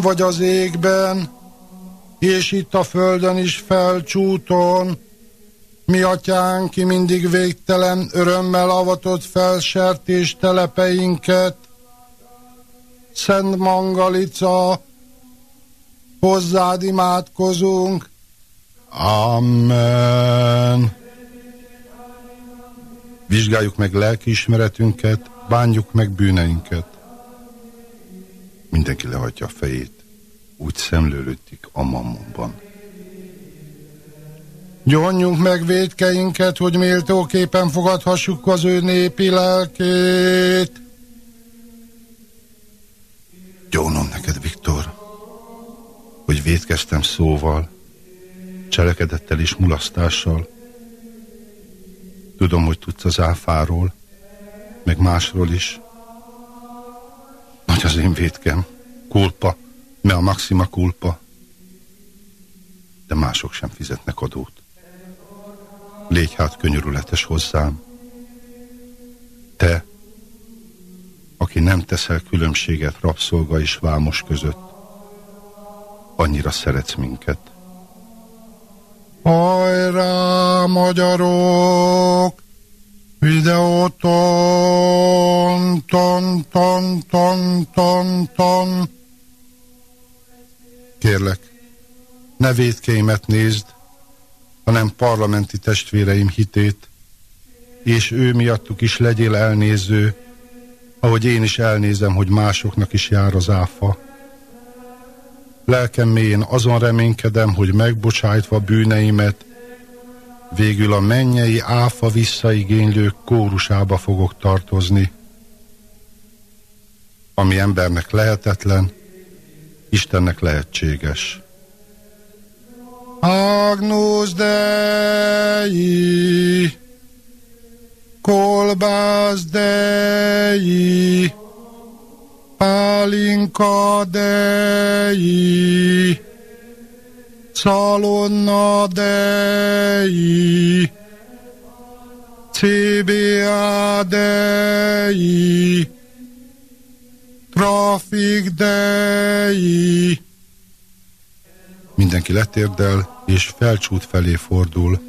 vagy az égben, és itt a földön is felcsúton, mi atyánk, ki mindig végtelen örömmel avatott fel sertés telepeinket, Szent Mangalica, hozzád imádkozunk. Amen. Vizsgáljuk meg lelkiismeretünket, bánjuk meg bűneinket. Mindenki lehagyja a fejét, úgy szemlőlődik a mammonban. Gyonjunk meg védkeinket, hogy méltóképpen fogadhassuk az ő népi lelkét. Gyónom neked, Viktor, hogy védkeztem szóval, cselekedettel és mulasztással. Tudom, hogy tudsz az áfáról, meg másról is. Nagy az én védkem, kulpa, me a maxima kulpa. De mások sem fizetnek adót. Légy hát könyörületes hozzám. Te, aki nem teszel különbséget rabszolga és vámos között, annyira szeretsz minket. Hajrá, magyarok! Videóton, ton, ton, ton, ton, ton. Kérlek, ne védkeimet nézd, hanem parlamenti testvéreim hitét, és ő miattuk is legyél elnéző, ahogy én is elnézem, hogy másoknak is jár az áfa. Lelkem mélyén azon reménykedem, hogy megbocsájtva bűneimet, végül a mennyei áfa visszaigénylők kórusába fogok tartozni. Ami embernek lehetetlen, Istennek lehetséges. Agnus Dei, Kolbász Dei, Pálinka Dei, Szalonna Dei, CBA Dei, Trafik Dei. Mindenki letérdel, és felcsút felé fordul.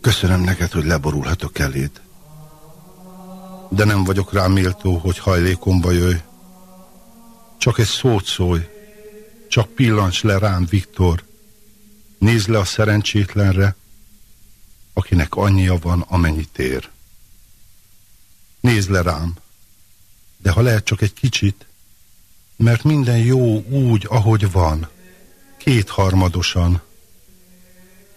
Köszönöm neked, hogy leborulhatok eléd. De nem vagyok rá méltó, hogy hajlékomba jöjj. Csak egy szót szólj, csak pillancs le rám, Viktor. Nézd le a szerencsétlenre, akinek annyia van, amennyit ér. Nézd le rám, de ha lehet csak egy kicsit, mert minden jó úgy, ahogy van, kétharmadosan,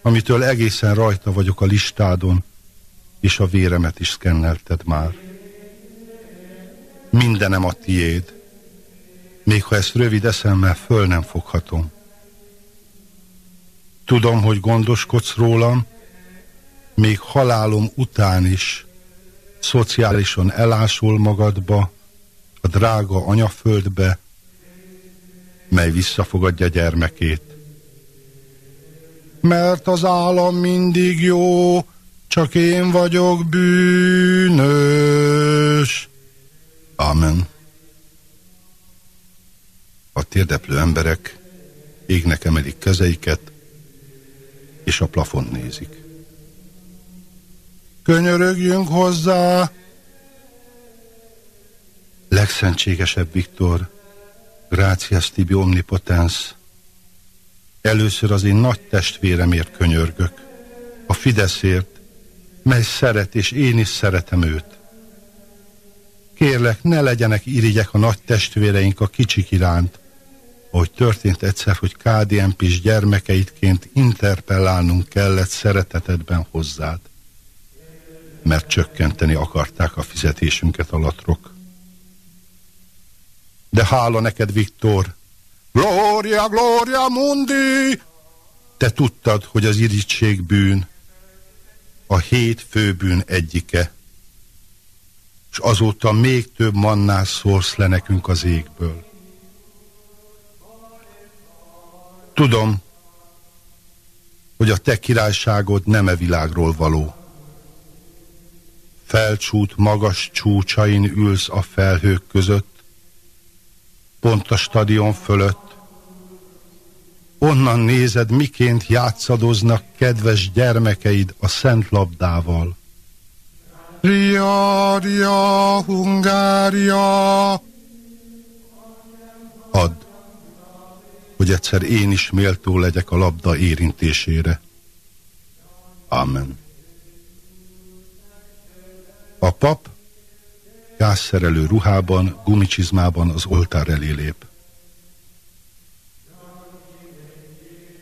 amitől egészen rajta vagyok a listádon, és a véremet is szkennelted már. Mindenem a tiéd, még ha ezt rövid eszemmel föl nem foghatom. Tudom, hogy gondoskodsz rólam, még halálom után is szociálisan elásul magadba, a drága anyaföldbe, mely visszafogadja gyermekét. Mert az állam mindig jó, csak én vagyok bűnös. Amen. A térdeplő emberek égnek emelik kezeiket, és a plafont nézik. Könyörögjünk hozzá! Legszentségesebb Viktor, Gracias tibi omnipotens. Először az én nagy testvéremért könyörgök, a Fideszért, mely szeret, és én is szeretem őt. Kérlek, ne legyenek irigyek a nagy testvéreink a kicsik iránt, ahogy történt egyszer, hogy KDNP-s gyermekeitként interpellálnunk kellett szeretetedben hozzád, mert csökkenteni akarták a fizetésünket a latrok. De hála neked, Viktor! Gloria, gloria mundi! Te tudtad, hogy az irigység bűn, a hét főbűn egyike, és azóta még több mannás szórsz le nekünk az égből. Tudom, hogy a te királyságod nem e világról való. Felcsút magas csúcsain ülsz a felhők között, pont a stadion fölött. Onnan nézed, miként játszadoznak kedves gyermekeid a szent labdával. Ria, Ria, Hungária! Add, hogy egyszer én is méltó legyek a labda érintésére. Amen. A pap gázszerelő ruhában, gumicsizmában az oltár elé lép.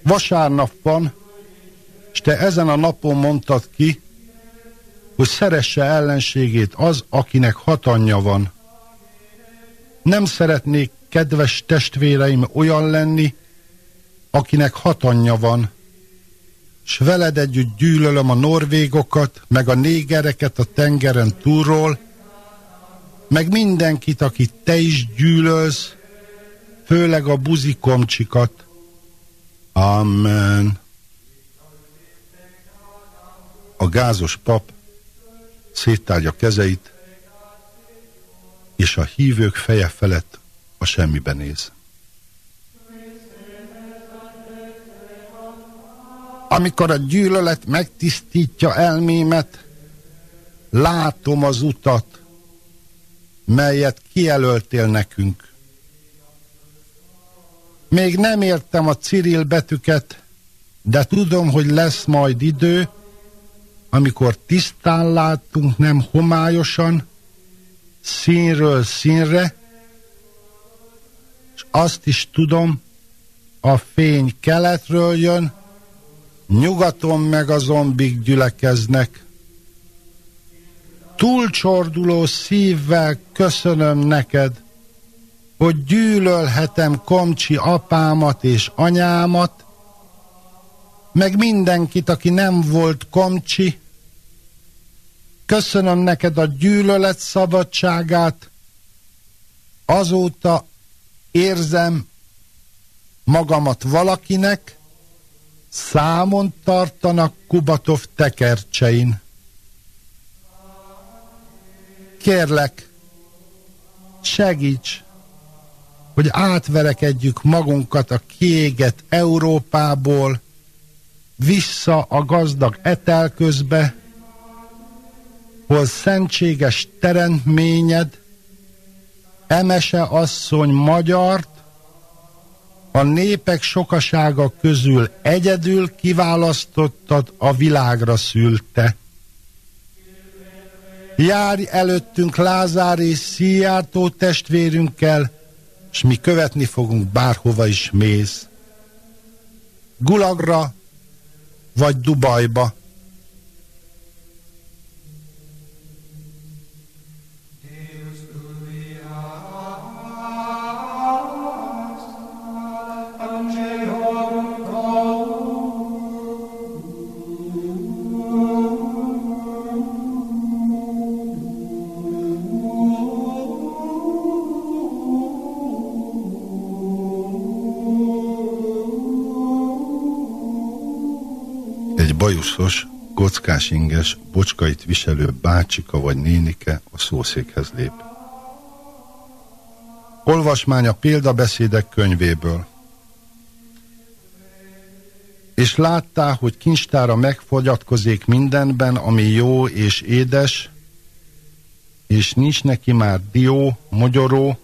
Vasárnap van, és te ezen a napon mondtad ki, hogy szeresse ellenségét az, akinek hatanja van. Nem szeretnék, kedves testvéreim, olyan lenni, akinek hatanja van, s veled együtt gyűlölöm a norvégokat, meg a négereket a tengeren túlról, meg mindenkit, akit te is gyűlölsz, főleg a buzikomcsikat. Amen. A gázos pap széttárja kezeit, és a hívők feje felett a semmibe néz. Amikor a gyűlölet megtisztítja elmémet, látom az utat, melyet kijelöltél nekünk. Még nem értem a Cyril betűket, de tudom, hogy lesz majd idő, amikor tisztán látunk, nem homályosan, színről színre, azt is tudom, a fény keletről jön, nyugaton meg a zombik gyülekeznek. Túlcsorduló szívvel köszönöm neked, hogy gyűlölhetem komcsi apámat és anyámat, meg mindenkit, aki nem volt komcsi, Köszönöm neked a gyűlölet szabadságát. Azóta érzem magamat valakinek, számon tartanak Kubatov tekercsein. Kérlek, segíts, hogy átverekedjük magunkat a kiégett Európából, vissza a gazdag etelközbe, hol szentséges teremtményed, Emese asszony magyart, a népek sokasága közül egyedül kiválasztottad a világra szülte. Járj előttünk Lázár és Szijjártó testvérünkkel, s mi követni fogunk bárhova is mész. Gulagra vagy Dubajba. Bajuszos, kockás inges, bocskait viselő bácsika vagy nénike a szószékhez lép. Olvasmány a példabeszédek könyvéből. És láttál, hogy kincstára megfogyatkozik mindenben, ami jó és édes, és nincs neki már dió, mogyoró,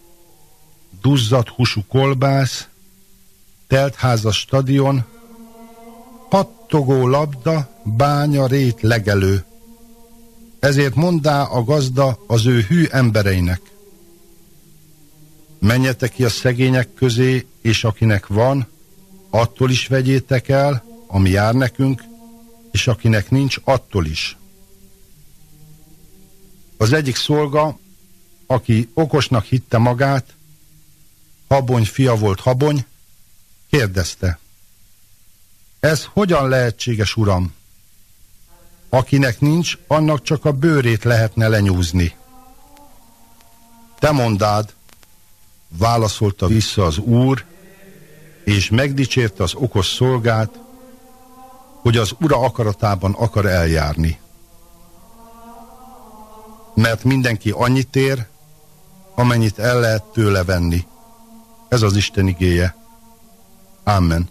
duzzadt húsú kolbász, teltházas stadion, pattogó labda, bánya, rét, legelő. Ezért mondá a gazda az ő hű embereinek. Menjetek ki a szegények közé, és akinek van, attól is vegyétek el, ami jár nekünk, és akinek nincs, attól is. Az egyik szolga, aki okosnak hitte magát, habony fia volt habony, kérdezte, ez hogyan lehetséges, uram? Akinek nincs, annak csak a bőrét lehetne lenyúzni. Te mondád, válaszolta vissza az úr, és megdicsérte az okos szolgát, hogy az ura akaratában akar eljárni. Mert mindenki annyit ér, amennyit el lehet tőle venni. Ez az Isten igéje. Amen.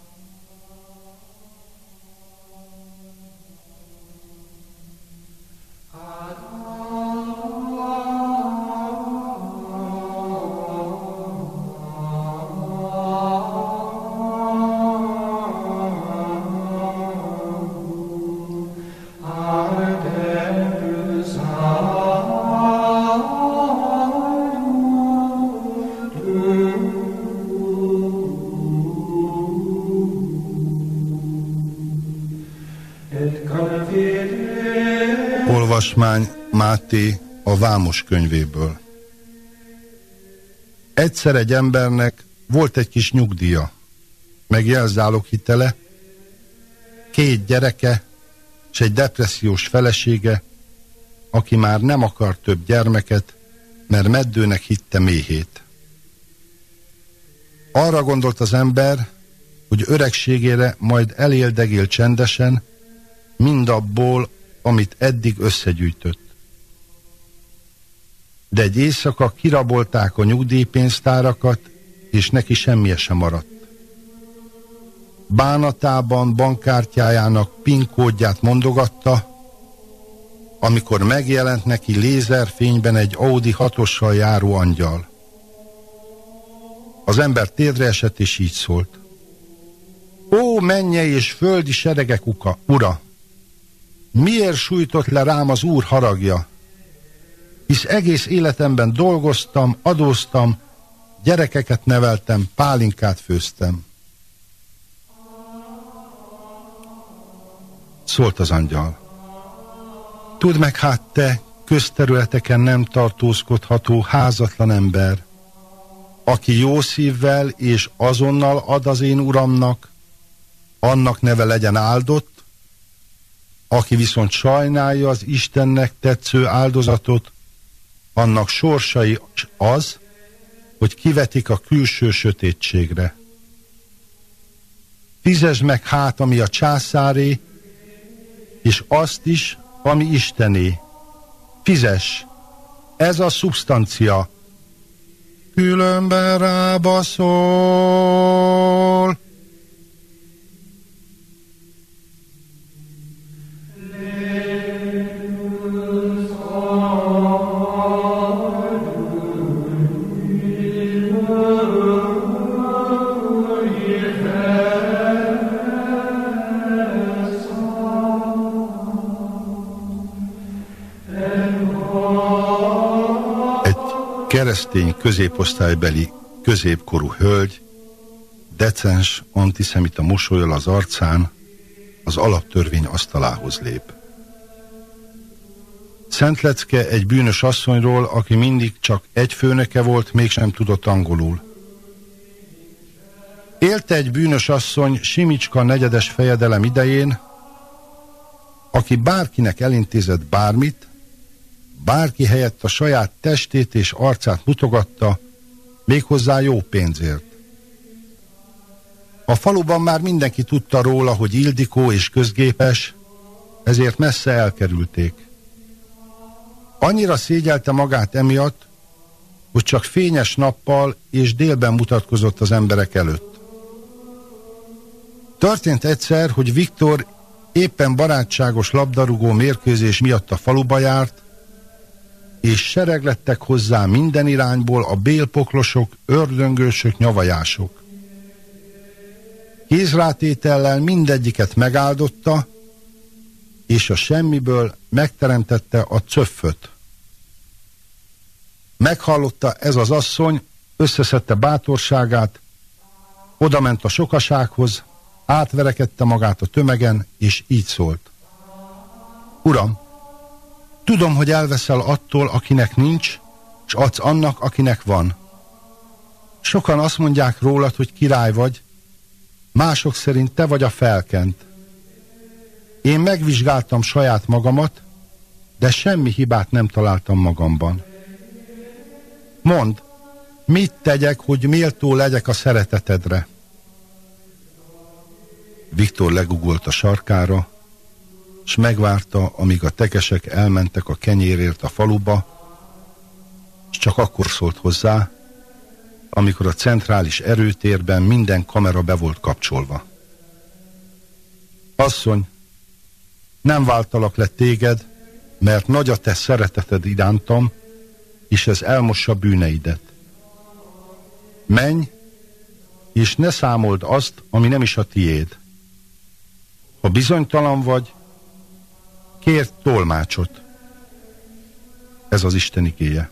Máté a Vámos könyvéből. Egyszer egy embernek volt egy kis nyugdíja, meg hitele, két gyereke, és egy depressziós felesége, aki már nem akar több gyermeket, mert meddőnek hitte méhét. Arra gondolt az ember, hogy öregségére majd eléldegél csendesen, mindabból, amit eddig összegyűjtött. De egy éjszaka kirabolták a nyugdíjpénztárakat, és neki semmi sem maradt. Bánatában bankkártyájának PIN kódját mondogatta, amikor megjelent neki lézerfényben egy Audi hatossal járó angyal. Az ember térdre esett és így szólt. Ó, mennyei és földi seregek uka, ura! Miért sújtott le rám az úr haragja? Hisz egész életemben dolgoztam, adóztam, gyerekeket neveltem, pálinkát főztem. Szólt az angyal. Tudd meg hát te, közterületeken nem tartózkodható házatlan ember, aki jó szívvel és azonnal ad az én uramnak, annak neve legyen áldott, aki viszont sajnálja az Istennek tetsző áldozatot, annak sorsai az, hogy kivetik a külső sötétségre. Fizesd meg hát, ami a császáré, és azt is, ami Istené. Fizes! Ez a szubstancia. Különben rábaszol. Keresztény középosztálybeli középkorú hölgy, decens, antiszemita mosolyol az arcán, az alaptörvény asztalához lép. Szentlecke egy bűnös asszonyról, aki mindig csak egy főnöke volt, mégsem tudott angolul. Élte egy bűnös asszony Simicska negyedes fejedelem idején, aki bárkinek elintézett bármit, bárki helyett a saját testét és arcát mutogatta, méghozzá jó pénzért. A faluban már mindenki tudta róla, hogy Ildikó és közgépes, ezért messze elkerülték. Annyira szégyelte magát emiatt, hogy csak fényes nappal és délben mutatkozott az emberek előtt. Történt egyszer, hogy Viktor éppen barátságos labdarúgó mérkőzés miatt a faluba járt, és sereglettek hozzá minden irányból a bélpoklosok, ördöngősök, nyavajások. Kézrátétellel mindegyiket megáldotta, és a semmiből megteremtette a cöfföt. Meghallotta ez az asszony, összeszedte bátorságát, odament a sokasághoz, átverekedte magát a tömegen, és így szólt. Uram, Tudom, hogy elveszel attól, akinek nincs, és adsz annak, akinek van. Sokan azt mondják rólad, hogy király vagy, mások szerint te vagy a felkent. Én megvizsgáltam saját magamat, de semmi hibát nem találtam magamban. Mond, mit tegyek, hogy méltó legyek a szeretetedre? Viktor legugolt a sarkára, s megvárta, amíg a tekesek elmentek a kenyérért a faluba, és csak akkor szólt hozzá, amikor a centrális erőtérben minden kamera be volt kapcsolva. Asszony, nem váltalak le téged, mert nagy a te szereteted irántam, és ez elmossa bűneidet. Menj, és ne számold azt, ami nem is a tiéd. Ha bizonytalan vagy, kérd tolmácsot. Ez az Isten igéje.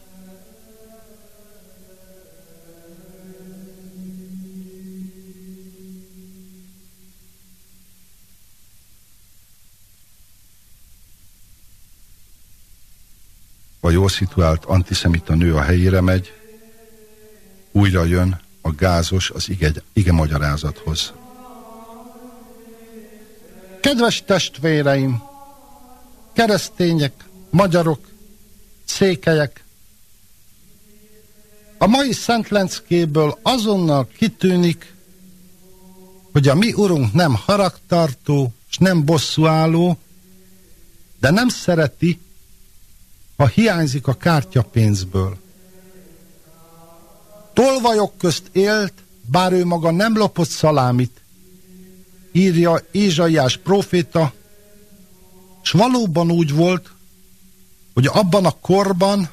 A jól szituált antiszemita nő a helyére megy, újra jön a gázos az ige, ige magyarázathoz. Kedves testvéreim, keresztények, magyarok, székelyek, a mai Szentlenckéből azonnal kitűnik, hogy a mi urunk nem haragtartó, és nem bosszúálló, de nem szereti, ha hiányzik a kártya pénzből. Tolvajok közt élt, bár ő maga nem lopott szalámit, írja Ézsaiás proféta, és valóban úgy volt, hogy abban a korban,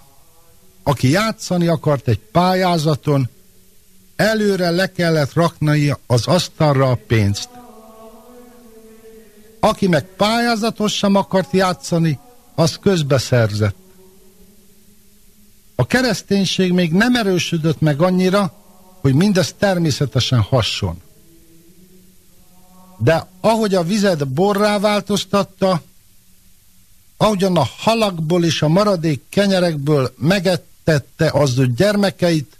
aki játszani akart egy pályázaton, előre le kellett rakni az asztalra a pénzt. Aki meg pályázatos sem akart játszani, az közbeszerzett. A kereszténység még nem erősödött meg annyira, hogy mindez természetesen hasson. De ahogy a vizet borrá változtatta, ahogyan a halakból és a maradék kenyerekből megettette az ő gyermekeit,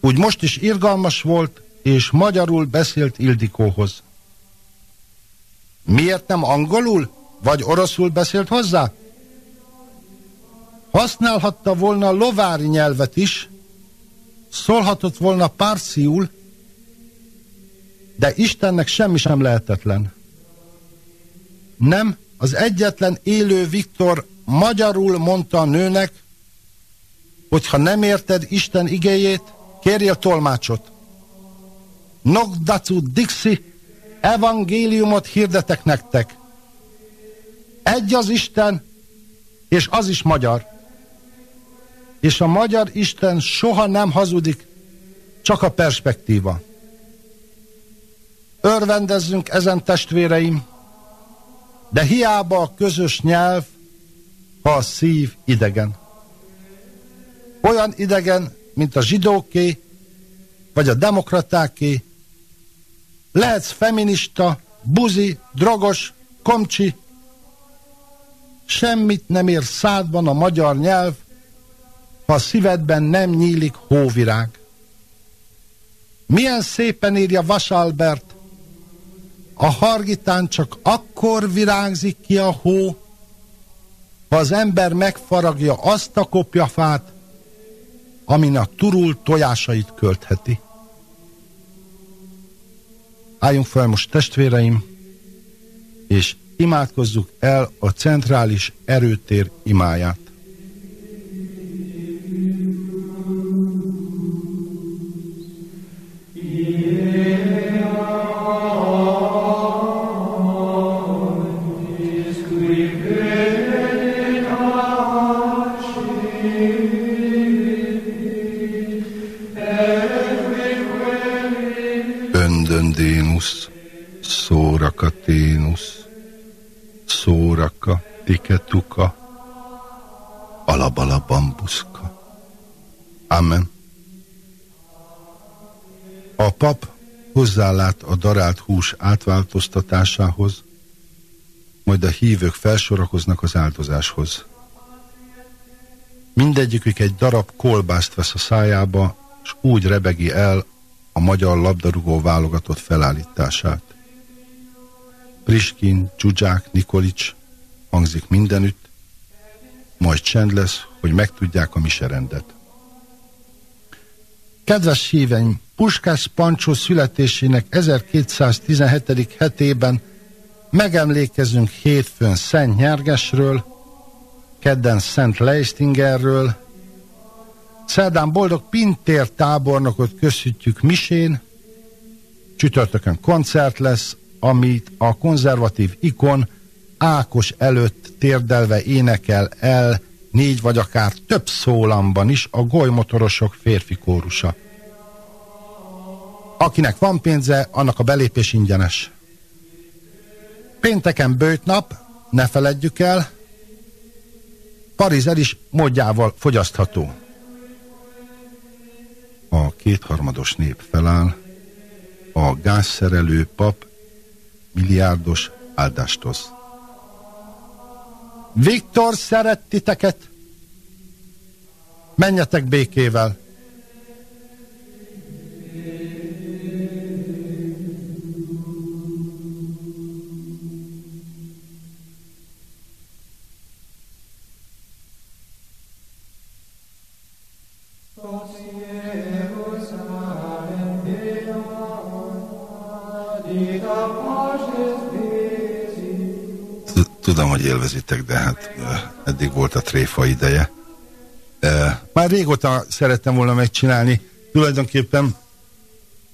úgy most is irgalmas volt, és magyarul beszélt Ildikóhoz. Miért nem angolul, vagy oroszul beszélt hozzá? Használhatta volna lovári nyelvet is, szólhatott volna pársziul, de Istennek semmi sem lehetetlen. Nem, az egyetlen élő Viktor magyarul mondta a nőnek, hogy ha nem érted Isten igéjét, kérjél tolmácsot. Nogdacu Dixi, evangéliumot hirdetek nektek. Egy az Isten, és az is magyar és a magyar Isten soha nem hazudik, csak a perspektíva. Örvendezzünk ezen testvéreim, de hiába a közös nyelv, ha a szív idegen. Olyan idegen, mint a zsidóké, vagy a demokratáké. Lehetsz feminista, buzi, drogos, komcsi, semmit nem ér szádban a magyar nyelv, ha a szívedben nem nyílik hóvirág. Milyen szépen írja Vasalbert, a hargitán csak akkor virágzik ki a hó, ha az ember megfaragja azt a kopjafát, amin a turul tojásait költheti. Álljunk fel most testvéreim, és imádkozzuk el a centrális erőtér imáját. Ténusz, Szóraka, Tiketuka, Alabala Bambuszka. Amen. A pap hozzálát a darált hús átváltoztatásához, majd a hívők felsorakoznak az áldozáshoz. Mindegyikük egy darab kolbászt vesz a szájába, és úgy rebegi el a magyar labdarúgó válogatott felállítását. Priskin, Csuzsák, Nikolics hangzik mindenütt, majd csend lesz, hogy megtudják a miserendet. Kedves híveim, Puskás Pancsó születésének 1217. hetében megemlékezünk hétfőn Szent Nyergesről, kedden Szent Leistingerről, Szerdán boldog Pintér tábornokot köszítjük Misén, csütörtökön koncert lesz, amit a konzervatív ikon Ákos előtt térdelve énekel el négy vagy akár több szólamban is a golymotorosok férfi kórusa. Akinek van pénze, annak a belépés ingyenes. Pénteken bőjtnap, ne feledjük el, Parizel is módjával fogyasztható. A kétharmados nép feláll, a gázszerelő pap milliárdos áldástos. Viktor szeret titeket! Menjetek békével! Tudom, hogy élvezitek, de hát eddig volt a tréfa ideje. Már régóta szerettem volna megcsinálni. Tulajdonképpen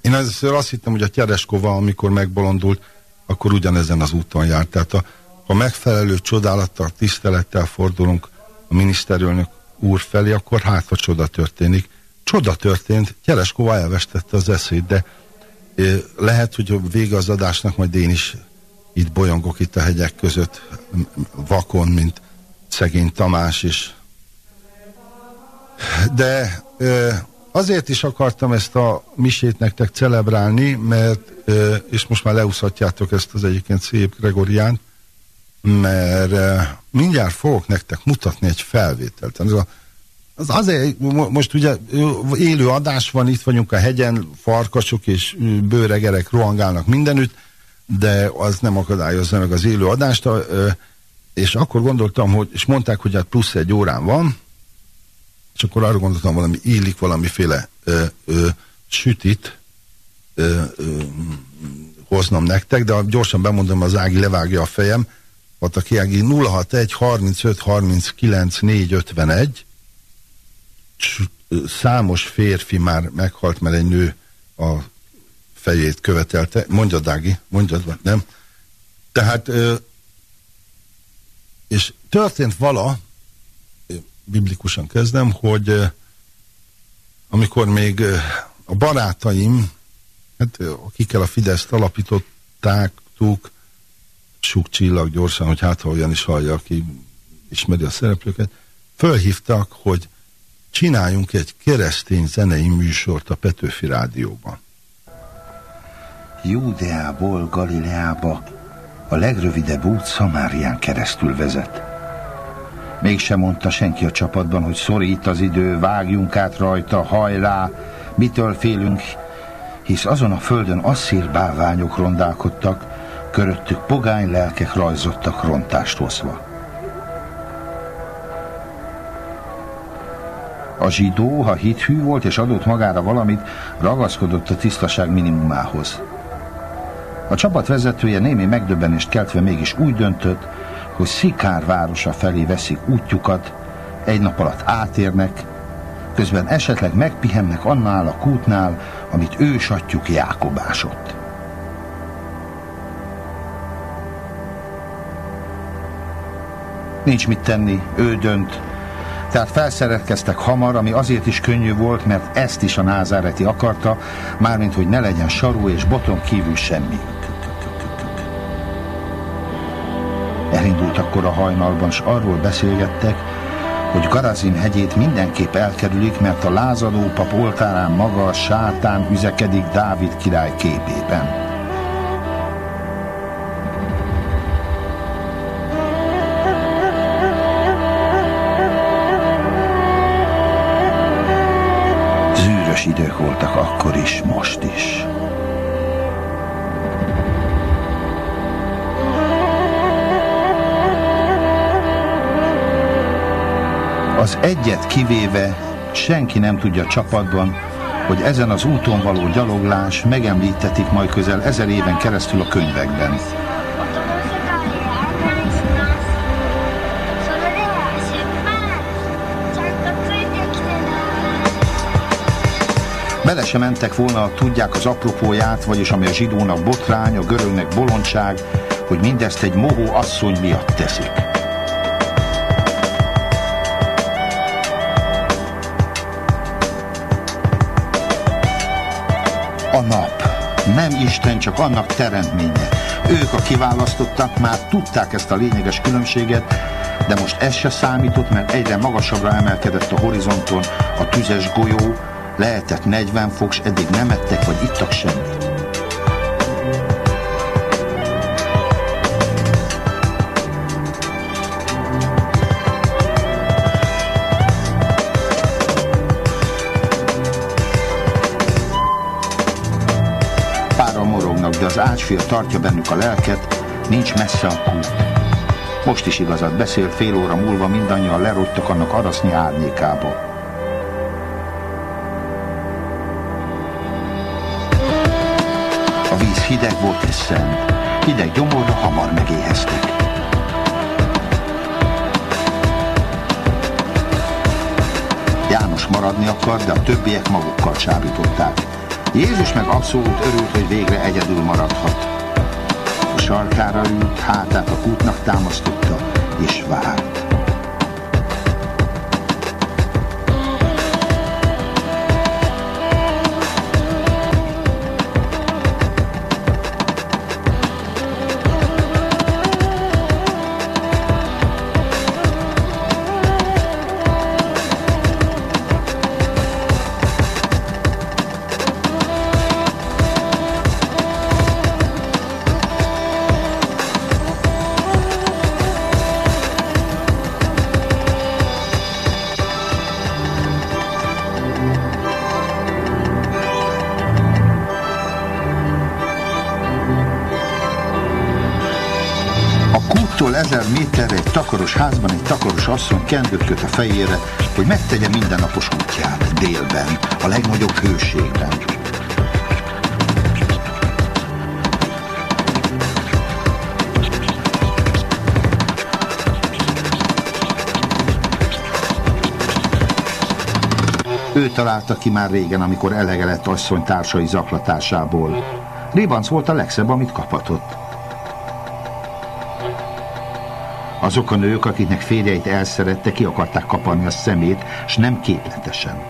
én először azt hittem, hogy a Tyereskova, amikor megbolondult, akkor ugyanezen az úton járt. Tehát a, ha megfelelő csodálattal, tisztelettel fordulunk a miniszterelnök úr felé, akkor hát, ha csoda történik. Csoda történt, Tyereskova elvestette az eszét, de lehet, hogy a vége az adásnak majd én is itt bolyongok itt a hegyek között vakon, mint szegény Tamás is. De azért is akartam ezt a misét nektek celebrálni, mert, és most már leúszhatjátok ezt az egyébként szép Gregorián, mert mindjárt fogok nektek mutatni egy felvételt. Ez a, az azért, most ugye élő adás van, itt vagyunk a hegyen, farkasok és bőregerek rohangálnak mindenütt, de az nem akadályozza meg az élő adást, és akkor gondoltam, hogy, és mondták, hogy hát plusz egy órán van, és akkor arra gondoltam, valami illik valamiféle ö, ö, sütit ö, ö, hoznom nektek, de gyorsan bemondom, az Ági levágja a fejem, a Ági 061 35 39 451 számos férfi már meghalt, mert egy nő a fejét követelte. Mondja, Dági, mondjad, nem? Tehát, és történt vala, biblikusan kezdem, hogy amikor még a barátaim, hát akikkel a Fideszt alapították, Suk Csillag gyorsan, hogy hát ha olyan is hallja, aki ismeri a szereplőket, fölhívtak, hogy csináljunk egy keresztény zenei műsort a Petőfi Rádióban. Júdeából Galileába a legrövidebb út Szamárián keresztül vezet. Mégsem mondta senki a csapatban, hogy szorít az idő, vágjunk át rajta, hajlá, mitől félünk, hisz azon a földön asszír báványok rondálkodtak, köröttük pogány lelkek rajzottak rontást hozva. A zsidó, ha hithű volt és adott magára valamit, ragaszkodott a tisztaság minimumához. A csapat vezetője némi megdöbbenést keltve mégis úgy döntött, hogy Szikár városa felé veszik útjukat, egy nap alatt átérnek, közben esetleg megpihennek annál a kútnál, amit ő satjuk Jákobásott. Nincs mit tenni, ő dönt, tehát felszeretkeztek hamar, ami azért is könnyű volt, mert ezt is a názáreti akarta, mármint hogy ne legyen sarú és boton kívül semmi. Elindult akkor a hajnalban, s arról beszélgettek, hogy Garazin hegyét mindenképp elkerülik, mert a lázadó pap oltárán maga a sátán üzekedik Dávid király képében. Zűrös idők voltak akkor is, most is. Az egyet kivéve senki nem tudja csapatban, hogy ezen az úton való gyaloglás megemlítetik majd közel ezer éven keresztül a könyvekben. Bele sem mentek volna, tudják az apropóját, vagyis ami a zsidónak botrány, a görögnek bolondság, hogy mindezt egy mohó asszony miatt teszik. A nap. Nem Isten, csak annak teremtménye. Ők, a kiválasztottak, már tudták ezt a lényeges különbséget, de most ez se számított, mert egyre magasabbra emelkedett a horizonton a tüzes golyó, lehetett 40 fok, s eddig nem ettek vagy ittak semmit. Pára morognak, de az ácsfél tartja bennük a lelket, nincs messze a kút. Most is igazat beszél, fél óra múlva mindannyian lerogytak annak arasznyi árnyékába. Hideg volt szent. Hideg gyomorra hamar megéheztek. János maradni akar, de a többiek magukkal csábították. Jézus meg abszolút örült, hogy végre egyedül maradhat. A sarkára ült, hátát a kútnak támasztotta, és várt. Takaros házban egy takaros asszony kendőt köt a fejére, hogy megtegye mindennapos útját délben, a legnagyobb hőségben. Ő találta ki már régen, amikor elege lett asszony társai zaklatásából. Ribanc volt a legszebb, amit kaphatott. Azok a nők, akiknek férjeit elszerette, ki akarták kaparni a szemét, s nem képletesen.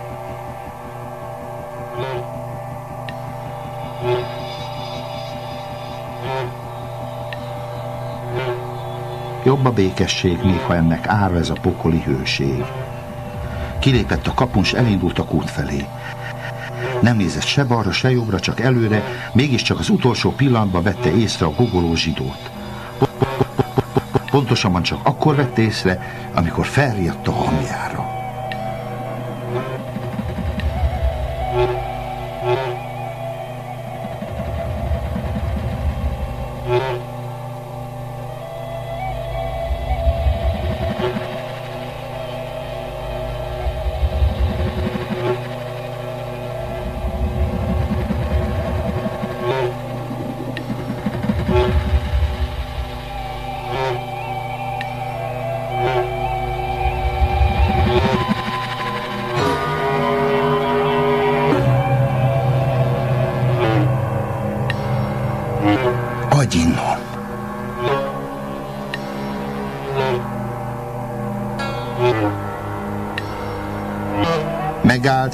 Jobb a békesség, még ha ennek ára ez a pokoli hőség. Kilépett a kapun, s elindult a kút felé. Nem nézett se balra, se jobbra, csak előre, mégiscsak az utolsó pillanatban vette észre a gogoló zsidót. Pontosabban csak akkor vett észre, amikor felriadt a.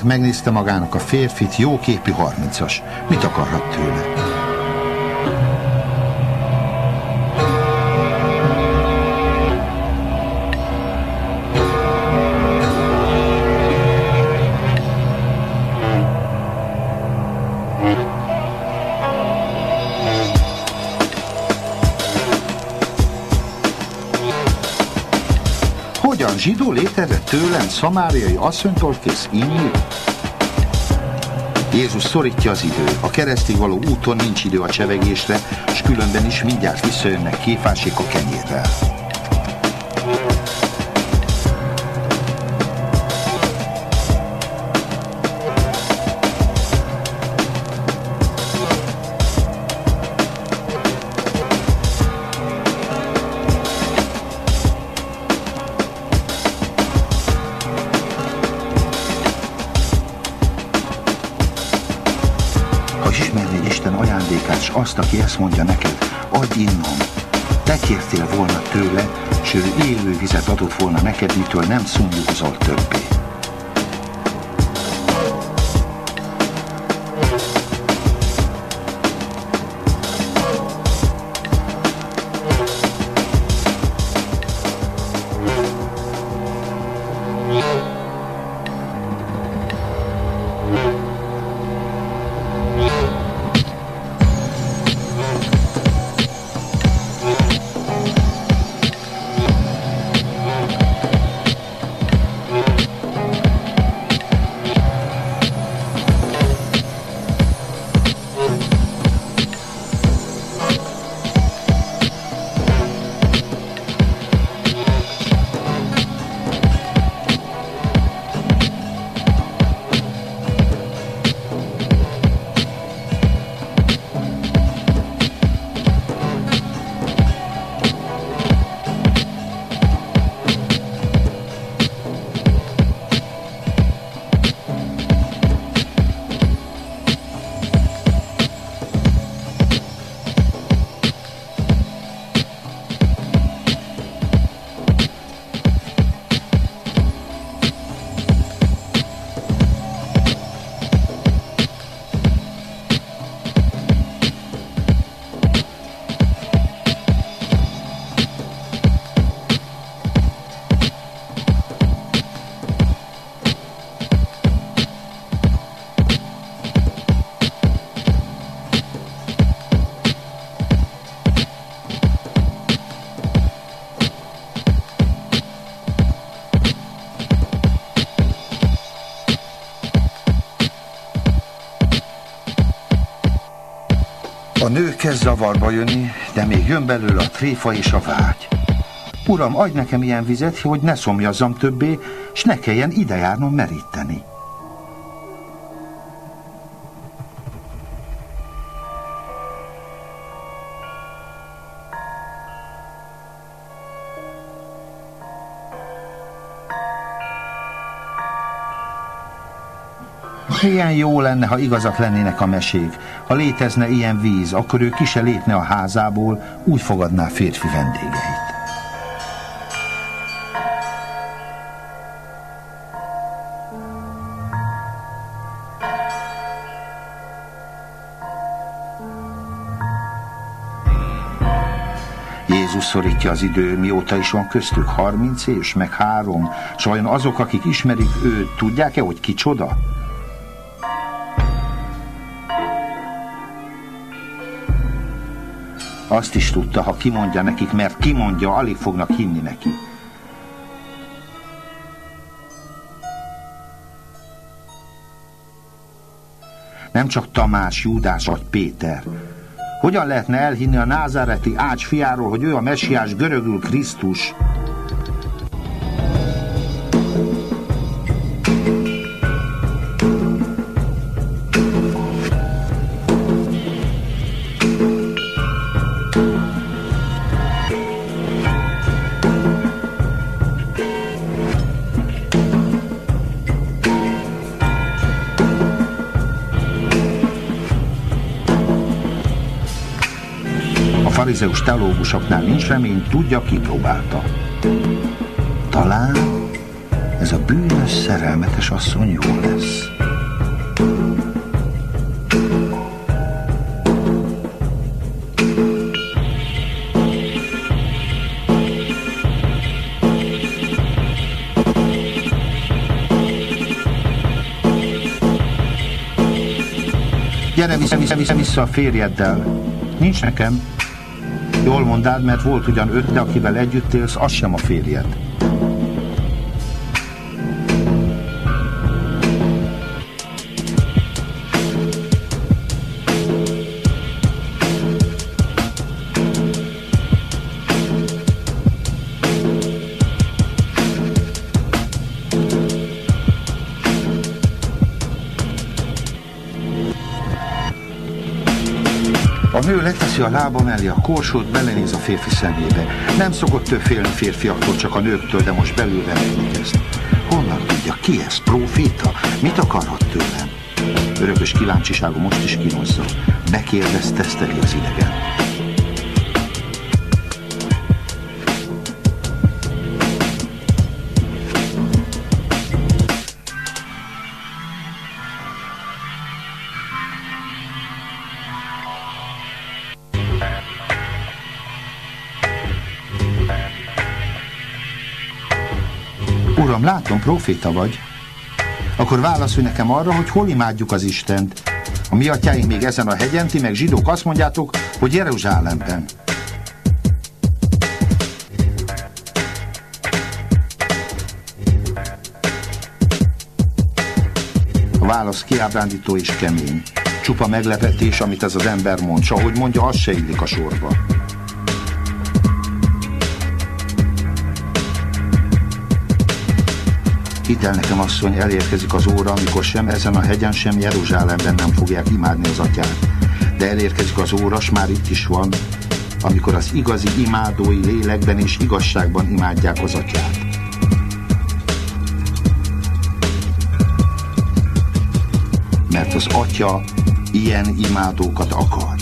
Megnézte magának a férfit, jóképű harmincas. Mit akarhat tőle? Zsidó létezett tőlem szamáriai asszonytól kész inni? Jézus szorítja az idő. A keresztig való úton nincs idő a csevegésre, és különben is mindjárt visszajönnek képásék a kenyérrel. Azt, aki ezt mondja neked, adj innom. Te kértél volna tőle, és ő élő vizet adott volna neked, mitől nem szomjúzol többé. Kezd zavarba jönni, de még jön belőle a tréfa és a vágy. Uram, adj nekem ilyen vizet, hogy ne szomjazzam többé, s ne kelljen ide járnom meríteni. Milyen jó lenne, ha igazak lennének a mesék. Ha létezne ilyen víz, akkor ő ki se lépne a házából, úgy fogadná férfi vendégeit. Jézus szorítja az idő, mióta is van köztük, 30 és meg három, s vajon azok, akik ismerik őt, tudják-e, hogy kicsoda? Azt is tudta, ha kimondja nekik, mert kimondja, alig fognak hinni neki. Nem csak Tamás, Júdás vagy Péter. Hogyan lehetne elhinni a názáreti ács fiáról, hogy ő a messiás görögül Krisztus? Farizeus teológusoknál nincs remény, tudja, kipróbálta. Talán ez a bűnös szerelmetes asszony jó lesz. Gyere vissza, vissza, vissza, vissza a férjeddel. Nincs nekem. Jól mondád, mert volt ugyan öt, de akivel együtt élsz, az sem a férjed. Leteszi a lába mellé a korsót, belenéz a férfi szemébe. Nem szokott több félni férfiaktól, csak a nőktől, de most belülre megint ezt. Honnan tudja, ki ez? Proféta? Mit akarhat tőlem? Örökös kíváncsisága most is kínoszza. Bekérdez, teszteli az idegen. Proféta vagy. Akkor válaszolj nekem arra, hogy hol imádjuk az Istent. A mi atyáink még ezen a hegyen, ti meg zsidók azt mondjátok, hogy Jeruzsálemben. A válasz kiábrándító és kemény. Csupa meglepetés, amit ez az ember mond, s ahogy mondja, az se illik a sorba. Hidd el nekem, asszony, elérkezik az óra, amikor sem ezen a hegyen, sem Jeruzsálemben nem fogják imádni az atyát. De elérkezik az óra, s már itt is van, amikor az igazi imádói lélekben és igazságban imádják az atyát. Mert az atya ilyen imádókat akar.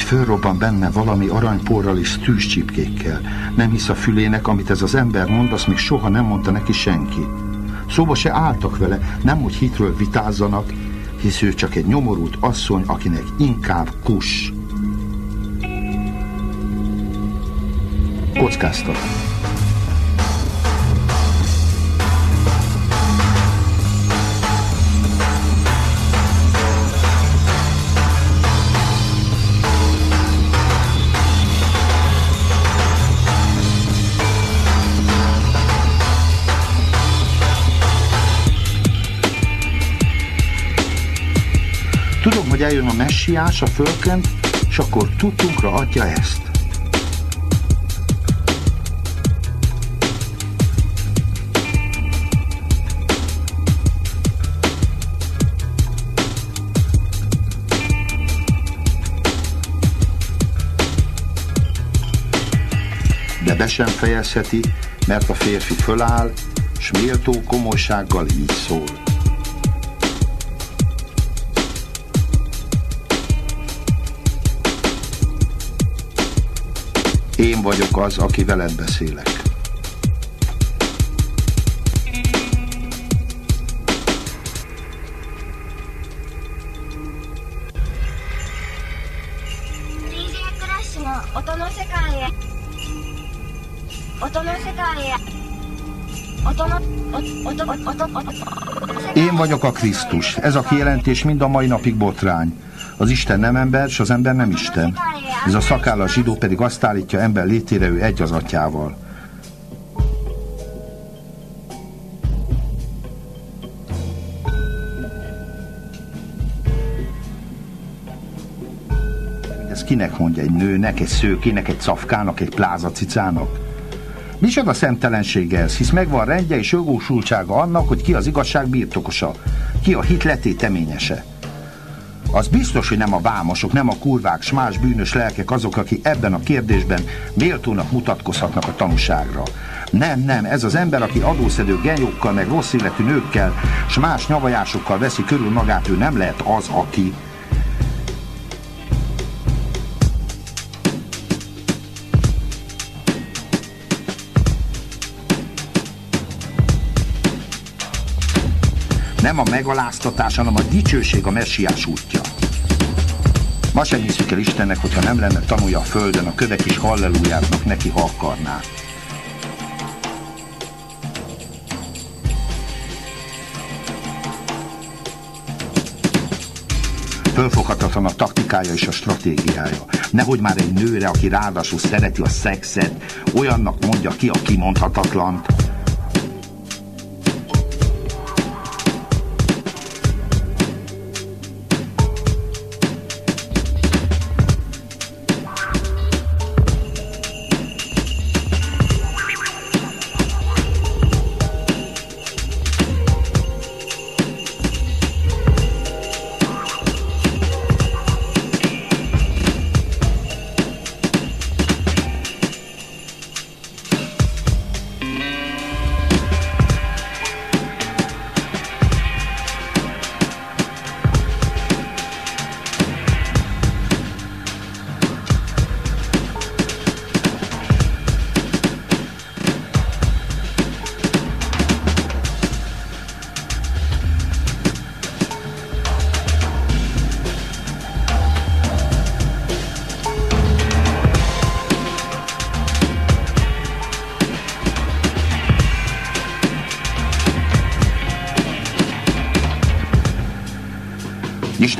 Hogy fölrobban benne valami aranyporral és tűzcsipkékkel. Nem hisz a fülének, amit ez az ember mond, azt még soha nem mondta neki senki. Szóba se álltak vele, nem hogy hitről vitázzanak, hisz ő csak egy nyomorult asszony, akinek inkább kus. Kockáztat. Hogy eljön a messiás a fölkent, és akkor tudtunkra adja ezt. De be sem fejezheti, mert a férfi föláll, s méltó komolysággal így szól. Én vagyok az, aki veled beszélek. Én vagyok a Krisztus. Ez a kijelentés mind a mai napig botrány. Az Isten nem ember, és az ember nem Isten. Ez a szakállas zsidó pedig azt állítja, ember létére ő egy az atyával. Ez kinek mondja? Egy nőnek, egy szőkének, egy cafkának, egy plázacicának? Micsoda szemtelenség ez, hisz megvan rendje és jogosultsága annak, hogy ki az igazság birtokosa, ki a hit letéteményese. Az biztos, hogy nem a vámosok, nem a kurvák, s más bűnös lelkek azok, akik ebben a kérdésben méltónak mutatkozhatnak a tanúságra. Nem, nem, ez az ember, aki adószedő genjókkal, meg rossz életű nőkkel, s más nyavajásokkal veszi körül magát, ő nem lehet az, aki... Nem a megaláztatás, hanem a dicsőség a messiás út. Ma sem hiszük el Istennek, hogyha nem lenne tanulja a földön, a kövek is hallelujáznak neki, ha akarná. Fölfoghatatlan a taktikája és a stratégiája. Nehogy már egy nőre, aki ráadásul szereti a szexet, olyannak mondja ki a kimondhatatlant,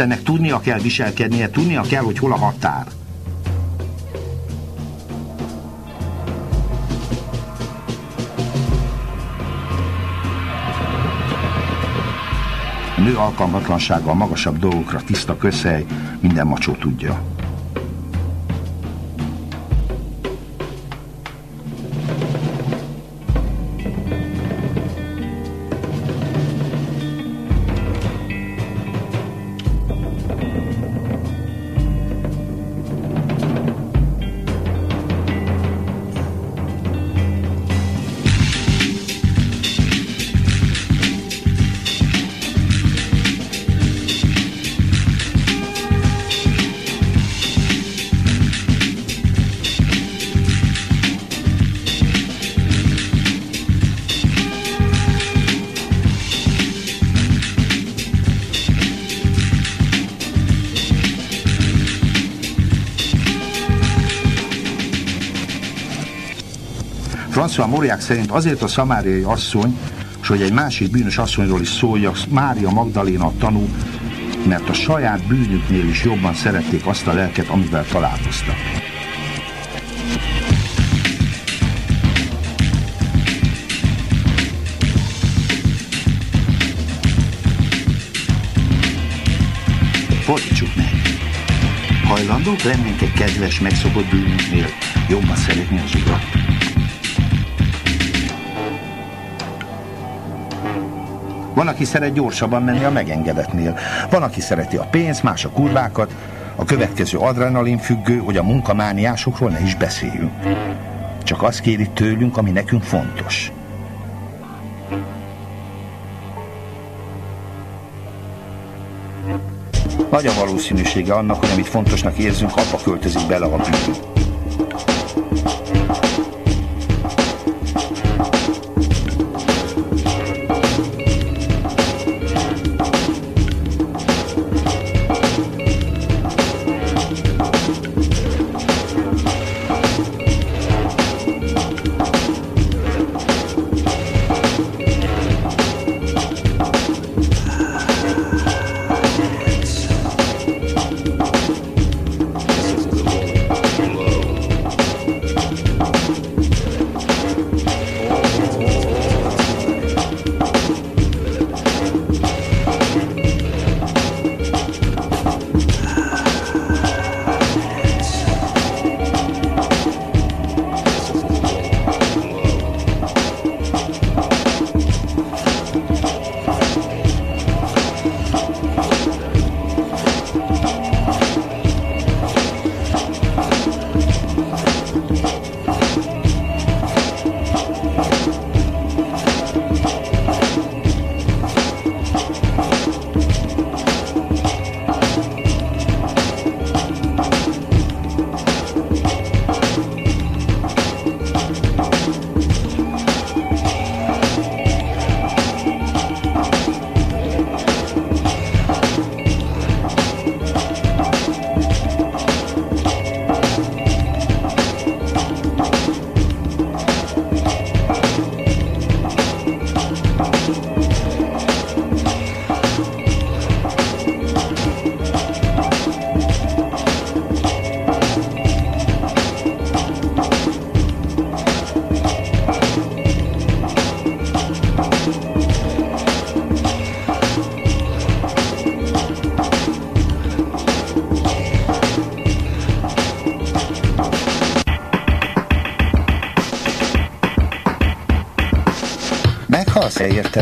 Istennek tudnia kell viselkednie, tudnia kell, hogy hol a határ. Nő alkalmatlansága a magasabb dolgokra tiszta közhely, minden macsó tudja. François Moriák szerint azért a szamáriai asszony, és hogy egy másik bűnös asszonyról is szólja, Mária Magdaléna a tanú, mert a saját bűnüknél is jobban szerették azt a lelket, amivel találkoztak. Fordítsuk meg. Hajlandók lennénk egy kedves, megszokott bűnünknél jobban szeretni az urat? Van, aki szeret gyorsabban menni a megengedetnél. Van, aki szereti a pénzt, más a kurvákat. A következő adrenalin függő, hogy a munkamániásokról ne is beszéljünk. Csak azt kéri tőlünk, ami nekünk fontos. Nagy a valószínűsége annak, hogy amit fontosnak érzünk, abba költözik bele a bűn.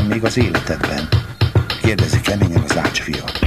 Még az életedben? Kérdezi keményen az ácsfia. keményen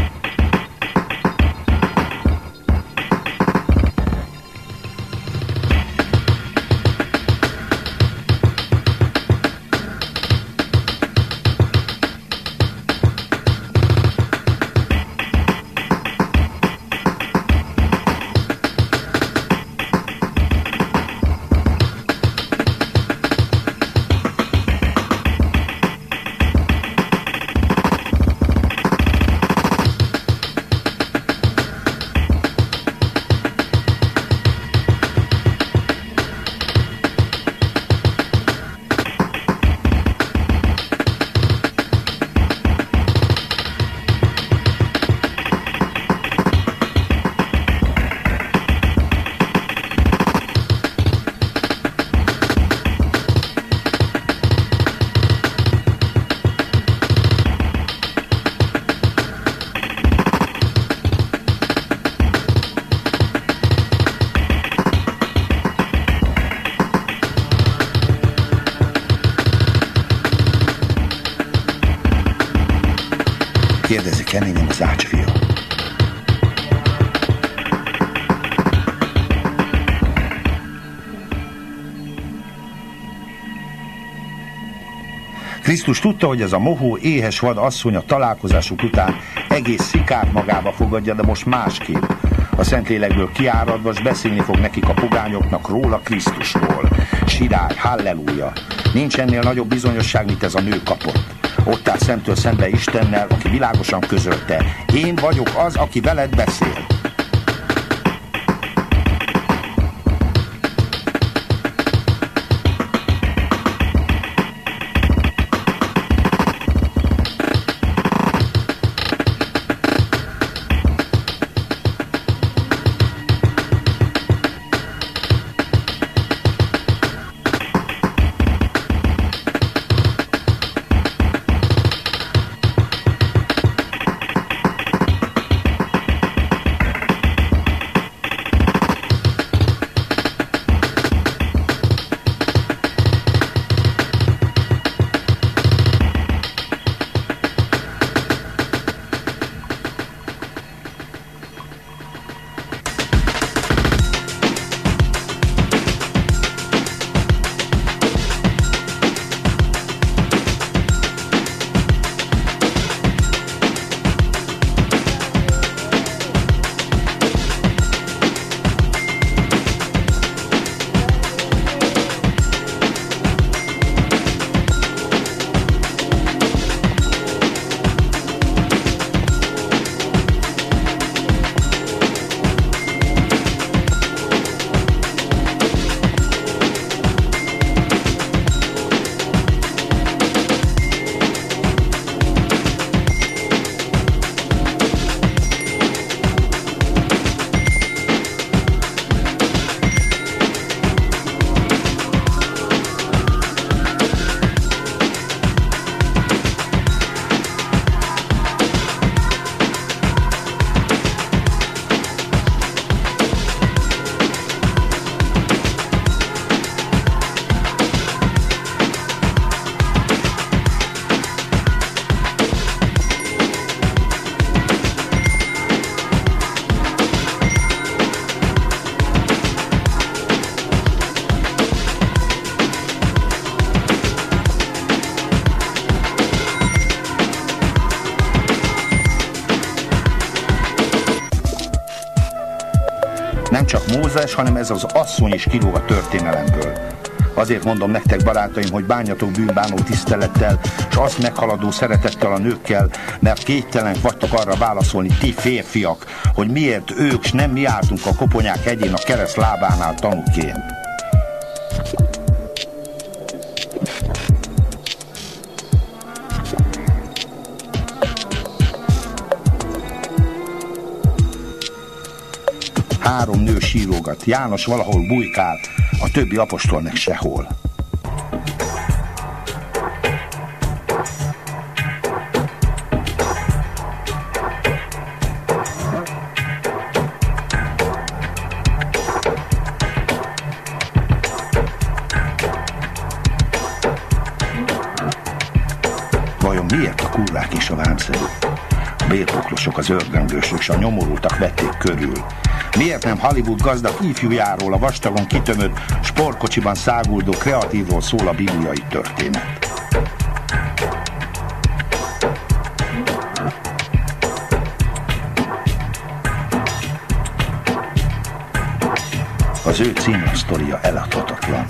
Krisztus tudta, hogy ez a mohó, éhes vad asszony a találkozásuk után egész szikát magába fogadja, de most másképp. A Szentlélekből kiáradva, s beszélni fog nekik a pogányoknak róla Krisztusról. Sirály, halleluja! Nincs ennél nagyobb bizonyosság, mint ez a nő kapott. Ott áll szemtől szembe Istennel, aki világosan közölte. Én vagyok az, aki veled beszél. Mózes, hanem ez az asszony is kilóg a történelemből. Azért mondom nektek, barátaim, hogy bánjatok bűnbánó tisztelettel, és azt meghaladó szeretettel a nőkkel, mert kételen vagytok arra válaszolni, ti férfiak, hogy miért ők, s nem mi álltunk a koponyák egyén a kereszt lábánál tanúként. Három nő sírogat, János valahol bujkál, a többi apostol meg sehol. és a vámszerű. A bérpoklosok, az ördöngősök és a nyomorultak vették körül. Miért nem Hollywood gazdag ifjújáról, a vastagon kitömött, sportkocsiban száguldó kreatívról szól a bibliai történet? Az ő címlap sztoria eladhatatlan.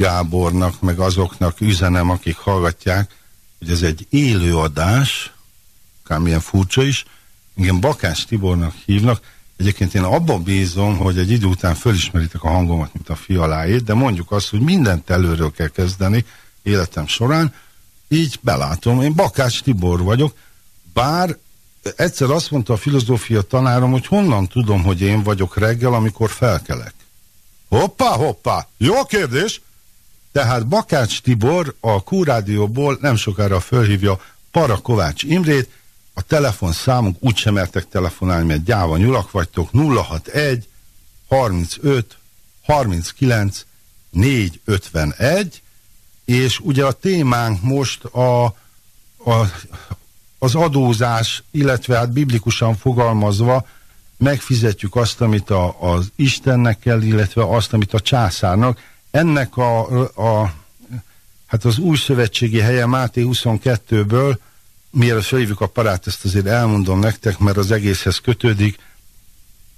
Gábornak, meg azoknak üzenem, akik hallgatják, hogy ez egy élőadás, milyen furcsa is, engem Bakás Tibornak hívnak, Egyébként én abban bízom, hogy egy idő után fölismeritek a hangomat, mint a fialáét, de mondjuk azt, hogy mindent előről kell kezdeni életem során, így belátom. Én Bakás Tibor vagyok, bár egyszer azt mondta a filozófia tanárom, hogy honnan tudom, hogy én vagyok reggel, amikor felkelek. Hoppá, hoppá, jó kérdés! Tehát Bakács Tibor a Q-rádióból nem sokára fölhívja Para Kovács Imrét, a telefonszámunk úgysem mertek telefonálni, mert gyáva nyulak vagytok, 061 35 39 451, és ugye a témánk most a, a, az adózás, illetve hát biblikusan fogalmazva megfizetjük azt, amit a, az Istennek kell, illetve azt, amit a császárnak. Ennek a, a hát az új szövetségi helye Máté 22-ből, mielőtt felhívjuk a parát, ezt azért elmondom nektek, mert az egészhez kötődik.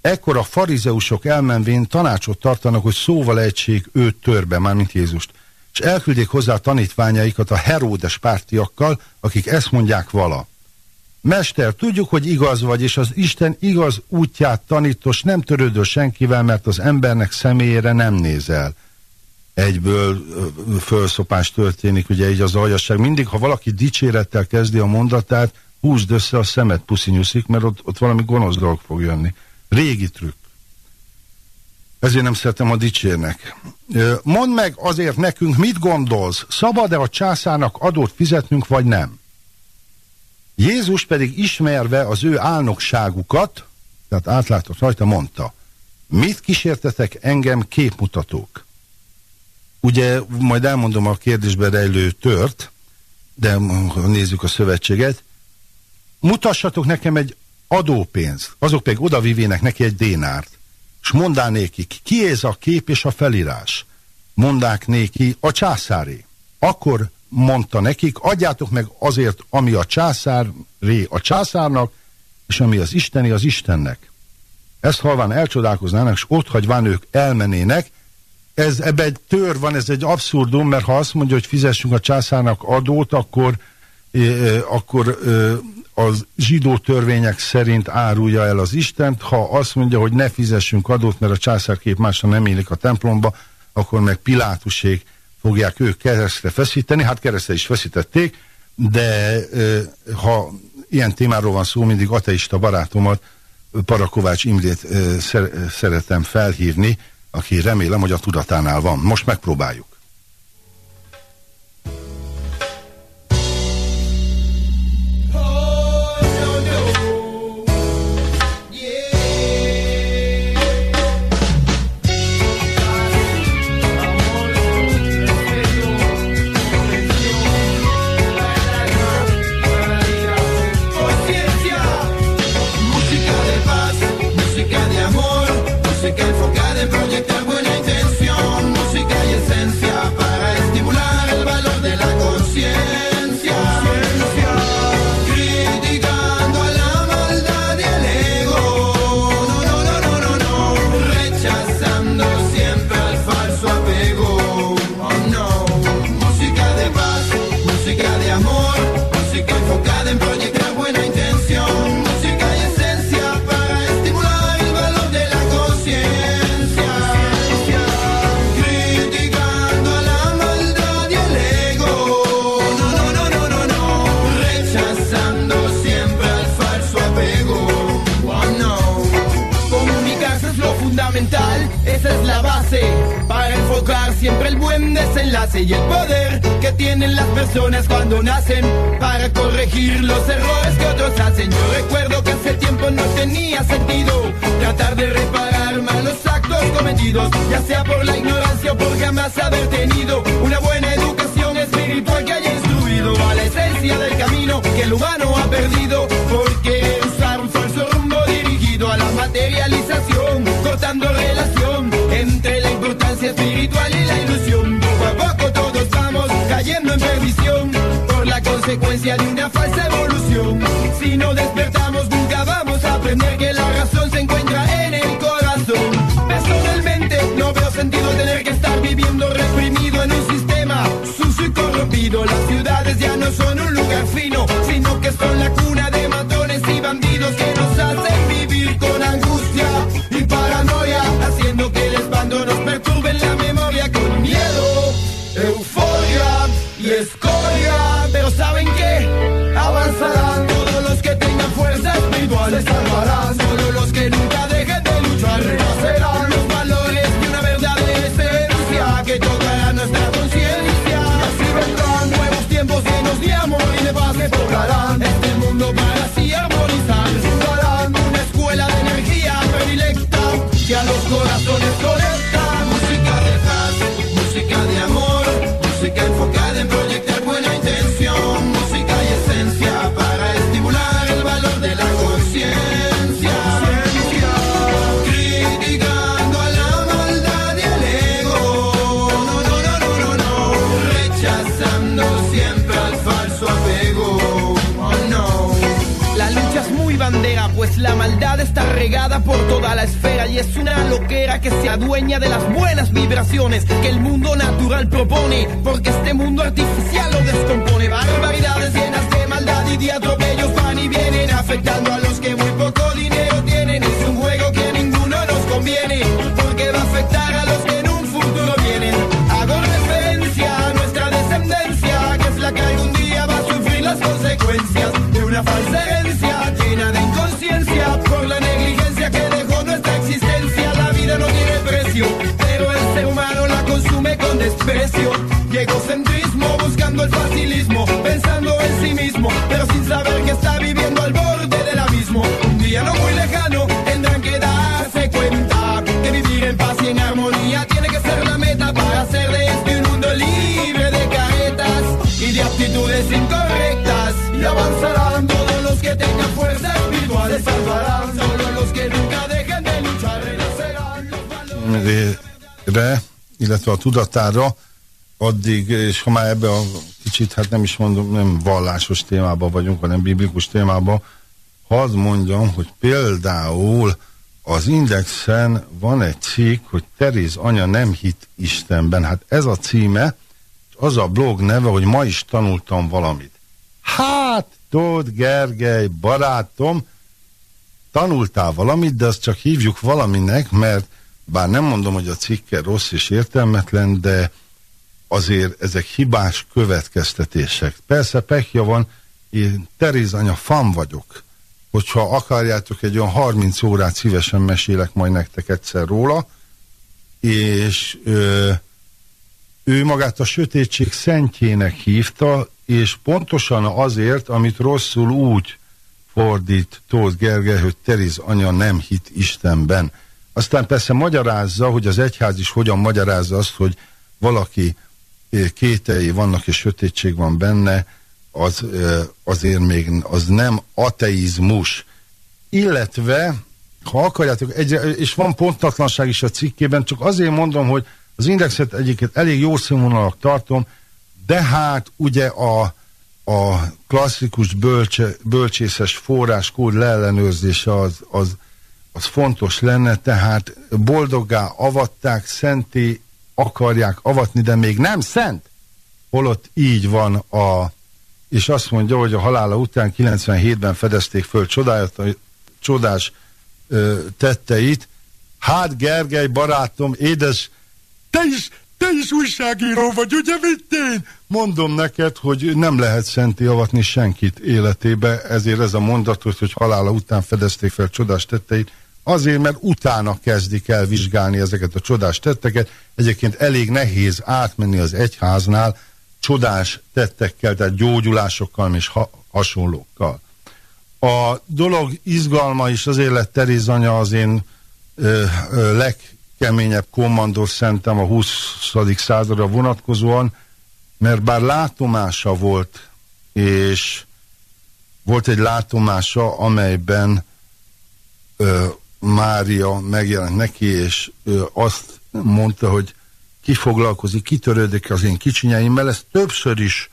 Ekkor a farizeusok elmenvén tanácsot tartanak, hogy szóval ejtsék őt törbe, mármint Jézust. És elküldik hozzá tanítványaikat a Heródes pártiakkal, akik ezt mondják vala. Mester, tudjuk, hogy igaz vagy, és az Isten igaz útját tanítos, nem törődő senkivel, mert az embernek személyére nem nézel. Egyből fölszopás történik, ugye így az aljasság. Mindig, ha valaki dicsérettel kezdi a mondatát, húzd össze a szemet, puszinyuszik, mert ott, ott valami gonosz dolog fog jönni. Régi trükk. Ezért nem szeretem, a dicsérnek. Mondd meg azért nekünk, mit gondolsz, szabad-e a császárnak adót fizetnünk, vagy nem? Jézus pedig ismerve az ő álnokságukat, tehát átlátott rajta, mondta, mit kísértetek engem képmutatók? Ugye, majd elmondom a kérdésbe rejlő tört, de nézzük a szövetséget. Mutassatok nekem egy adópénzt, azok pedig odavivének neki egy dénárt, és mondál nékik, ki ez a kép és a felírás? Mondák néki, a császáré. Akkor mondta nekik, adjátok meg azért, ami a császáré a császárnak, és ami az isteni az Istennek. Ezt halván elcsodálkoznának, és ott hagyván ők elmenének. Ez, ebbe egy tör van, ez egy abszurdum, mert ha azt mondja, hogy fizessünk a császárnak adót, akkor, eh, akkor eh, az zsidó törvények szerint árulja el az Istent, ha azt mondja, hogy ne fizessünk adót, mert a császárkép másra nem élik a templomba, akkor meg Pilátusék fogják ők keresztre feszíteni, hát keresztre is feszítették, de ha ilyen témáról van szó, mindig ateista barátomat, Parakovács Imrét szeretem felhívni, aki remélem, hogy a tudatánál van. Most megpróbáljuk. Tudatára, addig, és ha már ebbe a kicsit, hát nem is mondom, nem vallásos témában vagyunk, hanem biblikus témában, hadd mondjam, hogy például az Indexen van egy cikk, hogy Teréz anya nem hit Istenben. Hát ez a címe, az a blog neve, hogy ma is tanultam valamit. Hát, Tóth Gergely, barátom, tanultál valamit, de azt csak hívjuk valaminek, mert bár nem mondom, hogy a cikke rossz és értelmetlen, de azért ezek hibás következtetések. Persze pekja van, én Teréz anya fan vagyok. Hogyha akarjátok, egy olyan 30 órát szívesen mesélek majd nektek egyszer róla, és ö, ő magát a sötétség szentjének hívta, és pontosan azért, amit rosszul úgy fordít Tóth Gergely, hogy Teriz anya nem hit Istenben. Aztán persze magyarázza, hogy az egyház is hogyan magyarázza azt, hogy valaki eh, kétei vannak és sötétség van benne, az eh, azért még az nem ateizmus. Illetve, ha akarjátok, egyre, és van pontatlanság is a cikkében, csak azért mondom, hogy az indexet egyiket elég jó színvonalak tartom, de hát ugye a, a klasszikus bölcse, bölcsészes forráskód leellenőrzése az, az, az fontos lenne, tehát boldoggá avatták, szenté akarják avatni, de még nem szent. Holott így van a, és azt mondja, hogy a halála után 97-ben fedezték föl csodáját, csodás ö, tetteit. Hát Gergely barátom, édes, te is, te is újságíró vagy, ugye, mint én? Mondom neked, hogy nem lehet szenti avatni senkit életébe, ezért ez a mondatot, hogy halála után fedezték fel csodás tetteit, Azért, mert utána kezdik el vizsgálni ezeket a csodás tetteket. Egyébként elég nehéz átmenni az egyháznál csodás tettekkel, tehát gyógyulásokkal és ha hasonlókkal. A dolog izgalma is azért lett Teréz anya az én ö, ö, legkeményebb kommandor szentem a 20. századra vonatkozóan, mert bár látomása volt, és volt egy látomása, amelyben Mária megjelent neki, és ö, azt mondta, hogy ki foglalkozik, kitörődik az én kicsinyeimmel, ez többször is,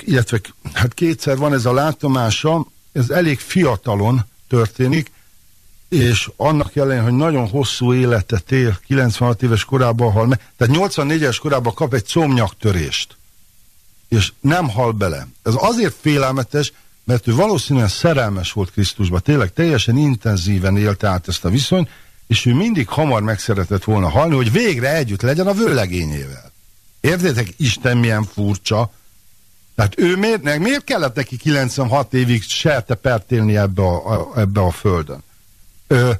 illetve hát kétszer van ez a látomása, ez elég fiatalon történik, és annak ellenére, hogy nagyon hosszú életet él, 96 éves korában hal meg, tehát 84-es korában kap egy comnyaktörést, és nem hal bele. Ez azért félelmetes, mert ő valószínűleg szerelmes volt Krisztusba, tényleg teljesen intenzíven élte át ezt a viszonyt, és ő mindig hamar megszeretett volna halni, hogy végre együtt legyen a vőlegényével. Értétek, Isten milyen furcsa, tehát ő miért, miért kellett neki 96 évig pert élni ebbe a, a, ebbe a földön? Ö,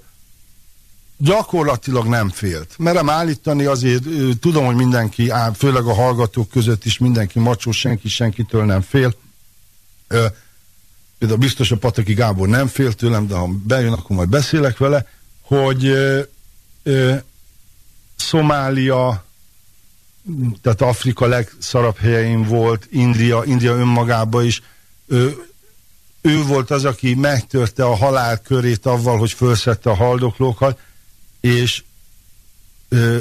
gyakorlatilag nem félt. Merem állítani azért, ö, tudom, hogy mindenki, főleg a hallgatók között is mindenki macsó, senki senkitől nem fél. Ö, például biztos a Pataki Gábor nem fél tőlem, de ha bejön, akkor majd beszélek vele, hogy ö, ö, Szomália, tehát Afrika legszarabb helyein volt, India, India önmagában is. Ő, ő volt az, aki megtörte a halál körét avval, hogy felszette a haldoklókat, és ö,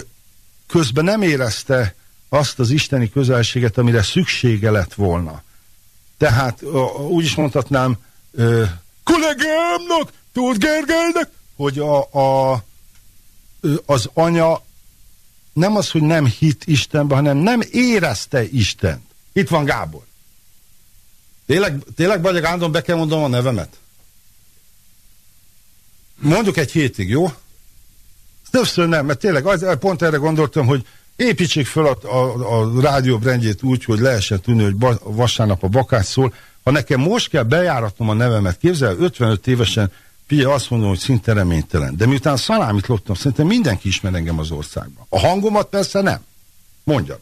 közben nem érezte azt az isteni közelséget, amire szüksége lett volna. Tehát úgy is mondhatnám, ö, kollégámnak, Tóth Gergelynek, hogy a, a, az anya nem az, hogy nem hit Istenbe, hanem nem érezte Istent. Itt van Gábor. Tényleg, tényleg Bagyag Ándon be kell mondom a nevemet? Mondjuk egy hétig, jó? Többször nem, mert tényleg az, pont erre gondoltam, hogy építsék fel a, a, a rádió rendjét úgy, hogy lehessen tudni, hogy ba, vasárnap a bakás szól. Ha nekem most kell bejáratnom a nevemet, képzel, 55 évesen Figyelj, azt mondom, hogy szinte reménytelen. De miután szalámit loptam, szerintem mindenki ismer engem az országban. A hangomat persze nem. Mondjad.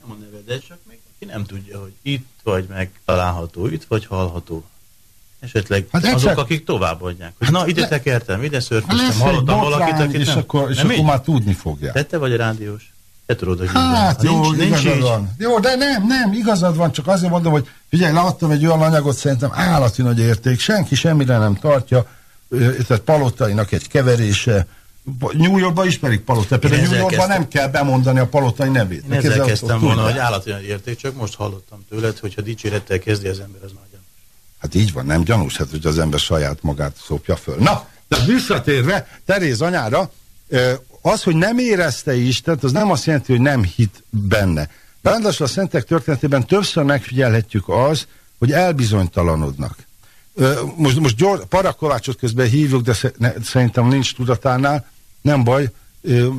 Nem a neved, de csak még ki nem tudja, hogy itt vagy megtalálható, itt vagy hallható. Esetleg hát egyszer... azok, akik továbbadják. Hogy hát na, ide le... tekertem, ide szörföztem, hallottam valakit, akit és nem. Akkor, és nem akkor már tudni fogja. Te, te vagy a rádiós? Te tudod, hogy Hát jó, nincs, igazad nincs van. Jó, de nem, nem, igazad van, csak azért mondom, hogy figyelj, láttam egy olyan anyagot, szerintem állati nagy érték, senki semmire nem tartja, tehát palotainak egy keverése, New Yorkban ismerik palota, például New Yorkban kezdtem. nem kell bemondani a palotai nevét. Én ezzel kezdtem volna, hogy állati nagy érték, csak most hallottam tőled, hogyha dicsérettel kezdi az ember, az nagy gyanús. Hát így van, nem gyanús, hát hogy az ember saját magát szopja föl. Na, de visszatérve Teréz anyára, az, hogy nem érezte Istent, az nem azt jelenti, hogy nem hit benne. Ráadásul a szentek történetében többször megfigyelhetjük az, hogy elbizonytalanodnak. Most, most gyors, Parakovácsot közben hívjuk, de szerintem nincs tudatánál, nem baj,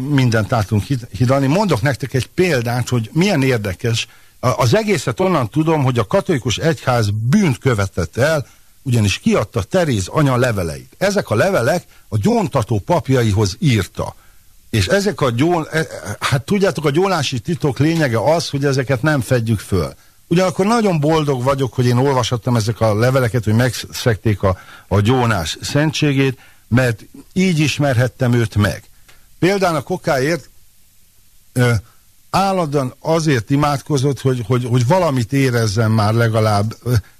mindent átunk hidalni. Mondok nektek egy példát, hogy milyen érdekes. Az egészet onnan tudom, hogy a katolikus egyház bűnt követett el, ugyanis kiadta Teréz anya leveleit. Ezek a levelek a gyóntató papjaihoz írta. És ezek a gyón, e, hát tudjátok, a gyónási titok lényege az, hogy ezeket nem fedjük föl. Ugyanakkor nagyon boldog vagyok, hogy én olvashattam ezek a leveleket, hogy megszekték a, a gyónás szentségét, mert így ismerhettem őt meg. Például a kokáért ö, állandóan azért imádkozott, hogy, hogy, hogy valamit érezzen már legalább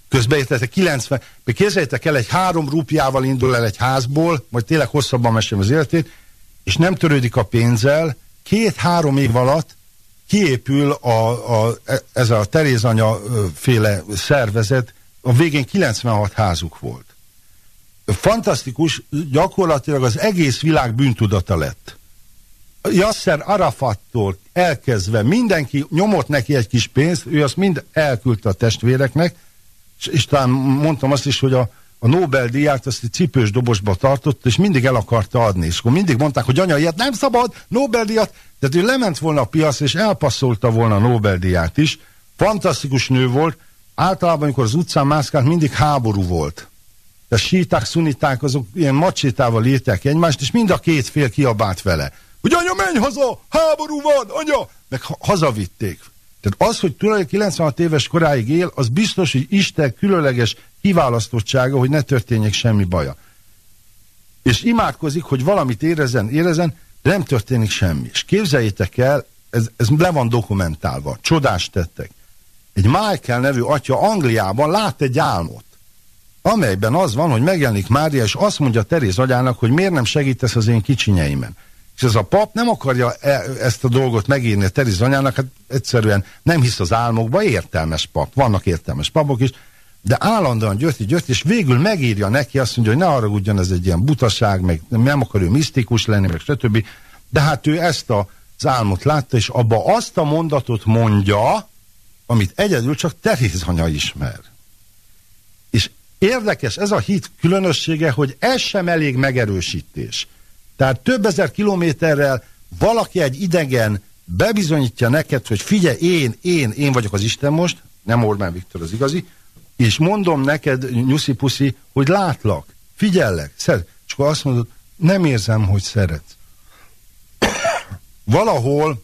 közben értette 90, képzeljétek el, egy három rúpjával indul el egy házból, majd tényleg hosszabban mesélem az életét, és nem törődik a pénzzel, két-három év alatt kiépül a, a, ez a Terézanya féle szervezet, a végén 96 házuk volt. Fantasztikus, gyakorlatilag az egész világ bűntudata lett. Yasser Arafattól elkezdve mindenki nyomott neki egy kis pénzt, ő azt mind elküldte a testvéreknek, és, és talán mondtam azt is, hogy a, a Nobel-díját azt egy cipős dobosba tartott, és mindig el akarta adni. És akkor mindig mondták, hogy anya, ilyet nem szabad, Nobel-díjat. Tehát ő lement volna a piac, és elpasszolta volna a Nobel-díját is. Fantasztikus nő volt. Általában, amikor az utcán mászkált, mindig háború volt. a síták, szuniták, azok ilyen macsétával írták egymást, és mind a két fél kiabált vele. Hogy anya, menj haza, háború van, anya! Meg ha hazavitték. Tehát az, hogy Tulaj 96 éves koráig él, az biztos, hogy Isten különleges kiválasztottsága, hogy ne történjék semmi baja. És imádkozik, hogy valamit érezen, érezen, de nem történik semmi. És képzeljétek el, ez, ez le van dokumentálva, csodás tettek. Egy Michael nevű atya Angliában lát egy álmot, amelyben az van, hogy megjelenik Mária, és azt mondja Teréz agyának, hogy miért nem segítesz az én kicsinyeimen. És ez a pap nem akarja e ezt a dolgot megírni a Teréz anyának, hát egyszerűen nem hisz az álmokba, értelmes pap, vannak értelmes papok is, de állandóan gyöti, gyöti, és végül megírja neki, azt mondja, hogy ne ugyan ez egy ilyen butaság, meg nem akar ő misztikus lenni, meg stb. De hát ő ezt a, az álmot látta, és abba azt a mondatot mondja, amit egyedül csak Teréz anya ismer. És érdekes, ez a hit különössége, hogy ez sem elég megerősítés. Tehát több ezer kilométerrel valaki egy idegen bebizonyítja neked, hogy figyelj, én, én, én vagyok az Isten most, nem Orbán Viktor az igazi, és mondom neked, nyuszi-puszi, hogy látlak, figyellek, szeret. Akkor azt mondod, nem érzem, hogy szeretsz. Valahol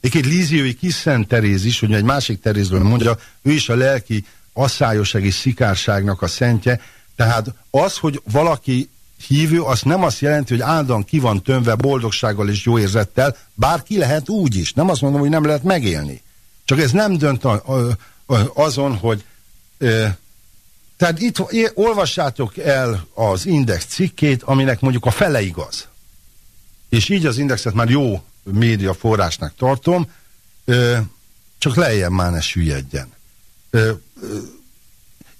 egy Líziói kis Szent Teréz is, hogy egy másik Terézről mondja, ő is a lelki asszályosság és szikárságnak a szentje, tehát az, hogy valaki hívő, az nem azt jelenti, hogy állandóan ki van tömve boldogsággal és jó érzettel, bár ki lehet úgy is. Nem azt mondom, hogy nem lehet megélni. Csak ez nem dönt a, a, a, azon, hogy e, tehát itt olvassátok el az Index cikkét, aminek mondjuk a fele igaz. És így az Indexet már jó média forrásnak tartom, e, csak lejjen már ne süllyedjen. E, e,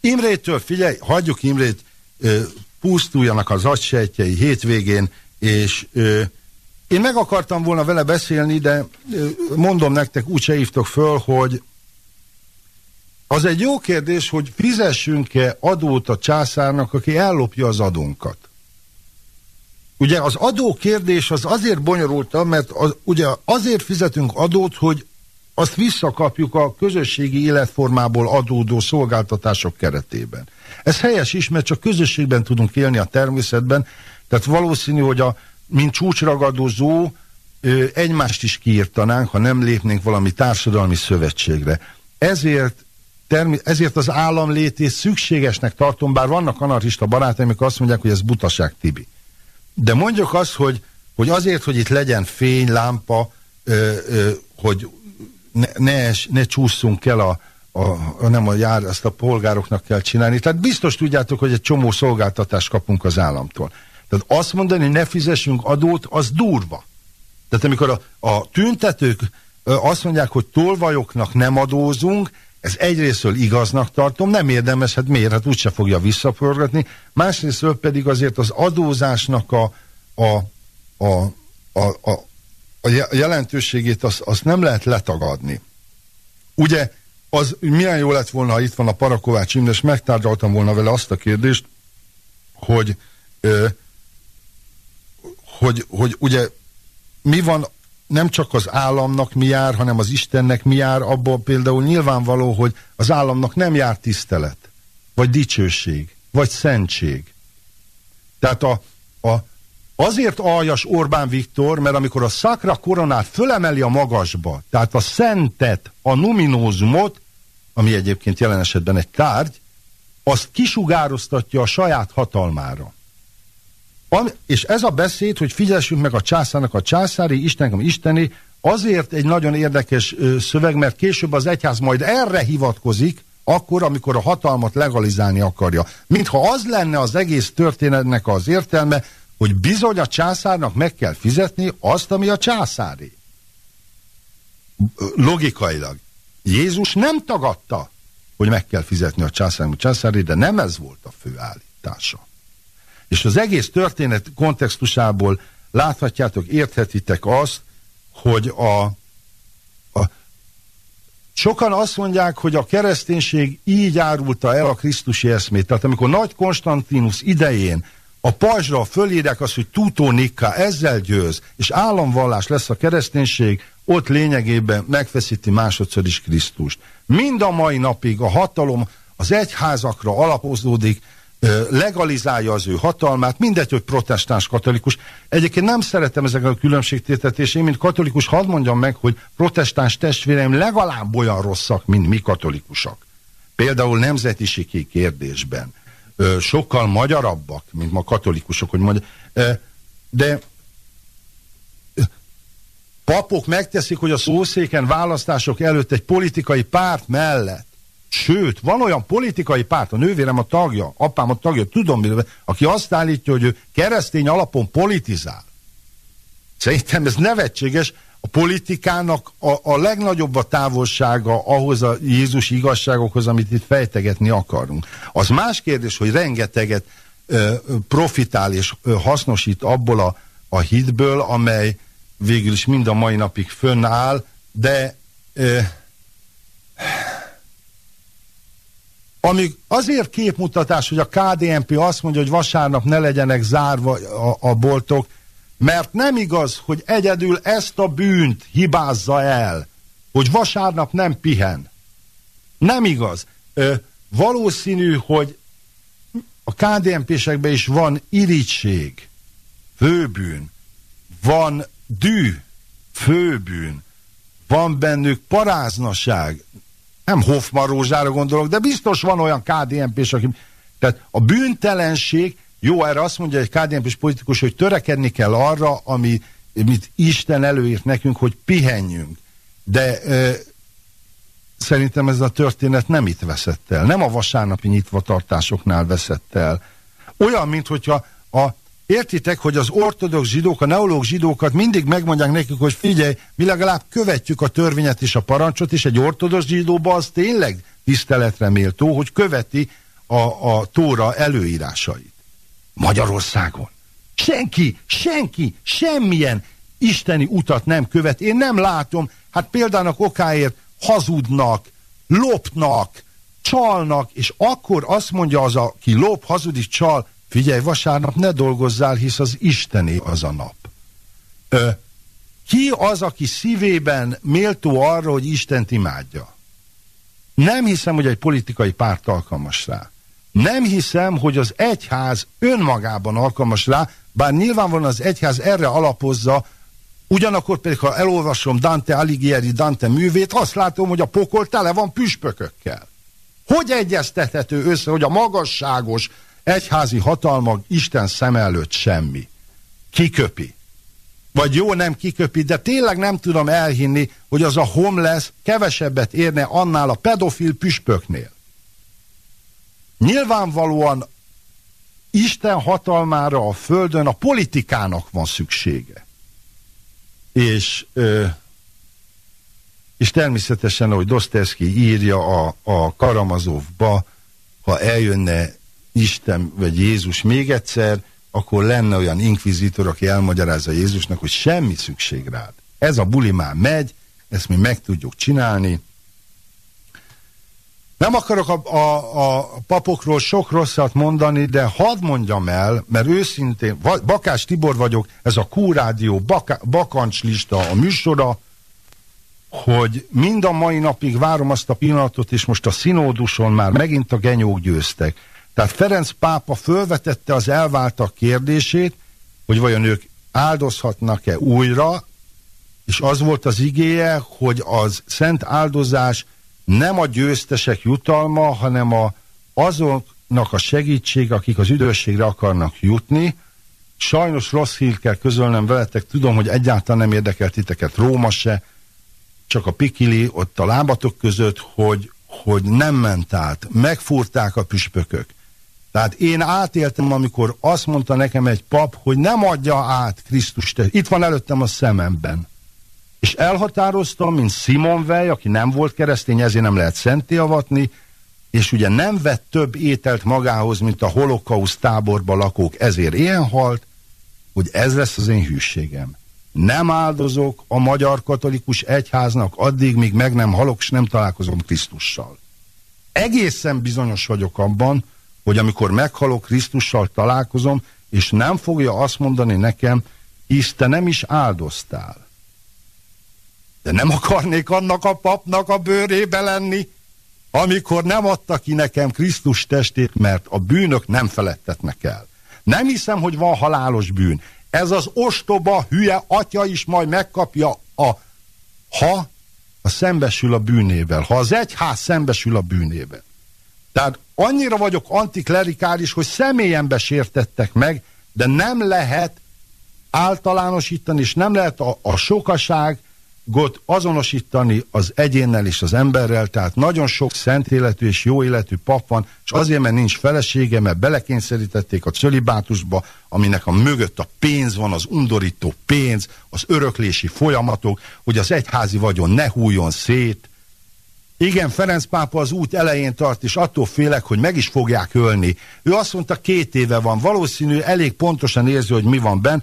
Imrétől, figyelj, hagyjuk Imrét, e, pusztuljanak az agysejtjei hétvégén, és ö, én meg akartam volna vele beszélni, de ö, mondom nektek, úgy se hívtok föl, hogy az egy jó kérdés, hogy fizessünk-e adót a császárnak, aki ellopja az adónkat. Ugye az adó kérdés az azért bonyolultabb, mert az, ugye azért fizetünk adót, hogy azt visszakapjuk a közösségi életformából adódó szolgáltatások keretében. Ez helyes is, mert csak közösségben tudunk élni a természetben, tehát valószínű, hogy a, mint csúcsragadozó egymást is kiírtanánk, ha nem lépnénk valami társadalmi szövetségre. Ezért, ezért az állam létét szükségesnek tartom, bár vannak anarchista barátaim, akik azt mondják, hogy ez butaság, Tibi. De mondjuk azt, hogy, hogy azért, hogy itt legyen fény, lámpa, ö, ö, hogy ne, ne, ne csúszunk el a, a, nem a jár, ezt a polgároknak kell csinálni. Tehát biztos tudjátok, hogy egy csomó szolgáltatást kapunk az államtól. Tehát azt mondani, ne fizessünk adót, az durva. Tehát amikor a, a tüntetők azt mondják, hogy tolvajoknak nem adózunk, ez egyrésztől igaznak tartom, nem érdemes, hát miért? Hát úgyse fogja visszaforgatni. Másrésztől pedig azért az adózásnak a, a, a, a, a, a jelentőségét azt, azt nem lehet letagadni. Ugye az milyen jó lett volna, ha itt van a Parakovács Imre, és megtárgyaltam volna vele azt a kérdést, hogy, ö, hogy, hogy ugye mi van, nem csak az államnak mi jár, hanem az Istennek mi jár, abból például nyilvánvaló, hogy az államnak nem jár tisztelet, vagy dicsőség, vagy szentség. Tehát a, a, azért aljas Orbán Viktor, mert amikor a szakra koronát fölemeli a magasba, tehát a szentet, a numinózumot, ami egyébként jelen esetben egy tárgy, azt kisugároztatja a saját hatalmára. Am, és ez a beszéd, hogy figyelssünk meg a császárnak a császári, Istennek a isteni, azért egy nagyon érdekes ö, szöveg, mert később az egyház majd erre hivatkozik, akkor, amikor a hatalmat legalizálni akarja. Mintha az lenne az egész történetnek az értelme, hogy bizony a császárnak meg kell fizetni azt, ami a császári. Logikailag. Jézus nem tagadta, hogy meg kell fizetni a császári császári, de nem ez volt a fő állítása. És az egész történet kontextusából láthatjátok, érthetitek azt, hogy a, a sokan azt mondják, hogy a kereszténység így árulta el a Krisztusi eszmét. Tehát amikor Nagy Konstantinus idején a pajzsra fölírják azt, hogy tutónika, ezzel győz, és államvallás lesz a kereszténység, ott lényegében megfeszíti másodszor is Krisztust. Mind a mai napig a hatalom az egyházakra alapozódik, legalizálja az ő hatalmát, mindegy, hogy protestáns katolikus. Egyébként nem szeretem ezeket a különbségtétet, és én, mint katolikus, hadd mondjam meg, hogy protestáns testvéreim legalább olyan rosszak, mint mi katolikusok. Például nemzetiségi kérdésben. Sokkal magyarabbak, mint ma katolikusok, hogy mondja. De papok megteszik, hogy a szószéken választások előtt egy politikai párt mellett Sőt, van olyan politikai párt, a nővérem a tagja, apám a tagja, tudom, aki azt állítja, hogy ő keresztény alapon politizál. Szerintem ez nevetséges. A politikának a, a legnagyobb a távolsága ahhoz a Jézus igazságokhoz, amit itt fejtegetni akarunk. Az más kérdés, hogy rengeteget ö, profitál és ö, hasznosít abból a, a hitből, amely végül is mind a mai napig fönnáll, de ö, amíg azért képmutatás, hogy a KDNP azt mondja, hogy vasárnap ne legyenek zárva a, a boltok, mert nem igaz, hogy egyedül ezt a bűnt hibázza el, hogy vasárnap nem pihen. Nem igaz. Ö, valószínű, hogy a KDNP-sekben is van irigység, főbűn, van dű, főbűn, van bennük paráznaság, nem Hoffman Rózsára gondolok, de biztos van olyan KDNP-s, aki... Tehát a bűntelenség, jó, erre azt mondja egy KDNP-s politikus, hogy törekedni kell arra, ami, amit Isten előírt nekünk, hogy pihenjünk. De e, szerintem ez a történet nem itt veszett el. Nem a vasárnapi nyitvatartásoknál veszett el. Olyan, mint hogyha a Értitek, hogy az ortodox zsidók, a neológ zsidókat mindig megmondják nekik, hogy figyelj, mi legalább követjük a törvényet és a parancsot, és egy ortodox zsidóba az tényleg tiszteletre méltó, hogy követi a, a tóra előírásait. Magyarországon. Senki, senki, semmilyen isteni utat nem követ. Én nem látom, hát példának okáért hazudnak, lopnak, csalnak, és akkor azt mondja az, aki lop, hazudik, csal, Figyelj, vasárnap ne dolgozzál, hisz az Istené az a nap. Ö, ki az, aki szívében méltó arra, hogy Istent imádja? Nem hiszem, hogy egy politikai párt alkalmas rá. Nem hiszem, hogy az egyház önmagában alkalmas rá, bár nyilvánvalóan az egyház erre alapozza, ugyanakkor pedig, ha elolvasom Dante Alighieri Dante művét, azt látom, hogy a pokol tele van püspökökkel. Hogy egyeztethető össze, hogy a magasságos, egyházi hatalmak Isten szem előtt semmi. Kiköpi. Vagy jó, nem kiköpi, de tényleg nem tudom elhinni, hogy az a homeless kevesebbet érne annál a pedofil püspöknél. Nyilvánvalóan Isten hatalmára a földön a politikának van szüksége. És, ö, és természetesen, ahogy Dostoyevsky írja a, a Karamazovba, ha eljönne Isten vagy Jézus még egyszer, akkor lenne olyan inkvizitor, aki elmagyarázza Jézusnak, hogy semmi szükség rád. Ez a buli már megy, ezt mi meg tudjuk csinálni. Nem akarok a, a, a papokról sok rosszat mondani, de hadd mondjam el, mert őszintén, Bakás Tibor vagyok, ez a Q-rádió Baka, bakancslista a műsora, hogy mind a mai napig várom azt a pillanatot, és most a színóduson már megint a genyók győztek tehát Ferenc pápa fölvetette az elváltak kérdését, hogy vajon ők áldozhatnak-e újra, és az volt az igéje, hogy az szent áldozás nem a győztesek jutalma, hanem a, azoknak a segítség, akik az üdvösségre akarnak jutni. Sajnos rossz hírt kell közölnem veletek, tudom, hogy egyáltalán nem érdekel titeket Róma se, csak a pikili ott a lábatok között, hogy, hogy nem ment át, megfúrták a püspökök. Tehát én átéltem, amikor azt mondta nekem egy pap, hogy nem adja át Krisztus Itt van előttem a szememben. És elhatároztam, mint Simon Weil, aki nem volt keresztény, ezért nem lehet szenté avatni, és ugye nem vett több ételt magához, mint a holokauszt táborba lakók, ezért ilyen halt, hogy ez lesz az én hűségem. Nem áldozok a magyar katolikus egyháznak addig, míg meg nem halok, és nem találkozom Krisztussal. Egészen bizonyos vagyok abban, hogy amikor meghalok, Krisztussal találkozom, és nem fogja azt mondani nekem, hisz te nem is áldoztál. De nem akarnék annak a papnak a bőrébe lenni, amikor nem adta ki nekem Krisztus testét, mert a bűnök nem felettetnek el. Nem hiszem, hogy van halálos bűn. Ez az ostoba, hülye atya is majd megkapja a ha a szembesül a bűnével, ha az egyház szembesül a bűnével. Tehát annyira vagyok antiklerikális, hogy személyen sértettek meg, de nem lehet általánosítani, és nem lehet a, a sokaság, got azonosítani az egyénnel és az emberrel, tehát nagyon sok szent életű és jó életű pap van, és azért, mert nincs felesége, mert belekényszerítették a cölibátusba, aminek a mögött a pénz van, az undorító pénz, az öröklési folyamatok, hogy az egyházi vagyon ne hújjon szét. Igen, Ferenc pápa az út elején tart, és attól félek, hogy meg is fogják ölni. Ő azt mondta, két éve van, valószínű, elég pontosan érzi, hogy mi van benn,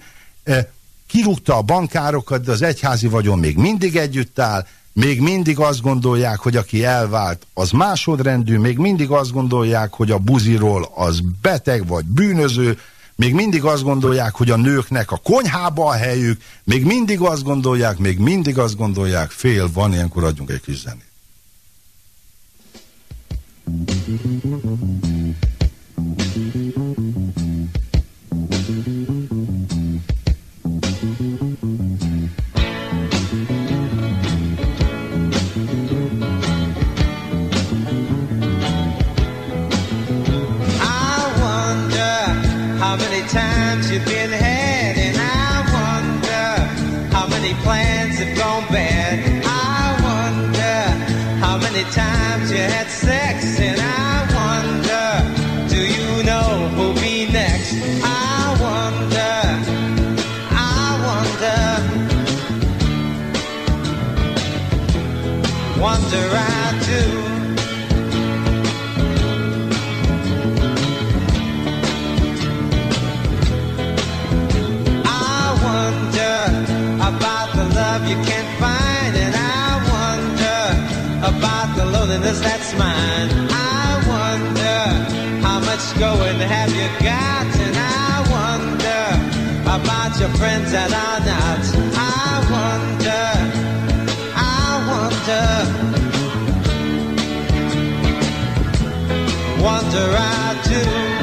kirúgta a bankárokat, de az egyházi vagyon még mindig együtt áll, még mindig azt gondolják, hogy aki elvált, az másodrendű, még mindig azt gondolják, hogy a buziról az beteg vagy bűnöző, még mindig azt gondolják, hogy a nőknek a konyhába a helyük, még mindig azt gondolják, még mindig azt gondolják, fél van, ilyenkor adjunk egy kis zenét. You've been had, and I wonder how many plans have gone bad. Wonder, I wonder about the love you can't find, and I do. loneliness that's mine. I wonder how much going have you got, and I wonder about your friends that are not. Wonder, wonder I do.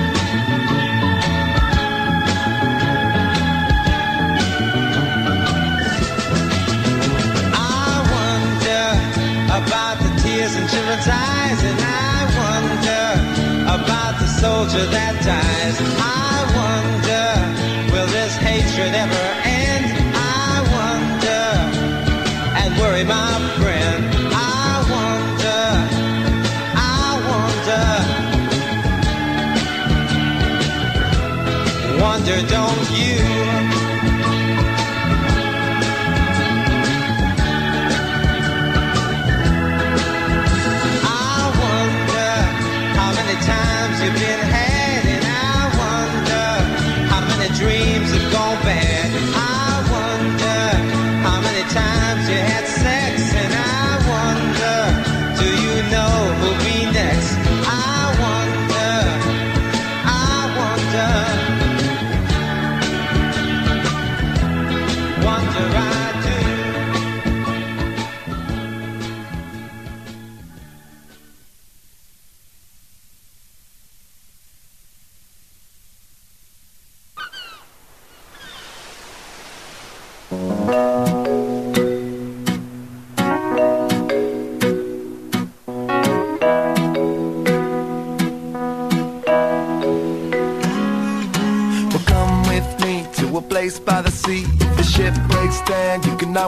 children's eyes, and I wonder about the soldier that dies. I wonder, will this hatred ever end? I wonder, and worry my don't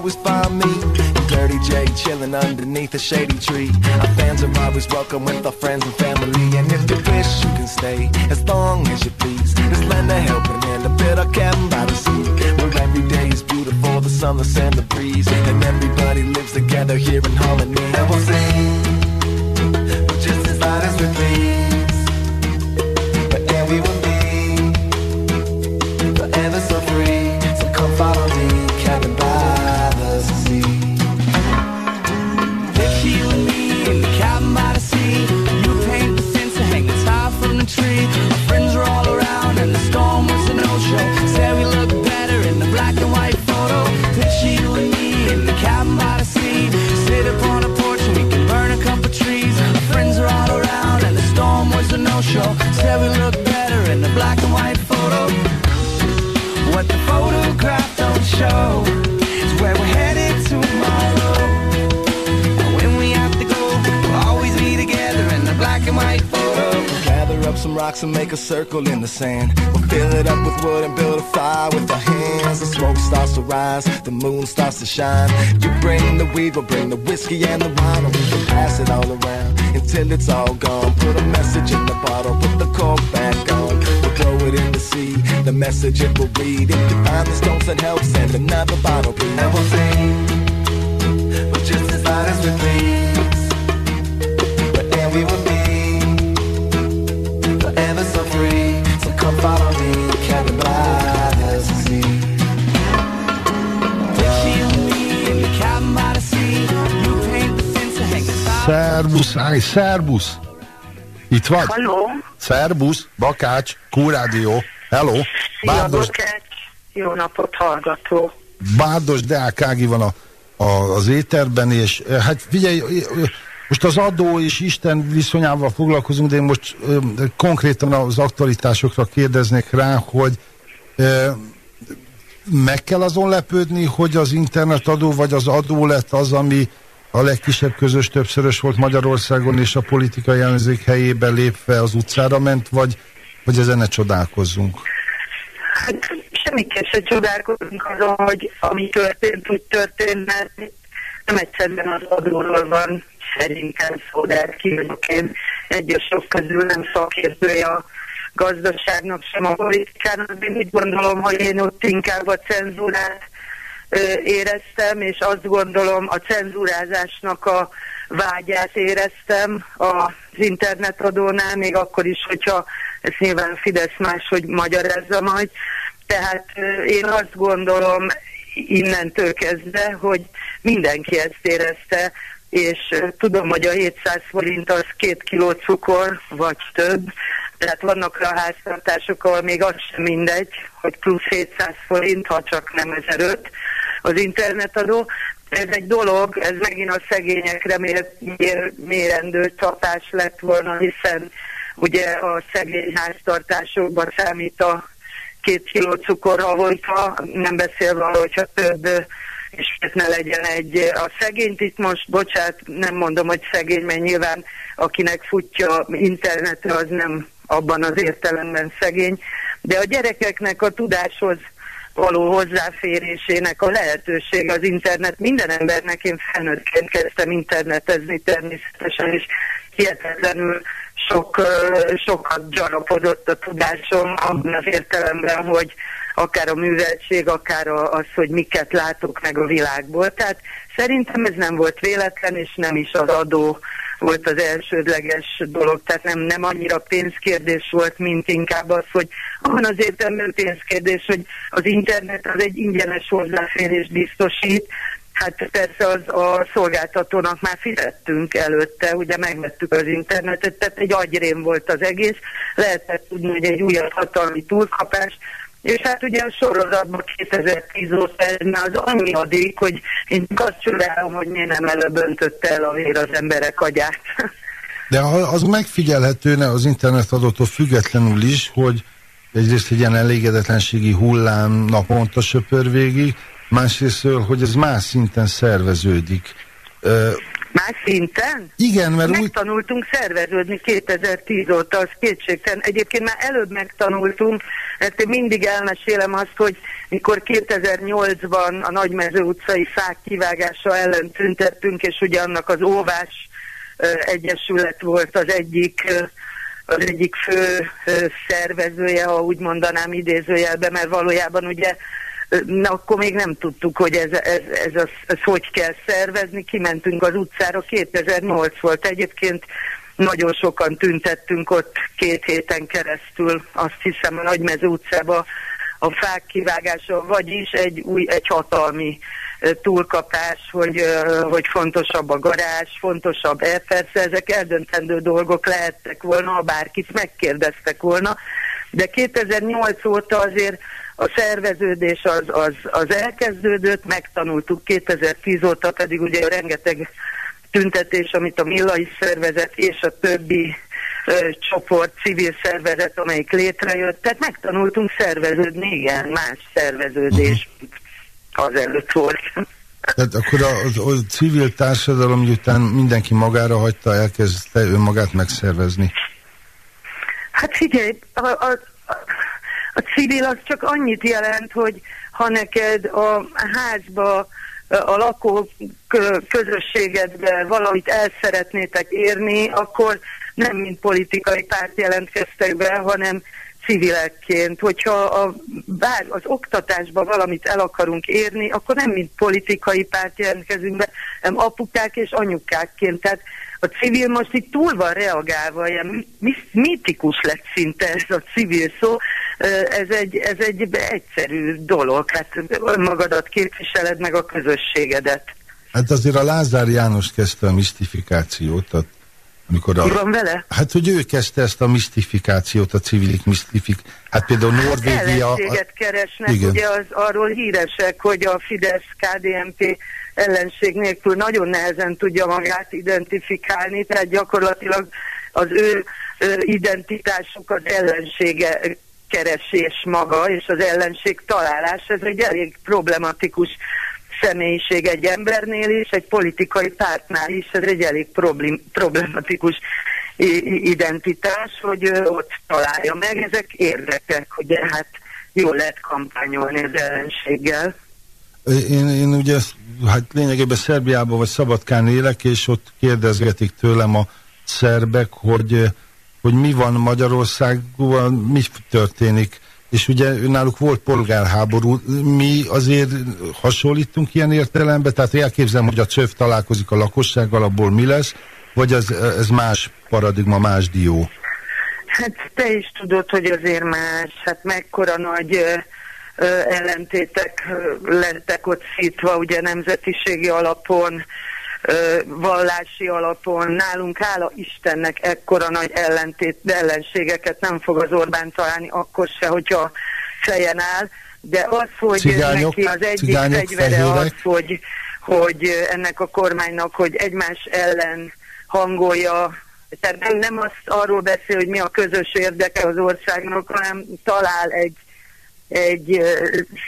always find me Dirty J chilling underneath a shady tree. Our fans are always welcome with our friends and family. And if you wish, you can stay as long as you please. Just lend a helping hand, a bit of cabin by the sea. Where every day is beautiful, the sun, the sand, the breeze. And everybody lives together here in harmony. And we'll sing, just as loud as we please. Rocks and make a circle in the sand. We'll fill it up with wood and build a fire with our hands. The smoke starts to rise, the moon starts to shine. You bring the weed, we'll bring the whiskey and the wine, and we can pass it all around until it's all gone. Put a message in the bottle, put the cork back on. We'll throw it in the sea, the message it will read. If you find the stones that help, send another bottle, please. And we'll sing, but just as loud as we please. But then we will hang the fire. Szerbusz, állj, szerbusz! Itt vagy? Halló? Szerbusz, Bakács, Q-Rádió, hello! Szia, Bárdos, Bakács! Jó napot, hallgató! Bárdos Deák Ági van a, a, az éterben, és eh, hát figyelj, eh, eh, most az adó és Isten viszonyával foglalkozunk, de én most ö, konkrétan az aktualitásokra kérdeznék rá, hogy ö, meg kell azon lepődni, hogy az internetadó vagy az adó lett az, ami a legkisebb közös többszörös volt Magyarországon, és a politikai ellenzék helyébe lépve az utcára ment, vagy, vagy ezen ne csodálkozzunk? Hát semmiképp se csodálkozunk azon, hogy ami történt, úgy történt, mert nem egyszerűen az adóról van szerintem de vagyok én egyesok közül nem szakértője a gazdaságnak, sem a politikának. Én úgy gondolom, hogy én ott inkább a cenzúrát éreztem, és azt gondolom a cenzúrázásnak a vágyát éreztem az internetadónál, még akkor is, hogyha ezt nyilván Fidesz máshogy magyarázza majd. Tehát én azt gondolom innentől kezdve, hogy mindenki ezt érezte, és tudom, hogy a 700 forint az két kiló cukor, vagy több, tehát vannak rá háztartások, ahol még az sem mindegy, hogy plusz 700 forint, ha csak nem 1005 az internetadó. Ez egy dolog, ez megint a szegényekre mér, mér, mérendő csapás lett volna, hiszen ugye a szegény háztartásokban számít a két kiló cukor havonta, nem beszélve arról, hogyha több és ez ne legyen egy a szegényt itt most, bocsát, nem mondom, hogy szegény, mert nyilván akinek futja internetre, az nem abban az értelemben szegény, de a gyerekeknek a tudáshoz való hozzáférésének a lehetőség az internet. Minden embernek én felnőttként kezdtem internetezni természetesen, és hihetetlenül sok, sokat gyarapodott a tudásom abban az értelemben, hogy akár a műveltség, akár a, az, hogy miket látok meg a világból. Tehát szerintem ez nem volt véletlen, és nem is az adó volt az elsődleges dolog, tehát nem, nem annyira pénzkérdés volt, mint inkább az, hogy van az értelemben pénzkérdés, hogy az internet az egy ingyenes hozzáférés biztosít, Hát persze az a szolgáltatónak már fizettünk előtte, ugye megvettük az internetet, tehát egy agyrém volt az egész, lehetett tudni, hogy egy újabb hatalmi túlkapás, és hát ugye a sorozatban 2010 óta az annyi addig, hogy én azt csodálom, hogy miért nem előbb öntötte el a vér az emberek agyát. De az megfigyelhető ne az internet adattól függetlenül is, hogy egyrészt egy ilyen elégedetlenségi hullám naponta söpör végig, másrészt, hogy ez más szinten szerveződik. Más szinten? Igen, mert Megtanultunk úgy... szerveződni 2010 óta, az kétségtelen. Egyébként már előbb megtanultunk, mert én mindig elmesélem azt, hogy mikor 2008-ban a Nagymező utcai fák kivágása ellen tüntettünk, és ugye annak az óvás egyesület volt az egyik az egyik fő szervezője, ha úgy mondanám idézőjelbe, mert valójában ugye na akkor még nem tudtuk, hogy ez, ez, ez, az, ez hogy kell szervezni, kimentünk az utcára, 2008 volt egyébként, nagyon sokan tüntettünk ott két héten keresztül, azt hiszem a Nagymező utcába. A fák kivágása, vagyis egy új, egy hatalmi túlkapás, hogy, hogy fontosabb a garázs, fontosabb el, persze ezek eldöntendő dolgok lehettek volna, ha bárkit megkérdeztek volna, de 2008 óta azért a szerveződés az, az, az elkezdődött, megtanultuk 2010 óta pedig ugye rengeteg tüntetés, amit a Milla is szervezett, és a többi ö, csoport, civil szervezet, amelyik létrejött, tehát megtanultunk szerveződni, igen, más szerveződés uh-huh. az előtt volt. Tehát akkor a, a, a civil társadalom után mindenki magára hagyta, elkezdte önmagát megszervezni? Hát figyelj, a, a, a civil az csak annyit jelent, hogy ha neked a házba, a lakó közösségedbe valamit el szeretnétek érni, akkor nem mint politikai párt jelentkeztek be, hanem civilekként, hogyha a, bár az oktatásban valamit el akarunk érni, akkor nem mint politikai párt jelentkezünk be, hanem apukák és anyukákként. Tehát a civil most itt túl van reagálva, ilyen mitikus lett szinte ez a civil szó, ez egy, ez egy egyszerű dolog, hát önmagadat képviseled meg a közösségedet. Hát azért a Lázár János kezdte a misztifikációt, a, amikor a, van vele? Hát, hogy ő kezdte ezt a misztifikációt, a civilik misztifik. Hát például hát Norvégia... Hát keresnek, igen. ugye az arról híresek, hogy a Fidesz-KDNP ellenség nélkül nagyon nehezen tudja magát identifikálni, tehát gyakorlatilag az ő, identitásuk az ellensége keresés maga, és az ellenség találás, ez egy elég problematikus személyiség egy embernél is, egy politikai pártnál is, ez egy elég problematikus identitás, hogy ott találja meg. Ezek érdekek, hogy hát jól lehet kampányolni az ellenséggel. Én, én ugye hát lényegében Szerbiában vagy Szabadkán élek, és ott kérdezgetik tőlem a szerbek, hogy, hogy mi van Magyarországon, mi történik. És ugye náluk volt polgárháború, mi azért hasonlítunk ilyen értelemben, tehát elképzelem, hogy a CÖV találkozik a lakossággal, abból mi lesz, vagy ez, ez más paradigma, más dió? Hát te is tudod, hogy azért más, hát mekkora nagy ellentétek lettek ott szítva, ugye nemzetiségi alapon, vallási alapon. Nálunk hála Istennek ekkora nagy ellentét, ellenségeket nem fog az Orbán találni, akkor se, hogyha fejen áll. De az, hogy cigányok, neki az egyik fegyvere az, hogy, hogy ennek a kormánynak, hogy egymás ellen hangolja tehát nem, nem azt arról beszél, hogy mi a közös érdeke az országnak, hanem talál egy egy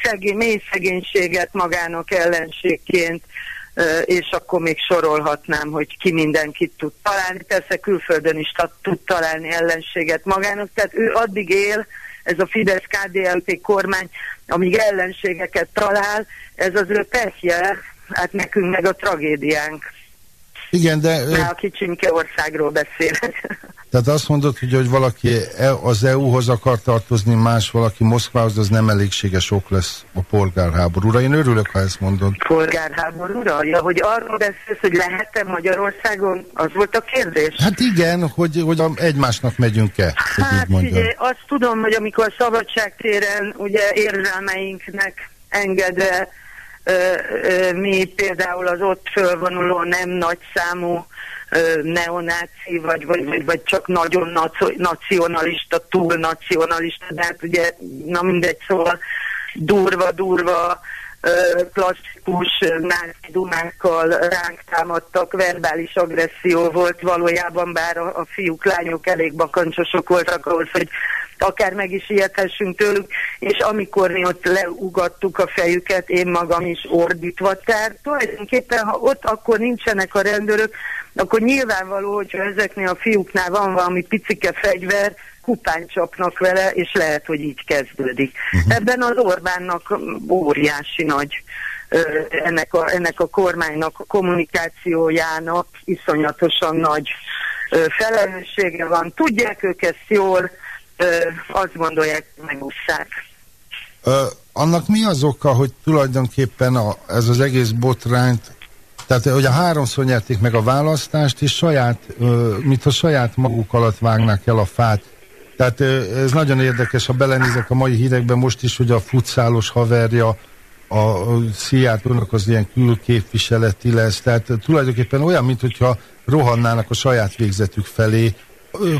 szegény, mély szegénységet magának ellenségként, és akkor még sorolhatnám, hogy ki mindenkit tud találni. Persze külföldön is tud találni ellenséget magának, tehát ő addig él, ez a Fidesz-KDLP kormány, amíg ellenségeket talál, ez az ő pehje, hát nekünk meg a tragédiánk. Igen, de... Már a kicsinke országról beszélek. Tehát azt mondod, hogy, hogy valaki e, az EU-hoz akar tartozni, más valaki Moszkvához, az nem elégséges ok lesz a polgárháborúra. Én örülök, ha ezt mondod. Polgárháborúra? Ja, hogy arról beszélsz, hogy lehet-e Magyarországon? Az volt a kérdés? Hát igen, hogy, hogy egymásnak megyünk-e, hát, Ugye, azt tudom, hogy amikor szabadságtéren ugye érzelmeinknek engedve mi például az ott fölvonuló nem nagy számú neonáci, vagy, vagy, vagy, csak nagyon nacionalista, túl nacionalista, de hát ugye, na mindegy, szóval durva-durva klasszikus náci dumákkal ránk támadtak, verbális agresszió volt valójában, bár a, a fiúk, lányok elég bakancsosok voltak ahhoz, hogy akár meg is ijedhessünk tőlük, és amikor mi ott leugattuk a fejüket, én magam is ordítva, tehát tulajdonképpen, ha ott akkor nincsenek a rendőrök, akkor nyilvánvaló, hogyha ezeknél a fiúknál van valami picike fegyver, kupán csapnak vele, és lehet, hogy így kezdődik. Uh-huh. Ebben az Orbánnak óriási nagy ennek a, ennek a kormánynak a kommunikációjának iszonyatosan nagy felelőssége van. Tudják ők ezt jól, azt gondolják, megúszszák. Annak mi az oka, hogy tulajdonképpen a, ez az egész botrányt tehát, hogy a háromszor nyerték meg a választást, és saját, mint a saját maguk alatt vágnák el a fát. Tehát ez nagyon érdekes, ha belenézek a mai hírekben most is, hogy a futszálos haverja, a Szijjártónak az ilyen külképviseleti lesz, tehát tulajdonképpen olyan, mintha rohannának a saját végzetük felé,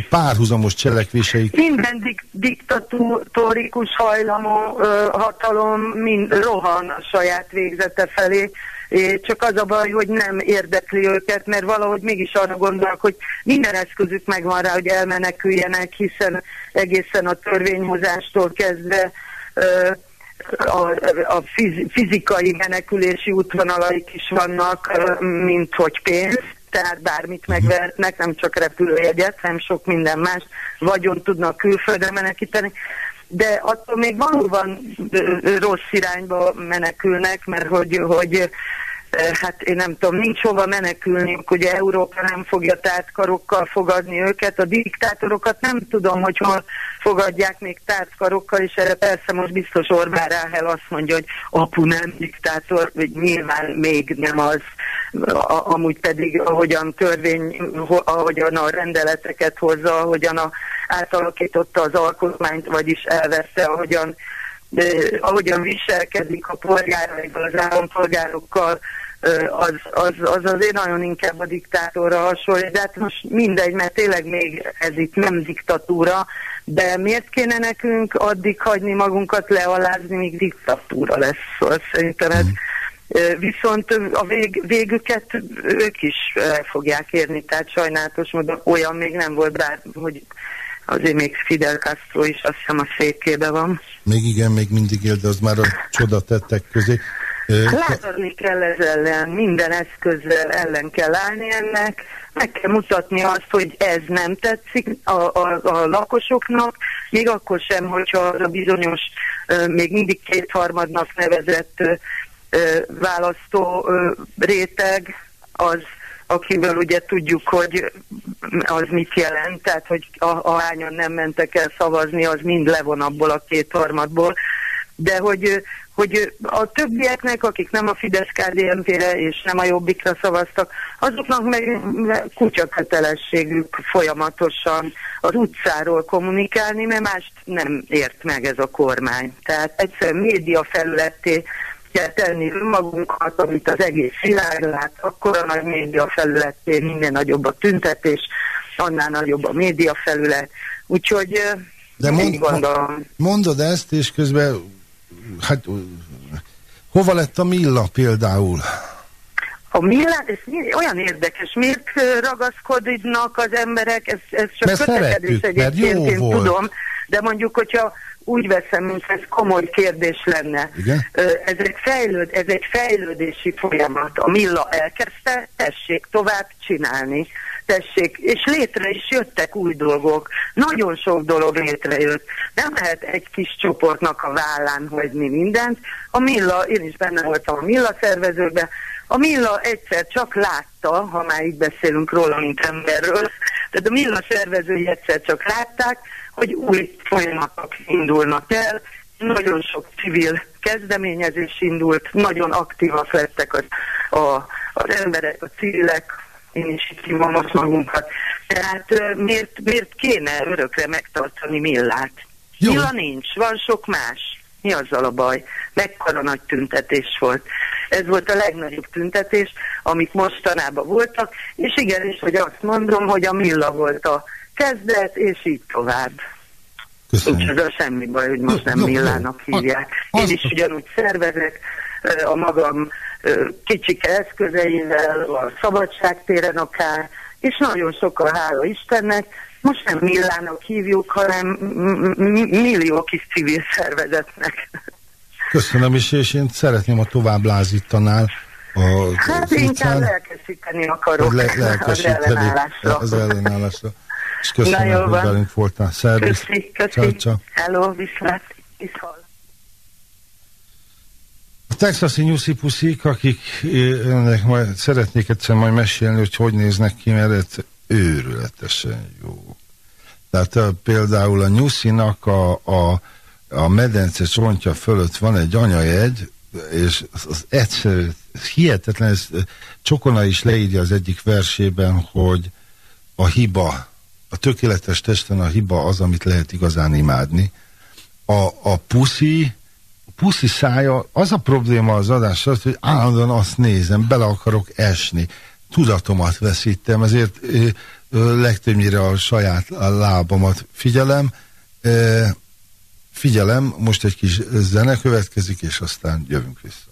párhuzamos cselekvéseik. Minden dik diktatórikus hajlamú ö, hatalom mind rohan a saját végzete felé, É, csak az a baj, hogy nem érdekli őket, mert valahogy mégis arra gondolok, hogy minden eszközük megvan rá, hogy elmeneküljenek, hiszen egészen a törvényhozástól kezdve a, a fizikai menekülési útvonalaik is vannak, mint hogy pénz, tehát bármit megvehetnek, nem csak repülőjegyet, hanem sok minden más, vagyon tudnak külföldre menekíteni, de attól még valóban rossz irányba menekülnek, mert hogy, hogy hát én nem tudom, nincs hova menekülni, ugye Európa nem fogja tártkarokkal fogadni őket, a diktátorokat nem tudom, hogy hol fogadják még tártkarokkal, és erre persze most biztos Orbán Ráhel azt mondja, hogy apu nem diktátor, vagy nyilván még nem az, a, amúgy pedig ahogyan törvény, ahogyan a rendeleteket hozza, ahogyan a, átalakította az alkotmányt, vagyis elvette, ahogyan de ahogyan viselkedik a polgáraival, az állampolgárokkal, az, az, az azért nagyon inkább a diktátorra hasonlít, de hát most mindegy, mert tényleg még ez itt nem diktatúra, de miért kéne nekünk addig hagyni magunkat lealázni, míg diktatúra lesz? Szóval szerintem ez Viszont a vég, végüket ők is el fogják érni, tehát sajnálatos módon olyan még nem volt, bár, hogy azért még Fidel Castro is azt hiszem a székébe van. Még igen, még mindig él, de az már a csoda tettek közé. Látni kell ez ellen, minden eszközzel ellen kell állni ennek, meg kell mutatni azt, hogy ez nem tetszik a, a, a lakosoknak, még akkor sem, hogyha a bizonyos, még mindig kétharmadnak nevezett választó réteg, az akivel ugye tudjuk, hogy az mit jelent, tehát hogy a, a hányan nem mentek el szavazni, az mind levon abból a kétharmadból, de hogy, hogy a többieknek, akik nem a fidesz kdnp re és nem a Jobbikra szavaztak, azoknak meg kutya kötelességük folyamatosan az utcáról kommunikálni, mert mást nem ért meg ez a kormány. Tehát egyszerűen média felületté kell tenni önmagunkat, amit az egész világ lát, akkor a nagy média felületén minden nagyobb a tüntetés, annál nagyobb a média felület. Úgyhogy de mond, gondolom. mondod ezt, és közben hát hova lett a Milla például? A Millán, ez olyan érdekes, miért ragaszkodnak az emberek, ez, ez csak mert kötekedés egyébként, én tudom, de mondjuk, hogyha úgy veszem, mint ez komoly kérdés lenne. Igen? Ez, egy fejlőd, ez egy fejlődési folyamat. A Milla elkezdte, tessék tovább csinálni. Tessék, és létre is jöttek új dolgok. Nagyon sok dolog létrejött. Nem lehet egy kis csoportnak a vállán hozni mindent. A Milla, én is benne voltam a Milla szervezőben, a Milla egyszer csak látta, ha már így beszélünk róla, mint emberről, tehát a Milla szervezői egyszer csak látták, hogy új folyamatok indulnak el, nagyon sok civil kezdeményezés indult, nagyon aktívak lettek az, a, az emberek, a civilek, én is itt hívom most magunkat. Tehát miért, miért kéne örökre megtartani Millát? Jó. Milla nincs, van sok más. Mi azzal a baj? Mekkora nagy tüntetés volt. Ez volt a legnagyobb tüntetés, amik mostanában voltak, és igenis, hogy azt mondom, hogy a Milla volt a kezdet, és így tovább. Köszönöm. Nincs a semmi baj, hogy most nem Millának hívják. Én is ugyanúgy szervezek a magam kicsike eszközeivel, a szabadságtéren akár, és nagyon sokkal hála Istennek, most nem Millának hívjuk, hanem millió kis civil szervezetnek. Köszönöm is, és én szeretném, a tovább lázítanál. A, hát az inkább lelkesíteni akarok le, lelkesíteni az ellenállásra. Az ellenállásra. És köszönöm, hogy velünk voltál. Szervusz. Köszi, köszi. Hello, viszlát. Viszont. A texasi nyuszi puszik, akik önnek majd szeretnék egyszer majd mesélni, hogy hogy néznek ki, mert őrületesen jó. Tehát a, például a nyuszinak a, a, a medence csontja fölött van egy anyajegy, és az, az egyszerű, hihetetlen, ez Csokona is leírja az egyik versében, hogy a hiba a tökéletes testen a hiba az, amit lehet igazán imádni. A, a puszi, puszi szája, az a probléma az adás, az, hogy állandóan azt nézem, bele akarok esni. Tudatomat veszítem, ezért ö, ö, legtöbbnyire a saját a lábamat figyelem. Ö, figyelem, most egy kis zene következik, és aztán jövünk vissza.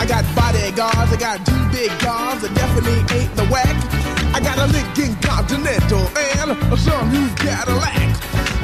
I got bodyguards, I got two big guns that definitely ain't the whack. I got a Lincoln Continental and a some new Cadillac.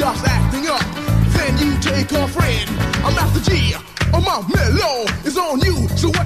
starts acting up, then you take a friend. I'm Master G. Oh, my mellow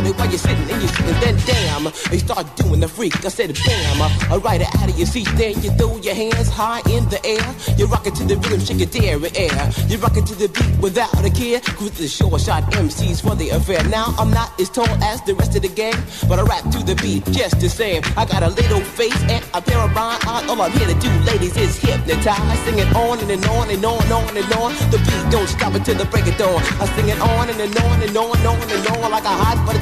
while you're sitting and you're sitting. Then damn, you start doing the freak. I said bam, I ride it out of your seat. Then you throw your hands high in the air. You rock it to the rhythm, shake your dairy air. You rock it to the beat without a care. Cruise the short shot MCs for the affair. Now I'm not as tall as the rest of the gang, but I rap to the beat just the same. I got a little face and a pair of rhyme eyes. All I'm here to do, ladies, is hypnotize. Sing it on and, and on and on and on and on. The beat don't stop until the break of dawn. I sing it on and, and on and on and on and on like a hot butter.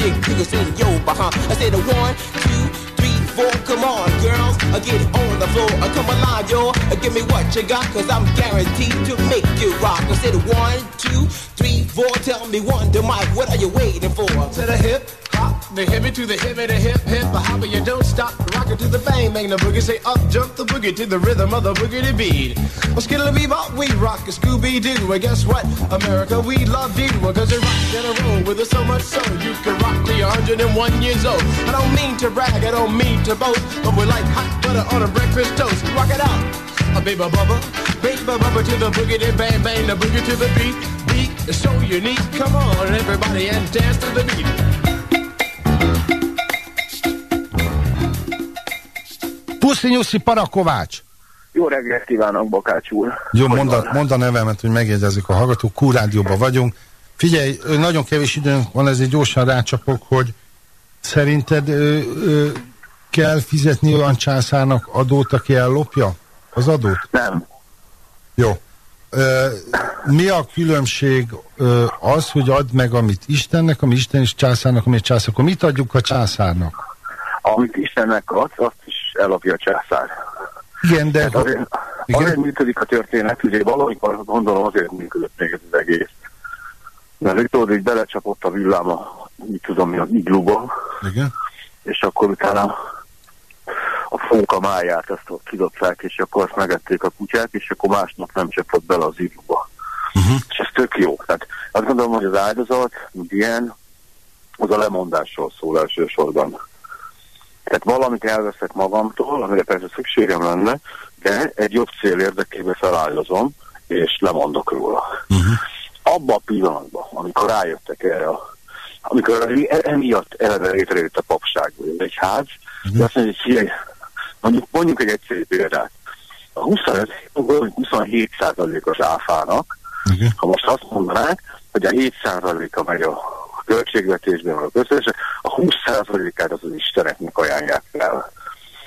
jig, jiggle, and yo, behind. I said a one, two, Come on, girls, I get on the floor. I come alive, yo. Uh, give me what you got, cause I'm guaranteed to make you rock. I said one, two, three, four. Tell me one to Mike, what are you waiting for? To the hip hop, the hippie to the hip hippie, the hip hip, the hopper, you don't stop, rock it to the bang bang, the boogie say up, jump the boogie to the rhythm of the boogie to beat. Well, skittle bebop, we rock a Scooby Doo. And guess what? America, we love you, cause you rock in a roll with us so much so you can rock till you're 101 years old. I don't mean to brag, I don't mean to boast, but we're like hot butter on a breakfast toast. Rock it out, a baby bubba, baby bubba to the boogie, then bang bang, the boogie to the beat. Beat is so unique. Come on, everybody, and dance to the beat. Puszi Nyuszi Parakovács! Jó reggelt kívánok, Bakács úr! Jó, mondd a, mond a nevemet, hogy megjegyezzük a hallgatók. Q-rádióban vagyunk. Figyelj, nagyon kevés időnk van, ezért gyorsan rácsapok, hogy szerinted ö, ö, kell fizetni olyan császárnak adót, aki ellopja az adót? Nem. Jó. Ö, mi a különbség ö, az, hogy add meg, amit Istennek, ami Isten is császárnak, amit császár, akkor mit adjuk a császárnak? Amit Istennek adsz, azt is ellopja a császár. Igen, de... Hát azért, igen? azért működik a történet, ugye valamikor gondolom azért működött még ez az egész. Mert hogy tudod, hogy belecsapott a villám a, mit tudom mi, az igluba. Igen. És akkor utána a fóka máját azt ott kidobták, és akkor azt megették a kutyák, és akkor másnap nem csapott bele az igluba. Uh -huh. És ez tök jó. Tehát azt gondolom, hogy az áldozat, mint ilyen, az a lemondásról szól elsősorban. Tehát valamit elveszek magamtól, amire persze szükségem lenne, de egy jobb cél érdekében felállozom, és lemondok róla. Uh-huh. Abban a pillanatban, amikor rájöttek erre, amikor emiatt eleve létrejött a papság, vagy egy ház, uh-huh. de azt mondja, hogy mondjuk, mondjuk egy egyszerű példát. A 27 os áfának, ha most azt mondanák, hogy a 7 a megy a költségvetésben a közös, a 20%-át az az isteneknek ajánlják fel.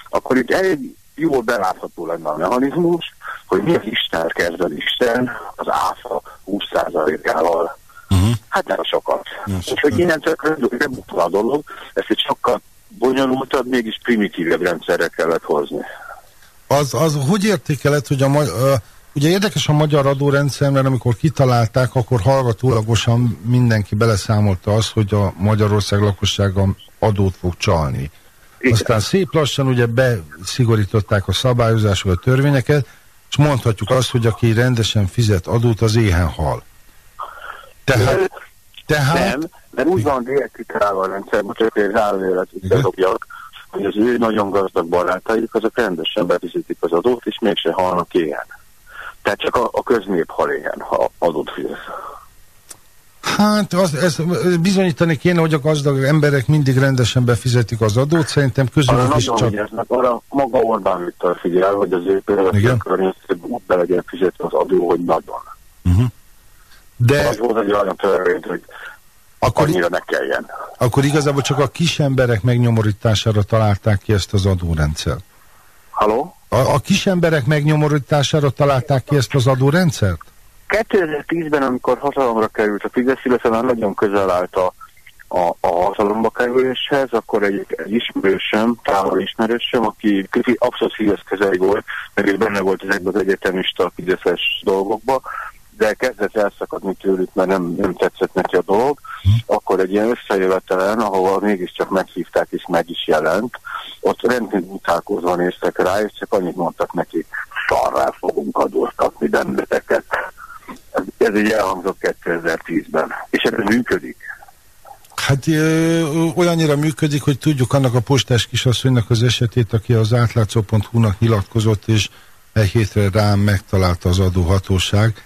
Akkor itt elég jól belátható lenne a mechanizmus, hogy mi az Isten kezd az Isten az áfa 20%-ával. Uh-huh. Hát nem sokat. Úgyhogy innentől nem a dolog, ezt egy sokkal bonyolultabb, mégis primitívebb rendszerre kellett hozni. Az, az hogy értékeled, hogy a, uh, Ugye érdekes a magyar adórendszer, mert amikor kitalálták, akkor hallgatólagosan mindenki beleszámolta azt, hogy a Magyarország lakossága adót fog csalni. Igen. Aztán szép lassan ugye beszigorították a szabályozásokat, a törvényeket, és mondhatjuk azt, hogy aki rendesen fizet adót, az éhen hal. Tehát... tehát nem, mert úgy van diakitrálva a rendszer, most csak egy zárójelet bedobjak, hogy az ő nagyon gazdag barátaik, azok rendesen befizetik az adót, és mégse halnak éhen. Tehát csak a, a köznép hal ilyen, ha adott fizet. Hát, az, ez bizonyítani kéne, hogy a gazdag emberek mindig rendesen befizetik az adót, szerintem közülük is csak... Vigyáznak, arra maga Orbán Viktor figyel, hogy az ő például úgy be legyen fizetve az adó, hogy nagyon. Uh-huh. De... Az volt egy olyan törvényt, hogy akkor, annyira ne kelljen. Akkor igazából csak a kis emberek megnyomorítására találták ki ezt az adórendszert. Haló? A, a kis emberek megnyomorítására találták ki ezt az adórendszert? 2010-ben, amikor hatalomra került a Fidesz, illetve már nagyon közel állt a, a, a hatalomba kerüléshez, akkor egy, egy ismerősöm, távol ismerősöm, aki abszolút Fidesz közeli volt, meg benne volt ezekben az egyetemista Fideszes dolgokba, de kezdett elszakadni tőlük, mert nem, nem tetszett neki a dolog, akkor egy ilyen összejövetelen, ahol mégiscsak meghívták és meg is jelent, ott rendkívül utálkozva néztek rá, és csak annyit mondtak neki, szarrá fogunk adóztatni benneteket. Ez, ez így elhangzott 2010-ben, és ez működik. Hát ö, olyannyira működik, hogy tudjuk annak a postás kisasszonynak az esetét, aki az átlátszó.hu-nak nyilatkozott, és egy hétre rám megtalálta az adóhatóság,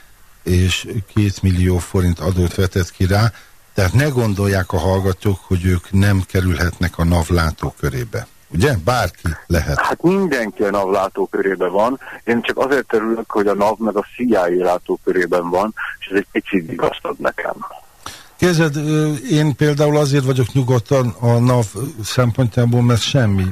és két millió forint adót vetett ki rá, tehát ne gondolják a hallgatók, hogy ők nem kerülhetnek a NAV látókörébe. Ugye? Bárki lehet. Hát mindenki a NAV látókörében van. Én csak azért terülök, hogy a NAV meg a CIA látókörében van, és ez egy picit igazad nekem. Kézed, én például azért vagyok nyugodtan a NAV szempontjából, mert semmi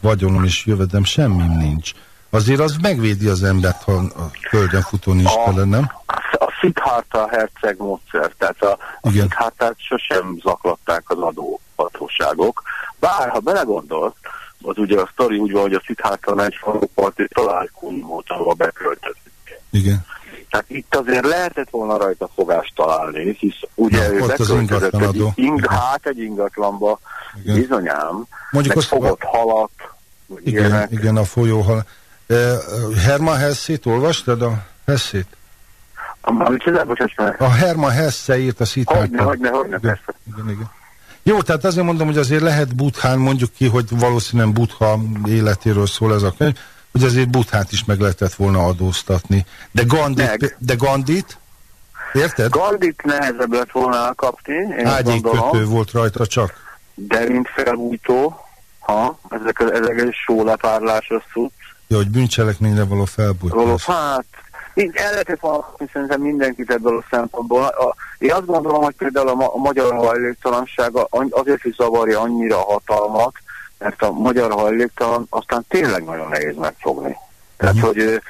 vagyonom és jövedem, semmi nincs. Azért az megvédi az embert, ha a földön futó nincs tele, nem? A Szidhárta herceg módszer, tehát a, a Szidhártát sosem zaklatták az adóhatóságok. Bár, ha belegondolsz, az ugye a sztori úgy van, hogy a Szidhárta egy faluparti találkozó ahol beköltözik. Igen. Tehát itt azért lehetett volna rajta fogást találni, hisz ugye Na, ő beköltözött egy, ing, hát egy ingatlanba, igen. bizonyám, Mondjuk meg fogott halat, igen, igen, a folyóhal. Herman Hessét olvastad a Hessét? A Herman Hesse írt a szitát. Hogyne, hogyne, hogyne, persze. Igen, igen. Jó, tehát azért mondom, hogy azért lehet Buthán, mondjuk ki, hogy valószínűleg Butha életéről szól ez a könyv, hogy azért Buthát is meg lehetett volna adóztatni. De Gandit, de Gandit érted? Gandit nehezebb lett volna kapni, Ágyékötő volt rajta csak. De mint felújító, ha, ezek, ezek egy sólepárlásos szút. Ja, hogy bűncselekményre való felbújtás. Hát, el lehetett volna szerintem mindenkit ebből a szempontból. A, én azt gondolom, hogy például a, a magyar hajléktalanság azért is zavarja annyira a hatalmat, mert a magyar hajléktalan aztán tényleg nagyon nehéz megfogni. Tehát, uh-huh. hogy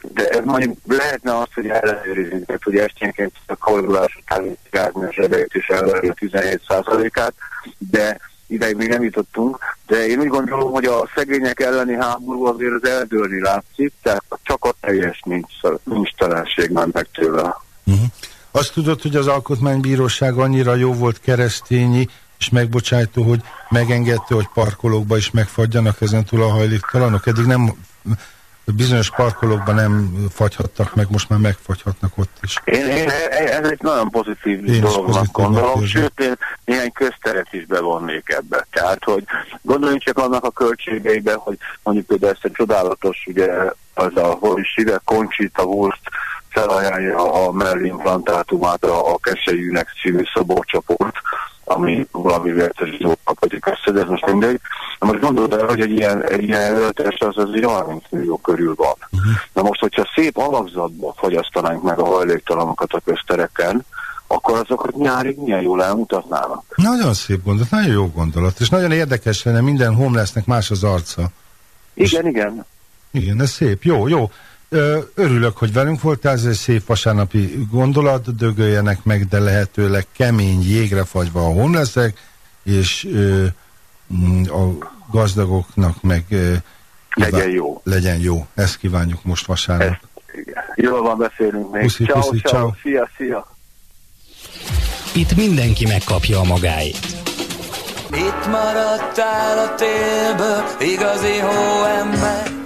de ez mondjuk lehetne azt, hogy ellenőrizni, mert hogy esténként a kalkulás után a zsebeit is ellenőrizni 17%-át, de ideig még nem jutottunk, de én úgy gondolom, hogy a szegények elleni háború azért az eldőlni látszik, tehát csak a teljes nincs, nincs találség már meg tőle. Uh-huh. Azt tudod, hogy az Alkotmánybíróság annyira jó volt keresztényi, és megbocsájtó, hogy megengedte, hogy parkolókba is megfagyjanak ezen túl a hajléktalanok. Eddig nem bizonyos parkolókban nem fagyhattak meg, most már megfagyhatnak ott is. Én, én ez egy nagyon pozitív én dolognak gondolom, sőt én néhány közteret is bevonnék ebbe. Tehát, hogy gondoljunk csak annak a költségeibe, hogy mondjuk például ezt a csodálatos, ugye, az a, hol is ide, Conchita Wurst felajánlja a mellimplantátumát a, a Keselyűnek című szoborcsoport, ami valami vértesítő kapatik össze, de ez most mindegy. Na most gondolod el, hogy egy ilyen, egy ilyen előttes az az 30 millió körül van. Uh-huh. Na most, hogyha szép alakzatban fogyasztanánk meg a hajléktalanokat a köztereken, akkor azokat nyárig milyen jól elmutatnának. Nagyon szép gondolat, nagyon jó gondolat, és nagyon érdekes lenne, minden homelessnek más az arca. Igen, és... igen. Igen, ez szép, jó, jó. Örülök, hogy velünk voltál, ez egy szép vasárnapi gondolat, dögöljenek meg, de lehetőleg kemény jégre fagyva a honleszek, és ö, mm, a gazdagoknak meg ö, legyen jó. Legyen jó. Ezt kívánjuk most vasárnap. Jól van, beszélünk még. Puszi, ciao, puszi, ciao. Szia, szia. Itt mindenki megkapja a magáit. Itt maradtál a télből, igazi hóember.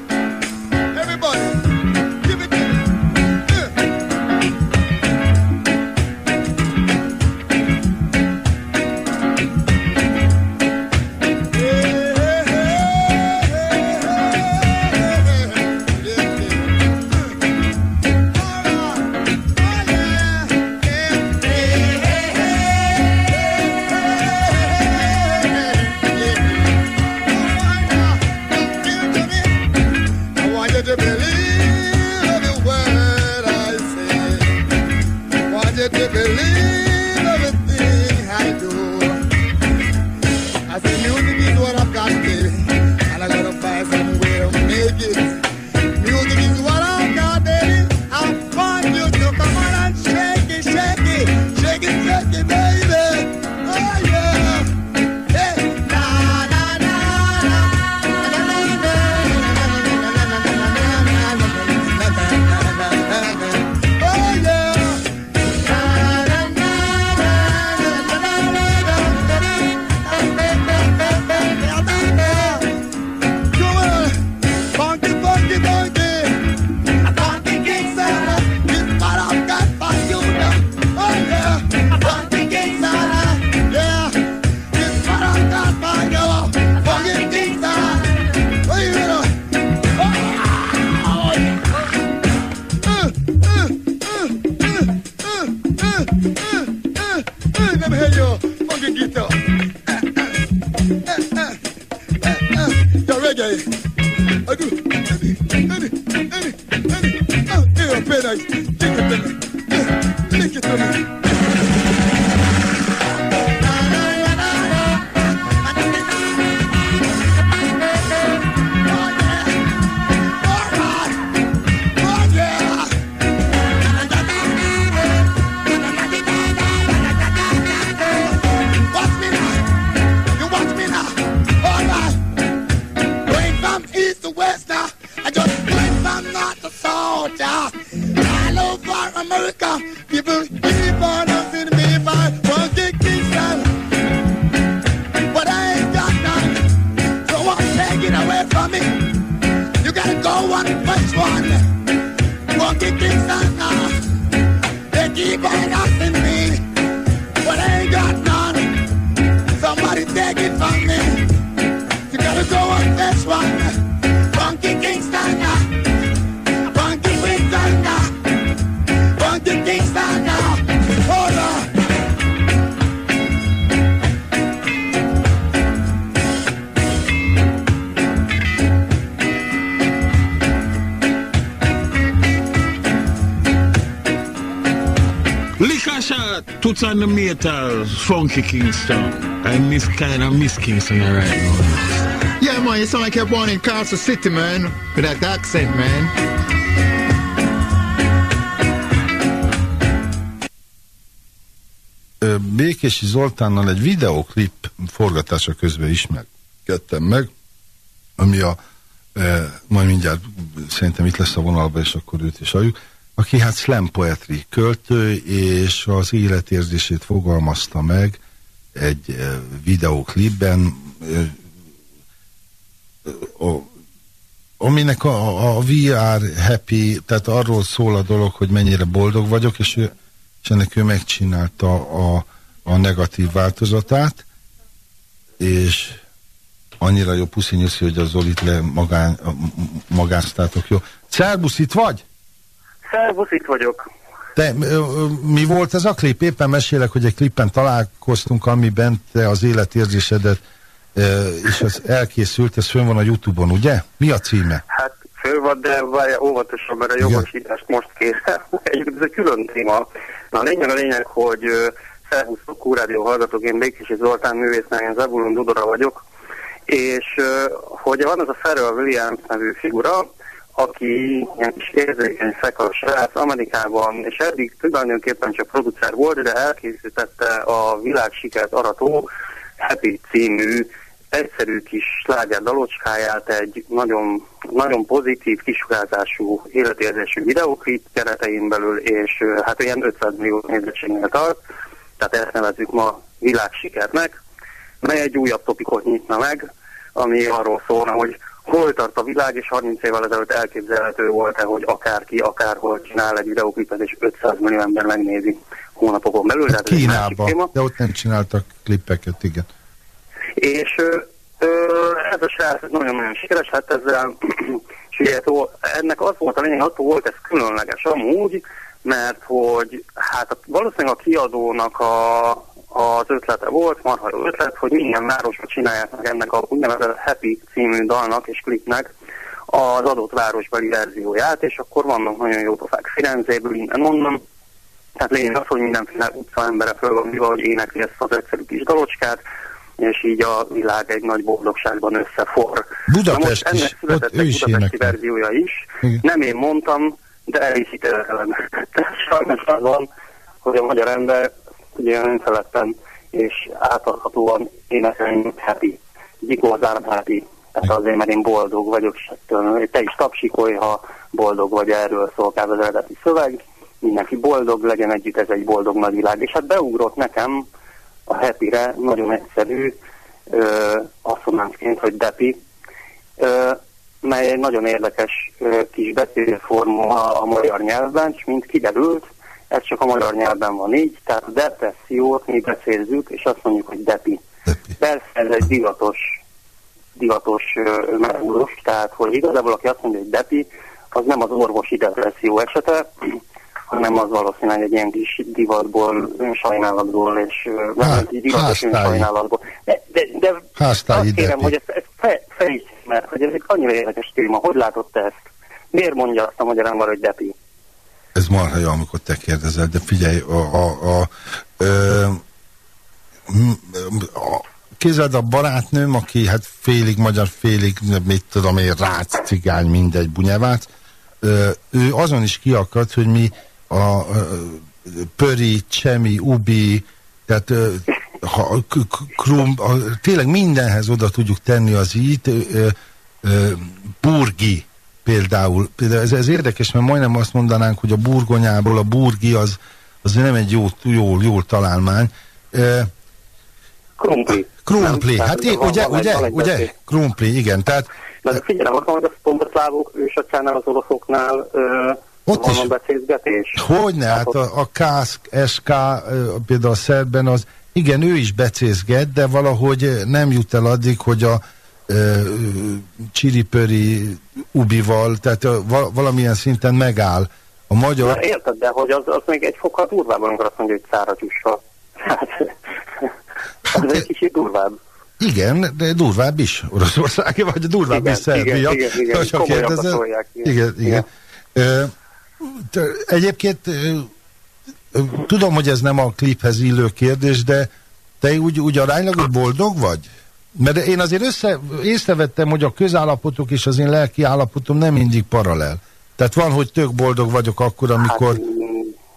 Any, any, any, any. Uh, yeah, paradise. Take it to me. Uh, take it to me. On the metal, Funky Kingston. I miss kind of miss Kingston right now. Yeah, man, you sound like you're born in Castle City, man. With that accent, man. Békési Zoltánnal egy videoklip forgatása közben ismerkedtem meg, ami a, e, majd mindjárt szerintem itt lesz a vonalban, és akkor őt is halljuk, aki hát slam poetry költő, és az életérzését fogalmazta meg egy videóklipben, aminek a, a VR happy, tehát arról szól a dolog, hogy mennyire boldog vagyok, és, ő, és ennek ő megcsinálta a, a negatív változatát, és annyira jó puszi nyuszi, hogy az Zolit le magán, magáztátok, jó? Szerbusz, itt vagy? Szerbusz, itt vagyok. Te, mi volt ez a klip? Éppen mesélek, hogy egy klippen találkoztunk, amiben te az életérzésedet és az elkészült, ez fönn van a Youtube-on, ugye? Mi a címe? Hát föl van, de várja óvatosan, mert a jogosítást most készül. Egyébként ez egy külön téma. Na a lényeg a lényeg, hogy felhúztuk Kúrádió hallgatók, én Békési Zoltán művésznál, én Zabulon Dudora vagyok, és hogy van az a Pharrell Williams nevű figura, aki ilyen kis érzékeny fekar srác Amerikában, és eddig tulajdonképpen csak producer volt, de elkészítette a világsikert arató Happy című egyszerű kis sláger dalocskáját egy nagyon, nagyon pozitív, kisugázású, életérzésű videoklip keretein belül, és hát ilyen 500 millió nézettségnél tart, tehát ezt nevezzük ma világsikernek, mely egy újabb topikot nyitna meg, ami arról szólna, hogy hol tart a világ, és 30 évvel ezelőtt elképzelhető volt-e, hogy akárki, akárhol csinál egy videoklipet, és 500 millió ember megnézi hónapokon belül. Hát Kínában, de ott nem csináltak klippeket, igen. És ö, ö, ez a srác nagyon-nagyon sikeres, hát ezzel, ugye, ennek az volt a lényeg, attól volt ez különleges amúgy, mert hogy hát valószínűleg a kiadónak a, az ötlete volt, marha jó ötlet, hogy minden városban csinálják meg ennek a úgynevezett Happy című dalnak és klipnek az adott városbeli verzióját, és akkor vannak nagyon jó pofák Firenzéből, innen onnan. Tehát lényeg az, hogy mindenféle utca embere föl van, hogy énekli ezt az egyszerű kis dalocskát, és így a világ egy nagy boldogságban összefor. Budapest Na most ennek született egy budapesti verziója is. Igen. Nem én mondtam, de el is. Tehát sajnos az van, hogy a magyar ember ugye önfeledten és átadhatóan énekelni happy. Gyikorzán happy. Tehát azért, mert én boldog vagyok, és te is tapsikolj, ha boldog vagy, erről szolgál az eredeti szöveg. Mindenki boldog, legyen együtt, ez egy boldog nagy világ. És hát beugrott nekem a happy-re nagyon egyszerű ö, hogy depi, ö, mely egy nagyon érdekes ö, kis beszélőforma a magyar nyelvben, és mint kiderült, ez csak a magyar nyelvben van így, tehát a depressziót mi beszéljük, és azt mondjuk, hogy depi. depi. Persze ez egy divatos, divatos megoldás, tehát hogy igazából aki azt mondja, hogy depi, az nem az orvosi depresszió esete, hanem az valószínűleg egy ilyen kis divatból, sajnálatból, és Há, divatos sajnálatból. De, de, de azt kérem, depi. hogy ezt, ezt fe, fejtsd, mert hogy ez egy annyira érdekes téma. Hogy látod te ezt? Miért mondja azt a magyar ember, hogy depi? Ez marha jó, amikor te kérdezel, de figyelj, a, a, a, a, a kézed a barátnőm, aki hát félig magyar, félig, mit tudom én, rác, cigány, mindegy, bunyevác, ő azon is kiakadt, hogy mi a, a pöri, csemi, ubi, tehát ha, krum, a, tényleg mindenhez oda tudjuk tenni az itt, burgi, például. például ez, ez érdekes, mert majdnem azt mondanánk, hogy a burgonyából a burgi az, az nem egy jó, jó, jó találmány. E, krumpli. Krumpli, hát én, ugye, ugye, ugye, krumpli, igen, tehát... Na, de figyelem, azt mondom, hogy a szombatszlávok ősacsánál az oroszoknál ö, ott van is. a beszélgetés. Hogyne, hát a, a KSK, SK, például a szerben az, igen, ő is becézget, de valahogy nem jut el addig, hogy a csiripöri ubival, tehát valamilyen szinten megáll. A magyar... Na, érted, de hogy az, az még egy fokkal durvább, amikor azt mondja, hogy száratyussal. Hát, ez egy kicsit durvább. Igen, de durvább is Oroszország, vagy durvább igen, is Szerbia. Igen, igen, igen, igen, igen. igen, igen. igen. Egyébként tudom, hogy ez nem a kliphez illő kérdés, de te úgy, úgy aránylag boldog vagy? Mert én azért össze, észrevettem, hogy a közállapotok és az én lelki állapotom nem mindig paralel. Tehát van, hogy tök boldog vagyok akkor, amikor... Hát,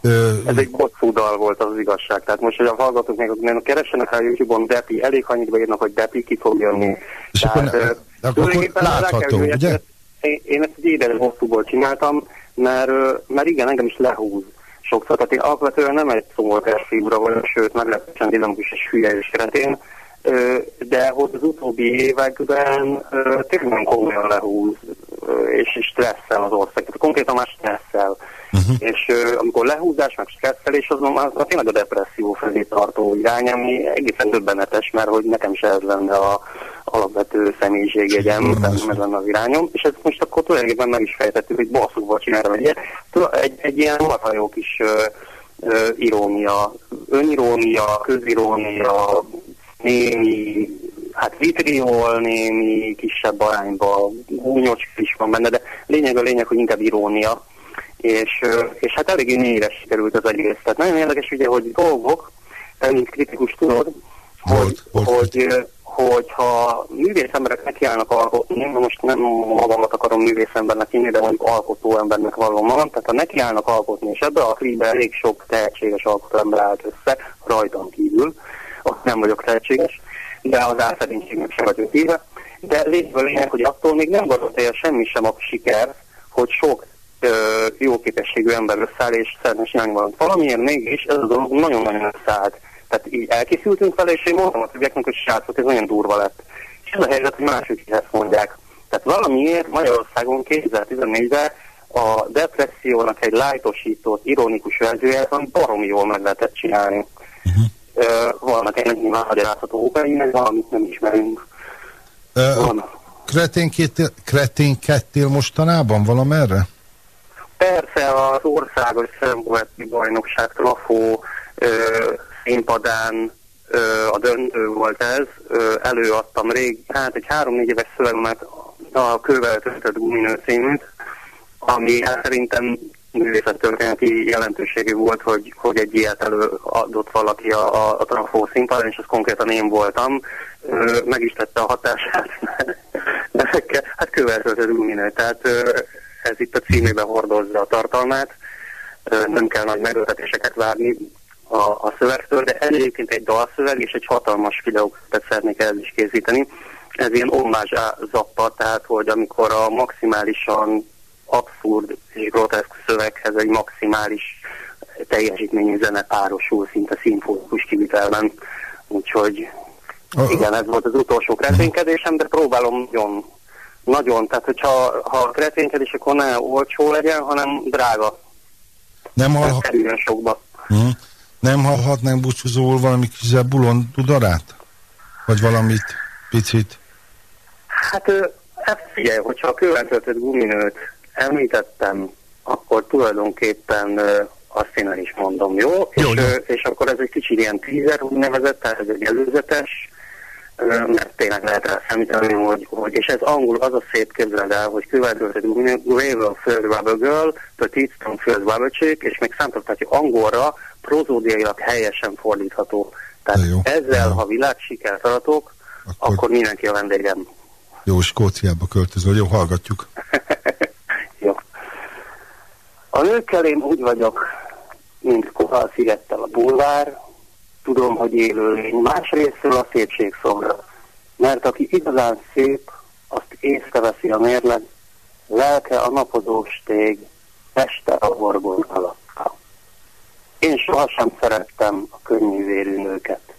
ö, ez egy bosszúdal volt az, az igazság. Tehát most, hogy a hallgatók még, még keressenek a YouTube-on Depi, elég annyit beírnak, hogy Depi ki fog jönni. És Tehát, akkor, ö, akkor látható, ugye? Ezt, én, én ezt egy édes hosszúból csináltam, mert, mert igen, engem is lehúz sokszor. Tehát én alapvetően nem egy szomorkás figura vagyok, sőt, meglehetősen dinamikus és hülye is keretén de hogy az utóbbi években tényleg komolyan lehúz. és, és stresszel az ország. Tehát konkrétan már stresszel. Uh-huh. És amikor lehúzás, meg stresszelés, az, az, az tényleg a depresszió felé tartó irány, ami egészen döbbenetes, mert hogy nekem se ez lenne a alapvető személyiségjegyem, ez lenne az irányom, és ezt most akkor tulajdonképpen meg is fejtettük, hogy basszukba csinálom egy egy, egy ilyen marhajó kis uh, irónia, önirónia, közirónia, némi, hát vitriol, némi kisebb arányban, gúnyos is van benne, de lényeg a lényeg, hogy inkább irónia, és, és hát eléggé mélyre sikerült az egész. Tehát nagyon érdekes ugye, hogy dolgok, mint kritikus tudod, hogy, hogy, hogy ha művész emberek nekiállnak alkotni, most nem magamat akarom művész embernek inni, de mondjuk alkotó embernek vallom magam, tehát ha nekiállnak alkotni, és ebbe a klíbe elég sok tehetséges alkotó ember állt össze, rajtam kívül, nem vagyok tehetséges, de az álszerénységnek sem vagyok híve, de lényeg lényeg, hogy attól még nem garantálja semmi sem a siker, hogy sok ö, jó képességű ember összeáll, és szeretne csinálni valamit. Valamiért mégis ez a dolog nagyon-nagyon összeállt. Tehát így elkészültünk vele, és én mondtam a többieknek, hogy srácok, ez nagyon durva lett. És ez a helyzet, hogy mások is ezt mondják. Tehát valamiért Magyarországon 2014-ben a depressziónak egy lájtosított, ironikus verzióját, ami baromi jól meg lehetett csinálni. Uh-huh. Vannak ennek nyilván magyarázható okai, meg valamit nem ismerünk. Uh, kreténkedtél mostanában valamerre? Persze az országos szemboleti bajnokság trafó színpadán ö, a döntő volt ez, ö, előadtam rég, hát egy három-négy éves szövegemet a kővel töltött guminő címűt, ami hát szerintem művészettörténeti jelentőségű volt, hogy, hogy egy ilyet előadott valaki a, a, a trafó színpadon, és az konkrétan én voltam. Ö, meg is tette a hatását, de, hát töltött guminő, tehát ez itt a címében hordozza a tartalmát, nem kell nagy megöltetéseket várni a, a szövegtől, de egyébként egy dalszöveg és egy hatalmas videókat szeretnék el is készíteni. Ez ilyen omázs zappa, tehát hogy amikor a maximálisan abszurd és groteszk szöveghez egy maximális teljesítményű zene párosul szinte színfókus kivitelben. Úgyhogy igen, ez volt az utolsó kreténykedésem, de próbálom nagyon nagyon, tehát hogyha ha a kreténykedés, akkor ne olcsó legyen, hanem drága. Nem hallhat... sokba. Hmm. Nem hallhatnánk búcsúzóul valami kis bulon tudarát? Vagy valamit picit? Hát, hát figyelj, hogyha a kőventöltött guminőt említettem, akkor tulajdonképpen azt én el is mondom, jó? jó, és, jó. és akkor ez egy kicsit ilyen teaser úgynevezett, tehát ez egy előzetes, mert tényleg lehet rá számítani, hogy, hogy, és ez angol az a szép képzeled el, hogy követőzött Grave of Third Rubber Girl, Petite Stone Third Rubber Chick, és még hogy angolra prozódiailag helyesen fordítható. Tehát jó. ezzel, jó. ha világsikert aratok, akkor... akkor mindenki a vendégem. Jó, Skóciába költözöl, jó, hallgatjuk. A nőkkel én úgy vagyok, mint Kohal szigettel a bulvár, tudom, hogy élőlény. Másrésztről a szépség szobra. Mert aki igazán szép, azt észreveszi a mérleg, lelke a napozó stég, teste a horgon alatta. Én sohasem szerettem a könnyűvérű nőket.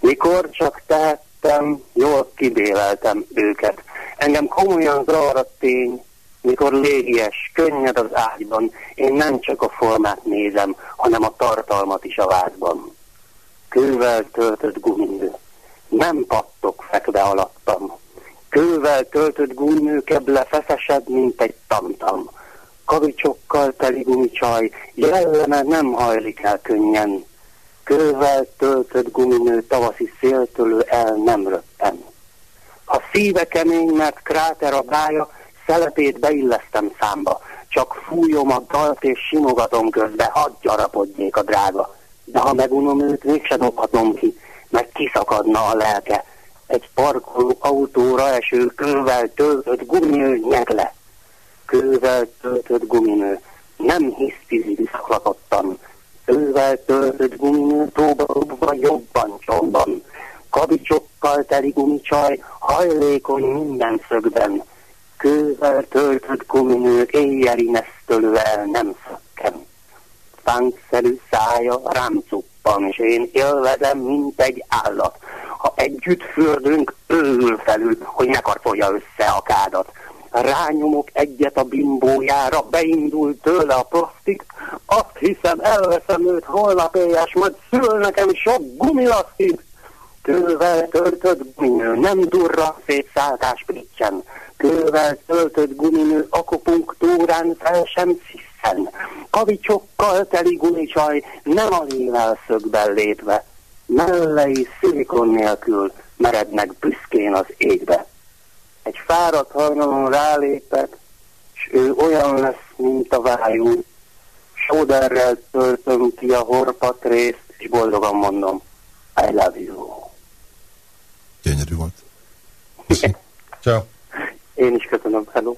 Mikor csak tehettem, jól kibéleltem őket. Engem komolyan zavar a tény, mikor légies, könnyed az ágyban, én nem csak a formát nézem, hanem a tartalmat is a vázban kővel töltött guminő. Nem pattok fekve alattam. Kővel töltött guminő keble feszesed, mint egy tamtam. Kavicsokkal teli gumicsaj, jelleme nem hajlik el könnyen. Kővel töltött guminő tavaszi széltől el nem röppen. A szíve kemény, mert kráter a bája, szelepét beillesztem számba. Csak fújom a dalt és simogatom közbe, hadd gyarapodjék a drága de ha megunom őt, mégse dobhatom ki, mert kiszakadna a lelke. Egy parkoló autóra eső kővel töltött guminő le. Kővel töltött guminő. Nem hisztizi visszaklatottan. Kővel töltött guminő tóba rúgva jobban csomban. Kabicsokkal teli gumicsaj, hajlékony minden szögben. Kővel töltött guminő éjjeli nesztölővel nem szökken táncszerű szája rám cuppan, és én élvezem, mint egy állat. Ha együtt fürdünk, őül felül, hogy ne karcolja össze a kádat. rányomok egyet a bimbójára, beindul tőle a plastik, azt hiszem elveszem őt holnap éjjel, majd szül nekem sok gumilasztit. Kővel töltött guminő, nem durra szétszálltás piccsen. Kővel töltött guminő akupunktúrán fel sem sziszen. Kavicsokkal teli gumicsaj, nem a szögben lépve. Mellei szilikon nélkül merednek büszkén az égbe. Egy fáradt hajnalon rálépek, s ő olyan lesz, mint a vájú. Sóderrel töltöm ki a horpat részt, és boldogan mondom, I love you. Gyönyörű volt. Ciao. Én is köszönöm, hello.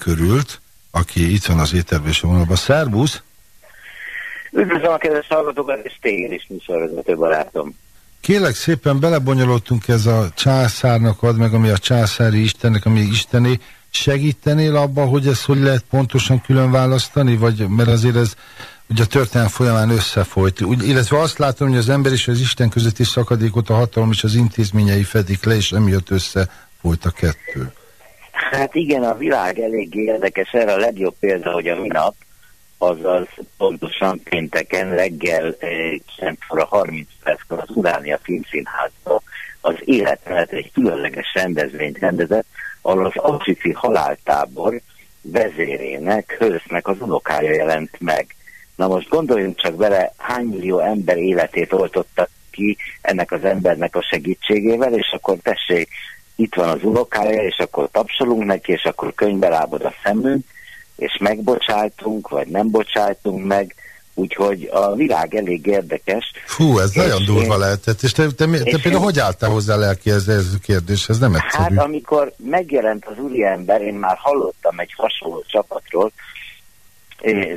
Péternek örült, aki itt van az ételbőső vonalban. Szerbusz! Üdvözlöm a kedves hallgatókat, és téged is, műsorvezető barátom. Kélek szépen belebonyolódtunk ez a császárnak ad meg, ami a császári istennek, ami isteni, segítenél abba, hogy ezt hogy lehet pontosan külön választani, vagy mert azért ez ugye a történelem folyamán összefolyt. Úgy, illetve azt látom, hogy az ember és az Isten közötti szakadékot a hatalom és az intézményei fedik le, és emiatt összefolyt a kettő. Hát igen, a világ elég érdekes, erre a legjobb példa, hogy a minap, azaz pontosan pénteken reggel 9 eh, óra 30 perckor az Uránia Filmszínházban az életmenet egy különleges rendezvényt rendezett, ahol az Auschwitz haláltábor vezérének, Hősznek az unokája jelent meg. Na most gondoljunk csak bele, hány millió ember életét oltottak ki ennek az embernek a segítségével, és akkor tessék, itt van az unokája, és akkor tapsolunk neki, és akkor könyvbe lábod a szemünk, és megbocsájtunk, vagy nem bocsájtunk meg, úgyhogy a világ elég érdekes. Fú, ez nagyon durva én... lehetett, és te, te, te, te például én... hogy álltál hozzá lelki ez, ez a kérdés, ez nem egyszerű. Hát amikor megjelent az úriember, én már hallottam egy hasonló csapatról,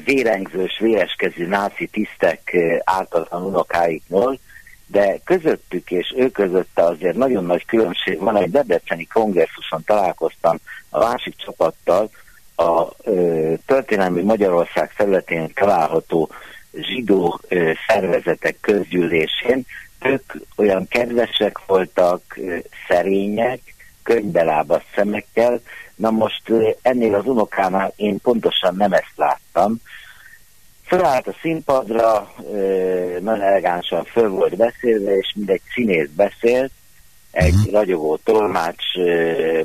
vérengzős, véreskező náci tisztek ártatlan unokáikról, de közöttük és ő közötte azért nagyon nagy különbség van. Egy debreceni kongresszuson találkoztam a másik csapattal, a ö, történelmi Magyarország területén található zsidó ö, szervezetek közgyűlésén. Ők olyan kedvesek voltak, ö, szerények, könybelábas szemekkel. Na most ö, ennél az unokánál én pontosan nem ezt láttam. Fölállt a színpadra, nagyon elegánsan föl volt beszélve, és mindegy színész beszélt, egy uh-huh. ragyogó tolmács,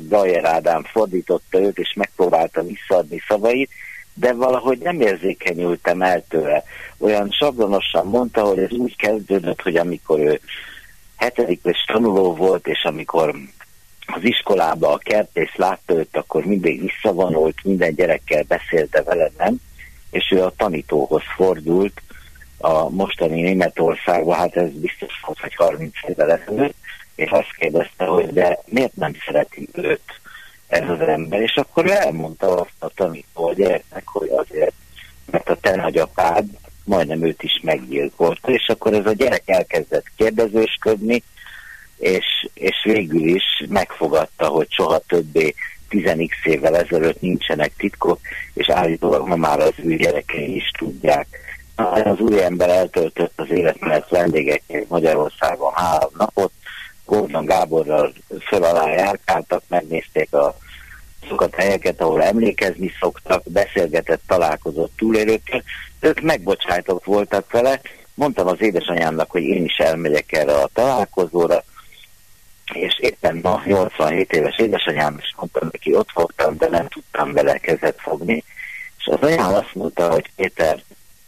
Brajer Ádám fordította őt, és megpróbálta visszaadni szavait, de valahogy nem érzékenyültem el tőle. Olyan sablonosan mondta, hogy ez úgy kezdődött, hogy amikor ő hetedikes tanuló volt, és amikor az iskolába a kertész látta őt, akkor mindig visszavonult, minden gyerekkel beszélte vele, nem? És ő a tanítóhoz fordult, a mostani Németországban, hát ez biztos volt, hogy 30 évvel ezelőtt, és azt kérdezte, hogy de miért nem szereti őt ez az ember, és akkor elmondta azt a tanító a gyereknek, hogy azért, mert a te nagyapád majdnem őt is meggyilkolta, és akkor ez a gyerek elkezdett kérdezősködni, és, és végül is megfogadta, hogy soha többé 10x évvel ezelőtt nincsenek titkok, és állítólag ma már az ő gyerekei is tudják. Az új ember eltöltött az életmenet vendégeknek Magyarországon három napot, Gordon Gáborral föl alá járkáltak, megnézték a azokat helyeket, ahol emlékezni szoktak, beszélgetett, találkozott túlélőkkel, ők megbocsájtok voltak vele, mondtam az édesanyámnak, hogy én is elmegyek erre a találkozóra, és éppen ma 87 éves édesanyám is mondtam neki, ott fogtam, de nem tudtam vele kezet fogni, és az anyám azt mondta, hogy Péter,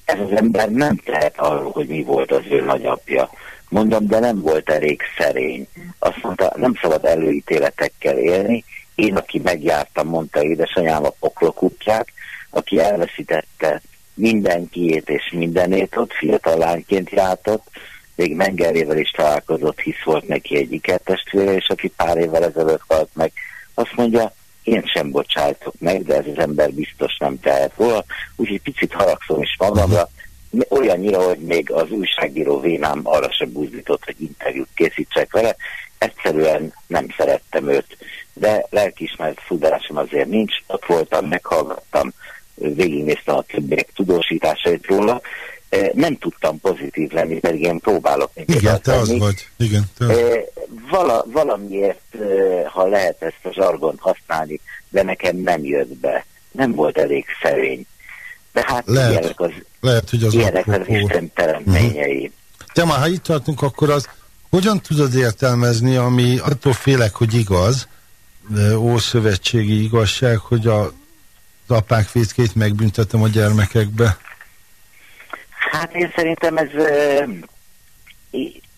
ez az ember nem tehet arról, hogy mi volt az ő nagyapja. Mondom, de nem volt elég szerény. Azt mondta, nem szabad előítéletekkel élni. Én, aki megjártam, mondta édesanyám a poklok útját, aki elveszítette mindenkiét és mindenét ott, fiatal lányként jártott, még Mengerével is találkozott, hisz volt neki egy ikertestvére, és aki pár évvel ezelőtt halt meg, azt mondja, én sem bocsájtok meg, de ez az ember biztos nem tehet róla, úgyhogy picit haragszom is magamra, olyannyira, hogy még az újságíró vénám arra sem buzdított, hogy interjút készítsek vele, egyszerűen nem szerettem őt, de lelkiismeret fudásom azért nincs, ott voltam, meghallgattam, végignéztem a többiek tudósításait róla, nem tudtam pozitív lenni, pedig én próbálok még Igen, te az vagy. Igen, te az. Vala, valamiért, ha lehet ezt a zsargont használni, de nekem nem jött be. Nem volt elég szerény. De hát lehet, ilyenek az, lehet, hogy az, ilyenek az Isten teremtményei. Uh-huh. Te már, ha itt tartunk, akkor az hogyan tudod értelmezni, ami attól félek, hogy igaz, ószövetségi igazság, hogy a, az apák fészkét megbüntetem a gyermekekbe? Hát én szerintem ez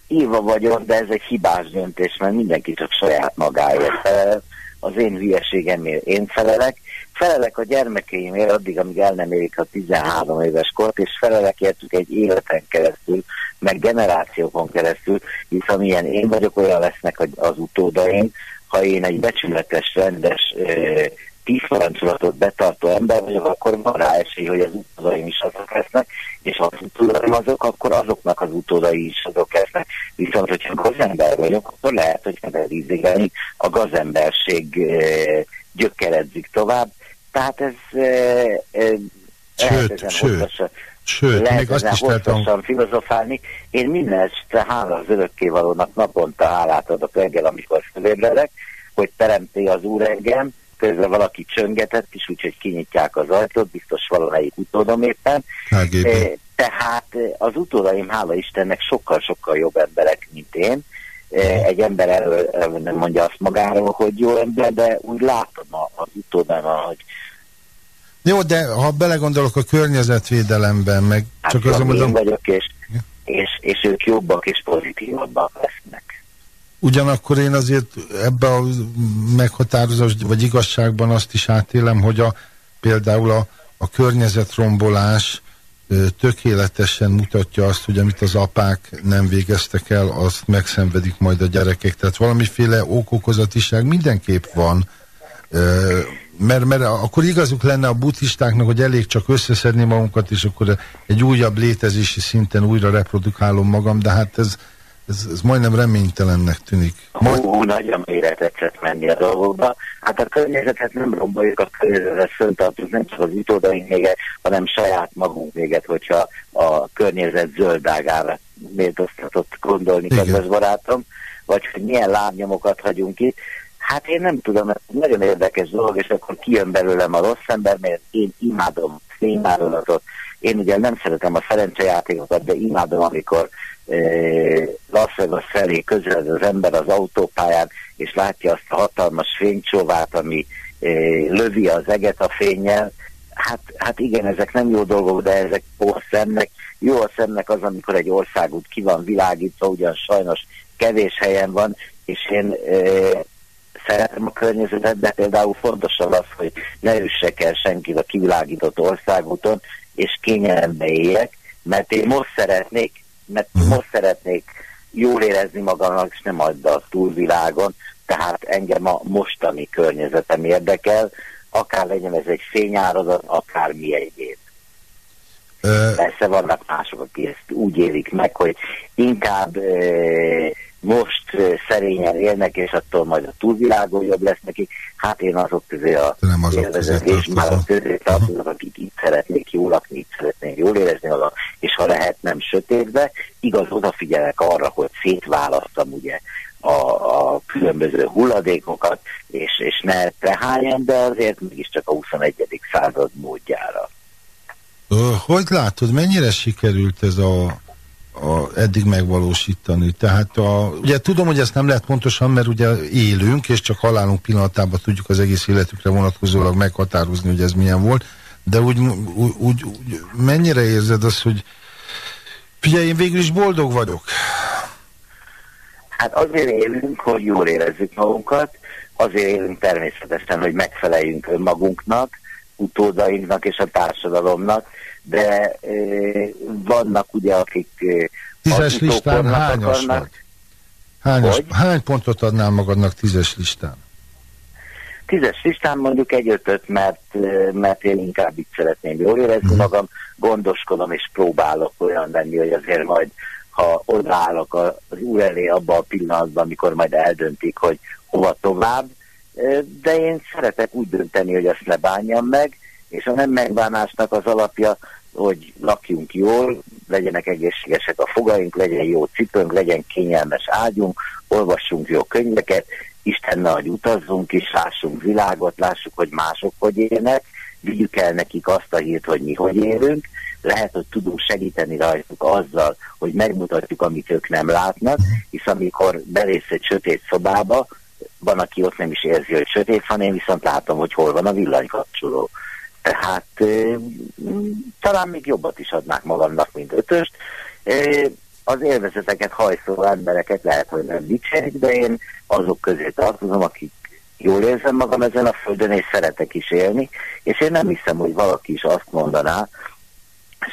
írva vagyok, de ez egy hibás döntés, mert mindenki csak saját magáért felel. Az én hülyeségemért én felelek, felelek a gyermekeimért addig, amíg el nem érik a 13 éves kort, és felelek értük egy életen keresztül, meg generációkon keresztül, hiszen amilyen én vagyok, olyan lesznek az utódaim, ha én egy becsületes, rendes, tíz parancsolatot betartó ember vagyok, akkor van rá esély, hogy az utódaim is azok lesznek, és ha az utódaim azok, akkor azoknak az utódai is azok lesznek. Viszont, hogyha gazember vagyok, akkor lehet, hogy kell a gazemberség gyökeredzik tovább. Tehát ez e, e, sőt, sőt, sőt, lehet még azt is tartom. filozofálni. Én minden este hála az örökkévalónak naponta hálát adok reggel, amikor fölébredek, hogy teremti az úr engem, közben valaki csöngetett is, úgyhogy kinyitják az ajtót, biztos valamelyik utódom éppen. HGB. E, tehát az utódaim, hála Istennek, sokkal-sokkal jobb emberek, mint én. Egy ember erről nem mondja azt magáról, hogy jó ember, de úgy látom az utódám, hogy jó, de ha belegondolok a környezetvédelemben, meg hát csak azon mondom... vagyok, és, és, és ők jobbak és pozitívabbak lesznek. Ugyanakkor én azért ebbe a meghatározás vagy igazságban azt is átélem, hogy a, például a, a környezetrombolás tökéletesen mutatja azt, hogy amit az apák nem végeztek el, azt megszenvedik majd a gyerekek. Tehát valamiféle okokozatiság mindenképp van, mert, mert akkor igazuk lenne a buddhistáknak, hogy elég csak összeszedni magunkat, és akkor egy újabb létezési szinten újra reprodukálom magam, de hát ez, ez, ez majdnem reménytelennek tűnik. Majd... Hú, nagyon mélyre tetszett menni a dolgokba. Hát a környezetet nem romboljuk, a környezetet föntartjuk, nem csak az utódaink véget, hanem saját magunk véget, hogyha a környezet zöldágára méltóztatott gondolni, kedves barátom, vagy hogy milyen lábnyomokat hagyunk itt. Hát én nem tudom, ez nagyon érdekes dolog, és akkor kijön belőlem a rossz ember, mert én imádom fényárolatot. Én ugye nem szeretem a szerencsejátékokat, de imádom, amikor Las Vegas felé közeled az ember az autópályán, és látja azt a hatalmas fénycsóvát, ami e, lövi az eget a fényjel. Hát, hát igen, ezek nem jó dolgok, de ezek jó a szemnek. Jó a szemnek az, amikor egy országút ki van világítva, ugyan sajnos kevés helyen van, és én e, szeretem a környezetet, de például fontosabb az, hogy ne üssek el senkit a kivilágított országúton, és kényelembe éljek, mert én most szeretnék, mert mhm. most szeretnék jól érezni magamnak, és nem adda a túlvilágon, tehát engem a mostani környezetem érdekel, akár legyen ez egy fényáradat, akár mi egyéb. Persze vannak mások, akik ezt úgy élik meg, hogy inkább most szerényen élnek, és attól majd a túlvilágon jobb lesz nekik. Hát én azok közé a élvezet, és már a közé tartozok, akik itt szeretnék jól lakni, itt szeretnék jól érezni magam, és ha lehet nem sötétbe, igaz, odafigyelek arra, hogy szétválasztam ugye a, a különböző hulladékokat, és, és ne prehányam, de azért mégiscsak a 21. század módjára. Hogy látod, mennyire sikerült ez a a, eddig megvalósítani. Tehát a, ugye tudom, hogy ezt nem lehet pontosan, mert ugye élünk, és csak halálunk pillanatában tudjuk az egész életükre vonatkozólag meghatározni, hogy ez milyen volt, de úgy, úgy, úgy, úgy mennyire érzed azt, hogy figyelj, én végül is boldog vagyok? Hát azért élünk, hogy jól érezzük magunkat, azért élünk természetesen, hogy megfeleljünk önmagunknak, utódainknak és a társadalomnak, de vannak ugye, akik Tízes listán hányas akarnak. vagy? Hányas, hány pontot adnál magadnak tízes listán? Tízes listán mondjuk egy ötöt, mert, mert én inkább itt szeretném jól érezni hmm. magam, gondoskodom és próbálok olyan lenni, hogy azért majd ha odaállok az úr elé abban a pillanatban, amikor majd eldöntik, hogy hova tovább, de én szeretek úgy dönteni, hogy ezt ne bánjam meg, és a nem megbánásnak az alapja, hogy lakjunk jól, legyenek egészségesek a fogaink, legyen jó cipőnk, legyen kényelmes ágyunk, olvassunk jó könyveket, Isten hogy utazzunk is, lássunk világot, lássuk, hogy mások hogy élnek, vigyük el nekik azt a hírt, hogy mi hogy élünk, lehet, hogy tudunk segíteni rajtuk azzal, hogy megmutatjuk, amit ők nem látnak, hisz amikor belész egy sötét szobába, van, aki ott nem is érzi, hogy sötét van, én viszont látom, hogy hol van a villanykapcsoló. Tehát talán még jobbat is adnák magamnak, mint ötöst. Az élvezeteket hajszó embereket lehet, hogy nem dicsérik, de én azok közé tartozom, akik jól érzem magam ezen a földön, és szeretek is élni, és én nem hiszem, hogy valaki is azt mondaná,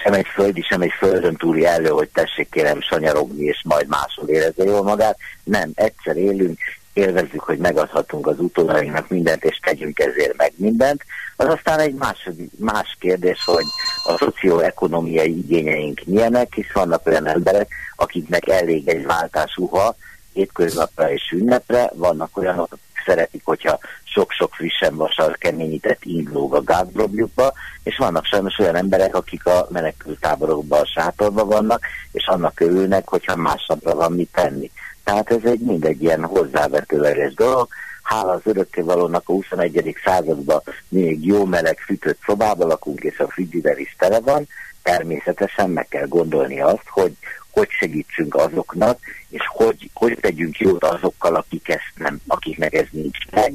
sem egy földi, sem egy földön túli elő, hogy tessék kérem sanyarogni, és majd máshol érezze jól magát. Nem, egyszer élünk, élvezzük, hogy megadhatunk az utódainknak mindent, és tegyünk ezért meg mindent. Az aztán egy második, más kérdés, hogy a szocioekonomiai igényeink milyenek, hisz vannak olyan emberek, akiknek elég egy váltásúha hétköznapra és ünnepre, vannak olyanok, akik szeretik, hogyha sok-sok frissen vasal keményített indulóg a gátbrobjukba, és vannak sajnos olyan emberek, akik a menekültáborokban, a sátorban vannak, és annak örülnek, hogyha másnapra van mit tenni. Tehát ez egy mindegy ilyen hozzávetőleges dolog. Hála az örökkévalónak a 21. században még jó meleg fűtött szobában lakunk, és a frigider is tele van. Természetesen meg kell gondolni azt, hogy hogy segítsünk azoknak, és hogy, hogy tegyünk jót azokkal, akik ezt nem, akiknek ez nincs meg,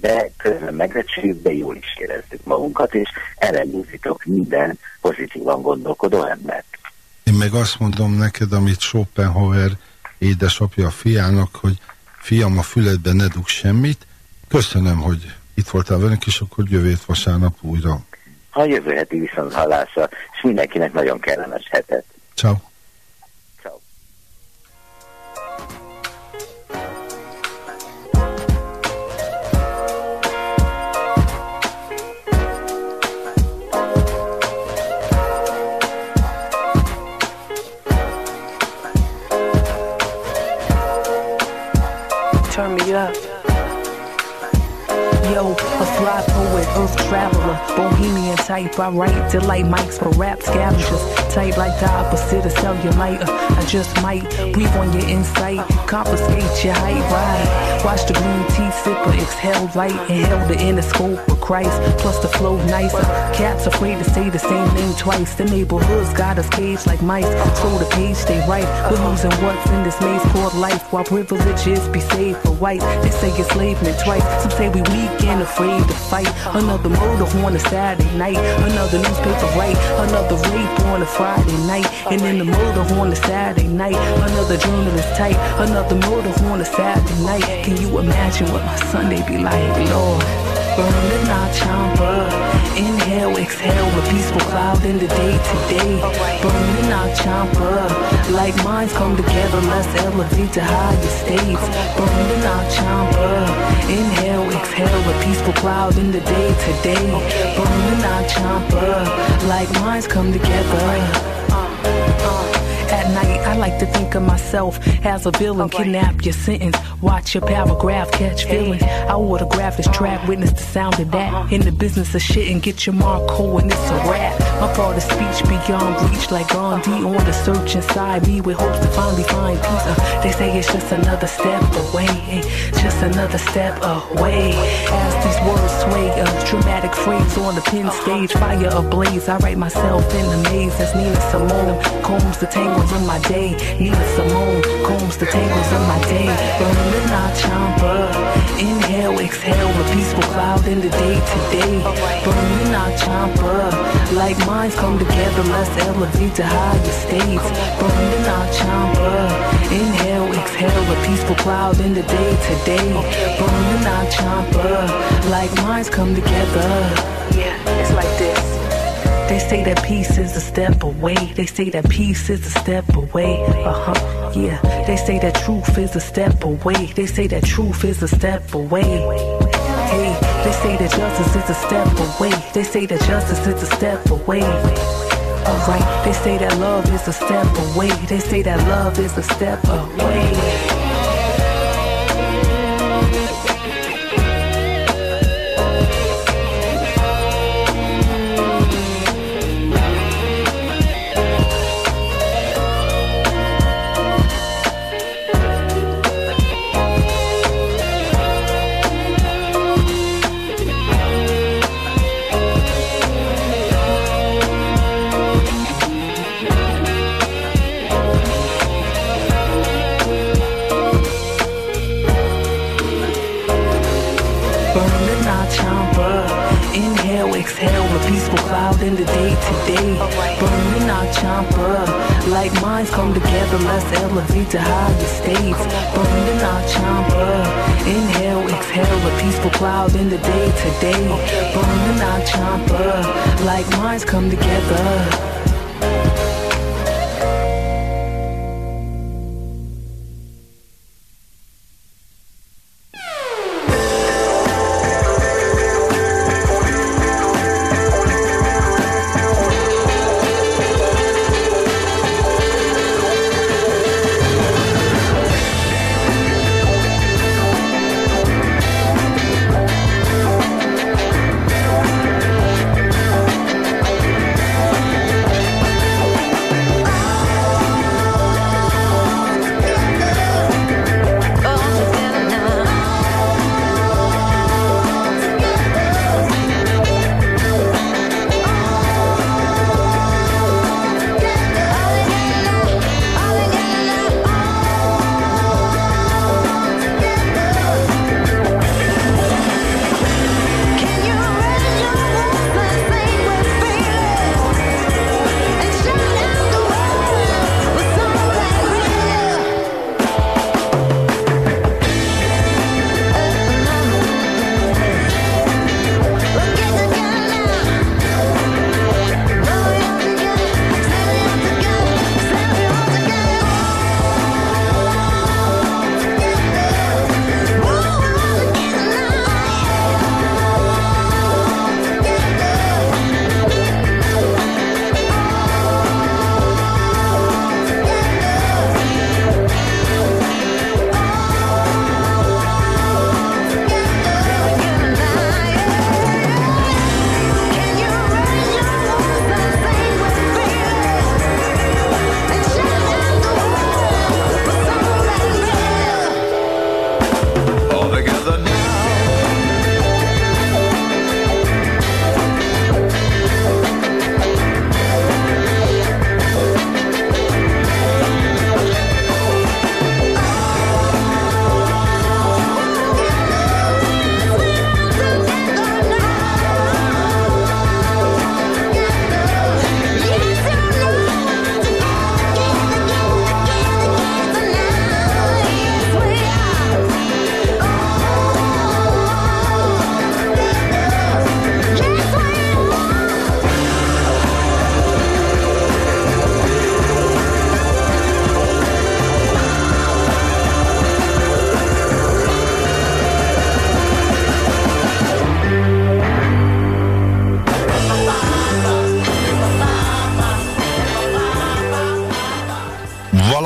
de közben megrecsüljük, de jól is érezzük magunkat, és ellenőritok minden pozitívan gondolkodó embert. Én meg azt mondom neked, amit Schopenhauer édesapja a fiának, hogy fiam, a füledben ne dugj semmit. Köszönöm, hogy itt voltál velünk, és akkor jövőt vasárnap újra. A jövő heti viszont hallásra, és mindenkinek nagyon kellemes hetet. Ciao. life I write delight mics for rap scavengers. Tight like the opposite of cellulite. I just might breathe on your insight, confiscate your height, right? Watch the green tea sipper exhale light, inhale the inner scope of Christ. Plus the flow nicer. Cats afraid to say the same name twice. The neighborhoods got us caged like mice. So the page stay right. We're losing what's in this maze called life. While privileges be saved for white. They say enslavement twice. Some say we weak and afraid to fight. Another murder on a Saturday night. Another newspaper right. Another rape on a Friday night. And then the murder on a Saturday night. Another journalist tight. Another murder on a Saturday night. Can you imagine what my Sunday be like, Lord? Burning our chamber. Inhale, exhale, a peaceful cloud in the day today. Burning our chamber. Like minds come together, let's elevate to higher states. Burning our chamber. Inhale, exhale, a peaceful cloud in the day to day. Burning our chamber. Like minds come together. Uh, uh, uh. At night, I like to think of myself as a villain. Kidnap your sentence, watch your paragraph catch feelings. I autograph this track, witness the sound of that. Uh-huh. In the business of shit and get your Marco and it's a uh-huh. rap. My part of speech beyond reach, like Gandhi on the uh-huh. search inside me with hopes to finally find peace. Uh, they say it's just another step away, just another step away. As these words sway, a dramatic phrase on the pin stage, fire ablaze. I write myself in the maze as Nina Simone combs the tangles in my day. Nina Simone combs the tangles of my day. Burning our chamber. Inhale, exhale, a peaceful cloud in the day today. day. Burning our chamber. Like minds come together, let's elevate to higher states. Burning our chamber. Inhale, exhale, a peaceful cloud in the day today. day. Burning our chamber. Like minds come together. Yeah, it's like this. They say that peace is a step away. They say that peace is a step away. Uh huh. Yeah. They say that truth is a step away. They say that truth is a step away. Hey, they say that justice is a step away. They say that justice is a step away. Alright, they say that love is a step away. They say that love is a step away. In the day to day. Burning our chamber. Like minds come together, let's elevate to higher states. Burning our chamber. Inhale, exhale, a peaceful cloud in the day to day. Burning our chamber. Like minds come together.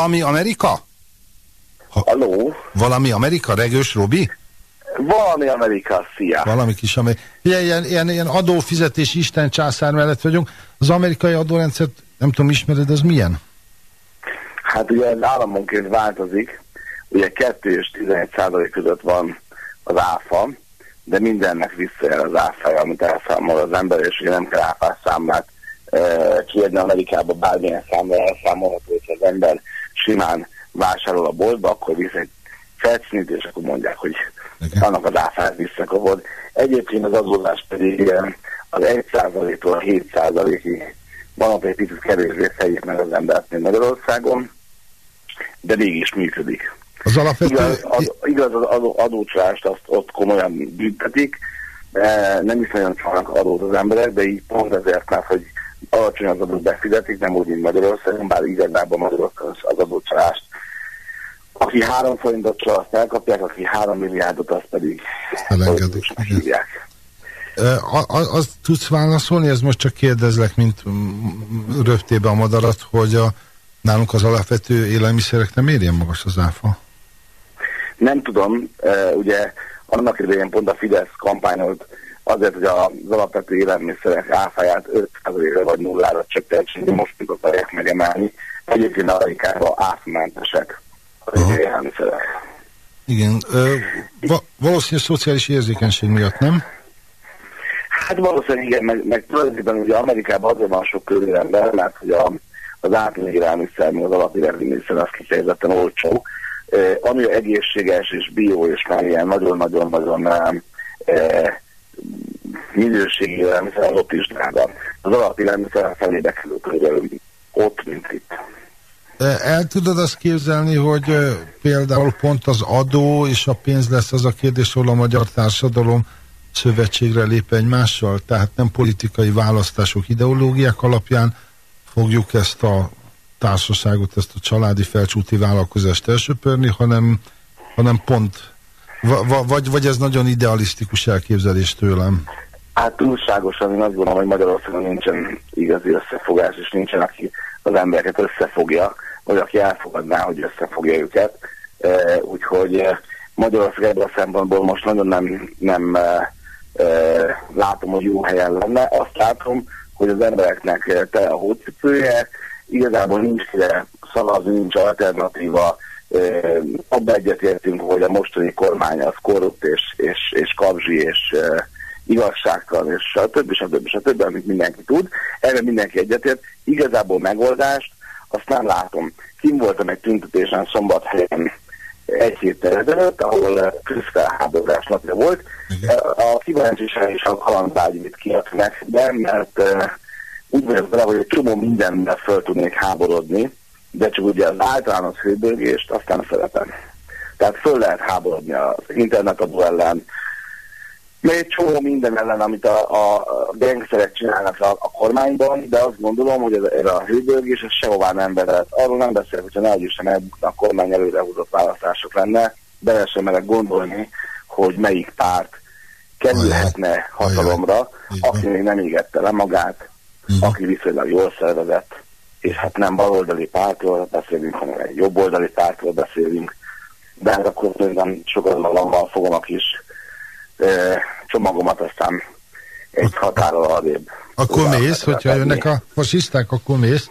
Valami Amerika? Ha, Halló? Valami Amerika, Regős Robi? Valami Amerika, szia! Valami kis Amerika. Ilyen, ilyen, ilyen adófizetés Isten császár mellett vagyunk. Az amerikai adórendszert, nem tudom, ismered, az milyen? Hát ugye államonként változik. Ugye 2 és 11 százalék között van az áfa, de mindennek visszajel az áfája, amit elszámol az ember, és ugye nem kell áfás számlát e, kiadni Amerikába, bármilyen számra elszámolható, hogy az ember simán vásárol a boltba, akkor visz egy felszínít, és akkor mondják, hogy okay. annak az áfát visszakapod. Egyébként az adózás pedig az 1%-tól 7%-ig van egy picit kevésbé fejét meg az embert, mint Magyarországon, de mégis működik. Az alapvető... Igaz, az, igaz az adó, adócsalást azt ott komolyan büntetik, nem is nagyon csalnak adót az emberek, de így pont ezért, mert hogy alacsony az adót befizetik, nem úgy, mint Magyarországon, bár igazából Magyarországon az adócsalást aki három forintot csal, azt elkapják, aki három milliárdot, azt pedig elengedik. hívják. Azt tudsz válaszolni, ez most csak kérdezlek, mint röptébe a madarat, hogy a, nálunk az alapvető élelmiszerek nem érjen magas az áfa? Nem tudom, ugye annak idején pont a Fidesz kampányolt azért, hogy az alapvető élelmiszerek áfáját 5%-ra vagy nullára csökkenteni, most még akarják megemelni. Egyébként Amerikában áfmentesek igen. Ö, va valószínűleg szociális érzékenység miatt, nem? Hát valószínűleg igen, meg, meg tulajdonképpen ugye Amerikában azért van sok körülember, mert hogy a, az átlag élelmiszer, az alapélelmiszer az kifejezetten olcsó, ami egészséges és bio, és már ilyen nagyon-nagyon-nagyon eh, minőségi élelmiszer, az ott is drága. Az alapélelmiszer a felébe kerül körülbelül ott, mint itt. El tudod azt képzelni, hogy például pont az adó és a pénz lesz az a kérdés, ahol a magyar társadalom szövetségre lép egymással, tehát nem politikai választások, ideológiák alapján fogjuk ezt a társaságot, ezt a családi felcsúti vállalkozást elsöpörni, hanem, hanem pont, vagy, vagy ez nagyon idealisztikus elképzelés tőlem. Hát túlságosan én azt gondolom, hogy Magyarországon nincsen igazi összefogás, és nincsen, aki az embereket összefogja, vagy aki elfogadná, hogy összefogja őket. E, úgyhogy e, Magyarország ebből a szempontból most nagyon nem, nem e, látom, hogy jó helyen lenne. Azt látom, hogy az embereknek te a hócipője, igazából nincs ide szavazni, nincs alternatíva, abba egyetértünk, hogy a mostani kormány az korrupt és, és, és kabzsi és igazságtalan, és többi, a többi, amit mindenki tud. Erre mindenki egyetért. Igazából megoldást azt nem látom. Kim voltam egy tüntetésen szombathelyen egy héttel ezelőtt, ahol közfelháborás napja volt. A kíváncsiság és a kalandvágy mit kiadnak, mert úgy vagyok vele, hogy egy csomó mindenben föl tudnék háborodni, de csak ugye az általános hőbörgést aztán szeretem. Tehát föl lehet háborodni az internetadó ellen, még egy csomó minden ellen, amit a, a gengszerek csinálnak a, a kormányban, de azt gondolom, hogy ez, ez a hőbörgés ez sehová nem vezet. Arról nem beszél, hogyha ne sem elbukna a kormány előrehúzott választások lenne, bele sem merek gondolni, hogy melyik párt kerülhetne hatalomra, aki még nem égette le magát, aki viszonylag jól szervezett, és hát nem baloldali pártról beszélünk, hanem egy jobboldali pártról beszélünk, de hát akkor nem sokat fogom a kis csomagomat, aztán egy határa adébb. Akkor mész, hogyha tenni. jönnek a fasiszták, akkor mész?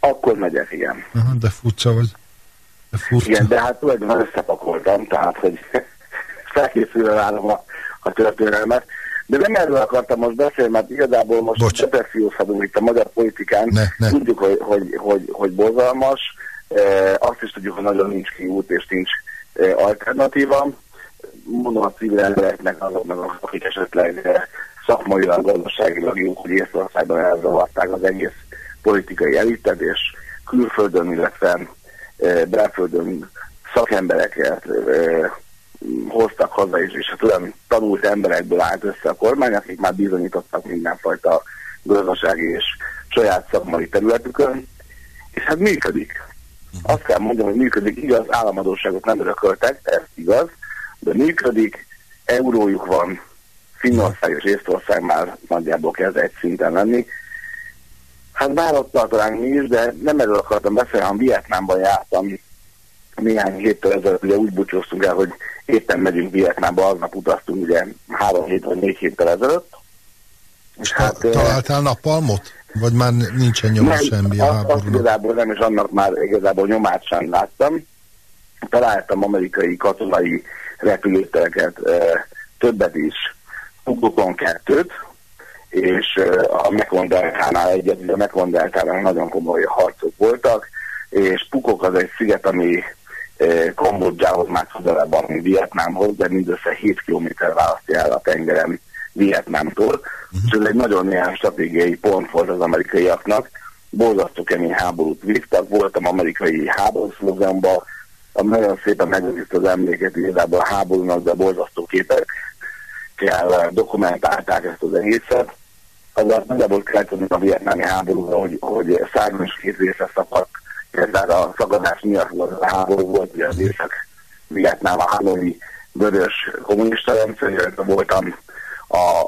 Akkor megyek, igen. Aha, de furcsa vagy. De furcsa. Igen, de hát tulajdonképpen összepakoltam, tehát, hogy felkészülve várom a, a történelmet. De nem erről akartam most beszélni, mert igazából most depressziózhatunk itt a magyar politikán. Ne, ne. Tudjuk, hogy, hogy, hogy, hogy bozalmas, e, azt is tudjuk, hogy nagyon nincs kiút és nincs e, alternatíva mondom a civil embereknek, azoknak, akik esetleg szakmailag, gazdaságilag jók, hogy Észországban elzavarták az egész politikai elitet, és külföldön, illetve e, belföldön szakembereket e, hoztak haza is, és hát olyan tanult emberekből állt össze a kormány, akik már bizonyítottak mindenfajta gazdasági és saját szakmai területükön, és hát működik. Azt kell mondjam, hogy működik, igaz, államadóságot nem örököltek, ez igaz, de működik, eurójuk van, Finnország és Észtország már nagyjából kezd egy szinten lenni. Hát bár ott tartanánk mi is, de nem erről akartam beszélni, hanem Vietnámban jártam néhány héttel ezelőtt, ugye úgy búcsúztunk el, hogy éppen megyünk Vietnámba, aznap utaztunk ugye három hét vagy négy héttel ezelőtt. És hát, találtál napalmot? Vagy már nincsen nyoma nem, semmi a háborúnak? igazából nem, és annak már igazából nyomát sem láttam. Találtam amerikai katonai repülőtereket, többet is, Pukokon kettőt, és a Mekondelkánál egyet, a Mekondelkánál nagyon komoly harcok voltak, és Pukok az egy sziget, ami Kambodzsához már közelebb mint Vietnámhoz, de mindössze 7 km választja el a tengeren Vietnámtól, uh-huh. és ez egy nagyon néhány stratégiai pont volt az amerikaiaknak. Borzasztó kemény háborút vívtak, voltam amerikai háborús múzeumban, ami nagyon szépen megőrizte az emléket igazából a háborúnak, de borzasztó képekkel dokumentálták ezt az egészet. Azzal nagyjából kell tudni a vietnámi háborúra, hogy, hogy szárnyos két része szakadt, tehát a szakadás miatt volt a háború volt, ugye az észak Vietnám a hánoi vörös kommunista rendszer, voltam a,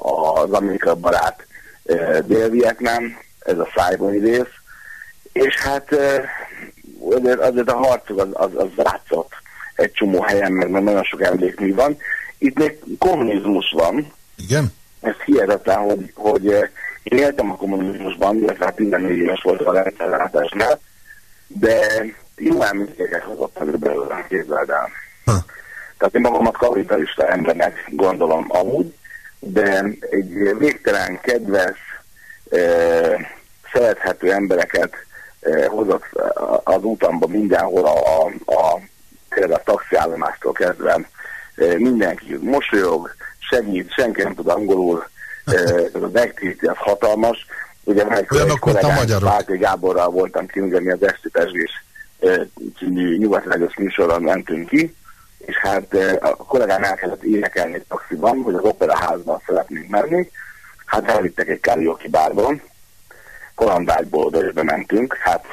az amerikai barát e, Dél-Vietnám, ez a szájboni rész, és hát e, azért, a harcok az, az, az látszott egy csomó helyen, meg nagyon sok emlékmű van. Itt még kommunizmus van. Igen? Ez hihetetlen, hogy, hogy én éltem a kommunizmusban, illetve hát 14 éves volt a rendszerlátásnál, de jó emlékeket hozott elő belőle, képzeld el. Ha. Tehát én magamat kapitalista embernek gondolom amúgy, de egy végtelen, kedves, eh, szerethető embereket eh, hozott az utamba mindenhol a, a, a, a taxiállomástól kezdve. Eh, mindenki mosolyog, segít, senki nem tud angolul, az activity az hatalmas. Ugye van egy kollégám, Pálti Gáborral voltam kinyugani az eh, című nyugatlágos műsorral mentünk ki, és hát a kollégám el kellett énekelni egy taxiban, hogy az operaházban szeretnénk menni, hát elvittek egy karaoke bárban, Kolandágyból oda mentünk, hát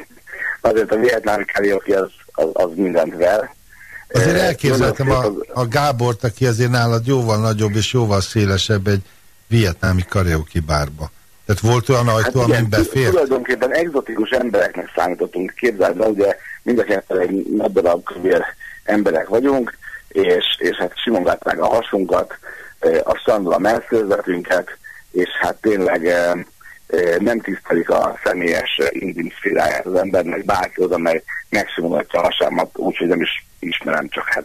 azért a vietnámi karaoke az, az, az mindent ver. Azért elképzeltem a, a Gábort, aki azért nálad jóval nagyobb és jóval szélesebb egy vietnámi karaoke bárba. Tehát volt olyan ajtó, hát amin befér? Tulajdonképpen exotikus embereknek számítottunk, képzeld be, ugye mind a kettő egy nagy darab kövér emberek vagyunk, és, és hát simogatták a hasunkat, a strandra a melszőzetünket, és hát tényleg nem tisztelik a személyes intim szféráját az embernek, bárki oda meg megsimogatja a hasámat, úgyhogy nem is ismerem, csak hát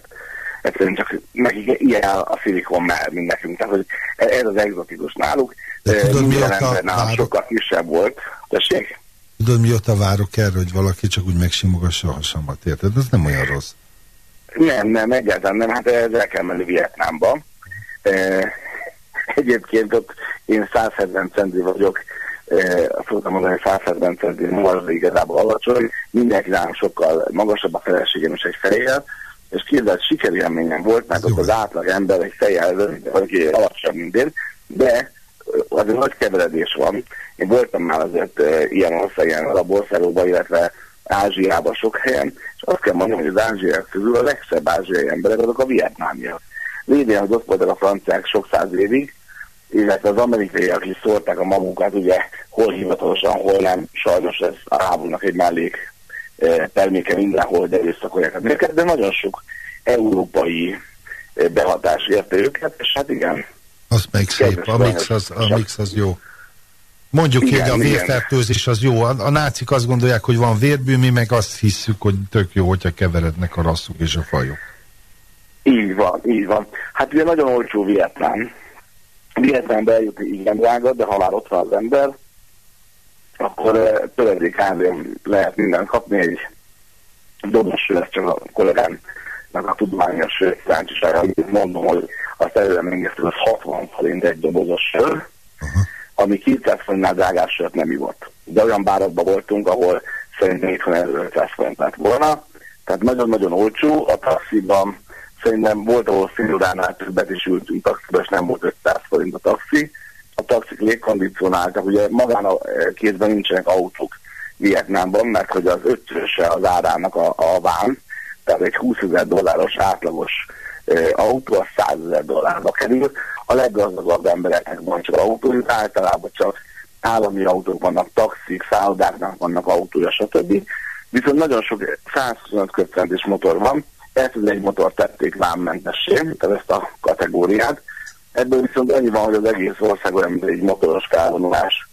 egyszerűen csak nekik ilyen a szilikon már, mint nekünk. Tehát, hogy ez az exotikus náluk. De tudod, Minden nálam sokkal kisebb volt. Tessék? Tudod, mióta várok erre, hogy valaki csak úgy megsimogassa a hasamat, érted? Ez nem olyan rossz. Nem, nem, egyáltalán nem. Hát ez el kell menni Vietnámba. E, egyébként ott én 170 centi vagyok, e, szoktam mondani, hogy 170 centi az igazából alacsony, mindenki nálam sokkal magasabb a feleségem és egy fejjel, és képzelt sikerélményem volt, mert ott az átlag ember egy fejjel, vagy alacsony, mint én, de azért nagy keveredés van. Én voltam már azért ilyen országban, arab országokban, illetve Ázsiában sok helyen, és azt kell mondani, hogy az ázsiaiak közül a legszebb ázsiai emberek azok a vietnámiak. Lévén, hogy ott voltak a franciák sok száz évig, illetve az amerikaiak is szórták a magunkat, ugye hol hivatalosan, hol nem, sajnos ez a háborúnak egy mellék terméke mindenhol, de erőszakolják a nőket, de nagyon sok európai behatás érte őket, és hát igen. Az meg szép, a mix az, a mix az jó. Mondjuk igen, hogy a vérfertőzés az jó. A, a nácik azt gondolják, hogy van vérbű, mi meg azt hisszük, hogy tök jó, hogyha keverednek a rasszuk és a fajok. Így van, így van. Hát ugye nagyon olcsó Vietnám. Vietnámbe eljutni igen drága, de ha már ott van az ember, akkor eh, töredék árén lehet mindent kapni, egy dobos lesz csak a kollégámnak a tudományos kíváncsisága. Mondom, hogy azt előre megnéztem, az 60 forint egy dobozos sör. Uh -huh ami 200 forintnál drágább sört nem ivott. De olyan bárakban voltunk, ahol szerintem itthon 1500 forint lett volna, tehát nagyon-nagyon olcsó, a taxiban szerintem volt, ahol színudánál többet is ültünk taxiba, és nem volt 500 forint a taxi. A taxik légkondicionáltak, ugye magán a eh, kézben nincsenek autók Vietnámban, mert hogy az ötszöröse az árának a, a vám, tehát egy 20 ezer dolláros átlagos e, autó, az 100 ezer dollárba kerül, a leggazdagabb embereknek van csak autójuk, általában csak állami autók vannak, taxik, szállodáknak vannak autója, stb. Viszont nagyon sok 125 köbcentis motor van, ezt az egy motor tették vámmentessé, tehát ezt a kategóriát. Ebből viszont annyi van, hogy az egész ország olyan, mint egy motoros kárvonulás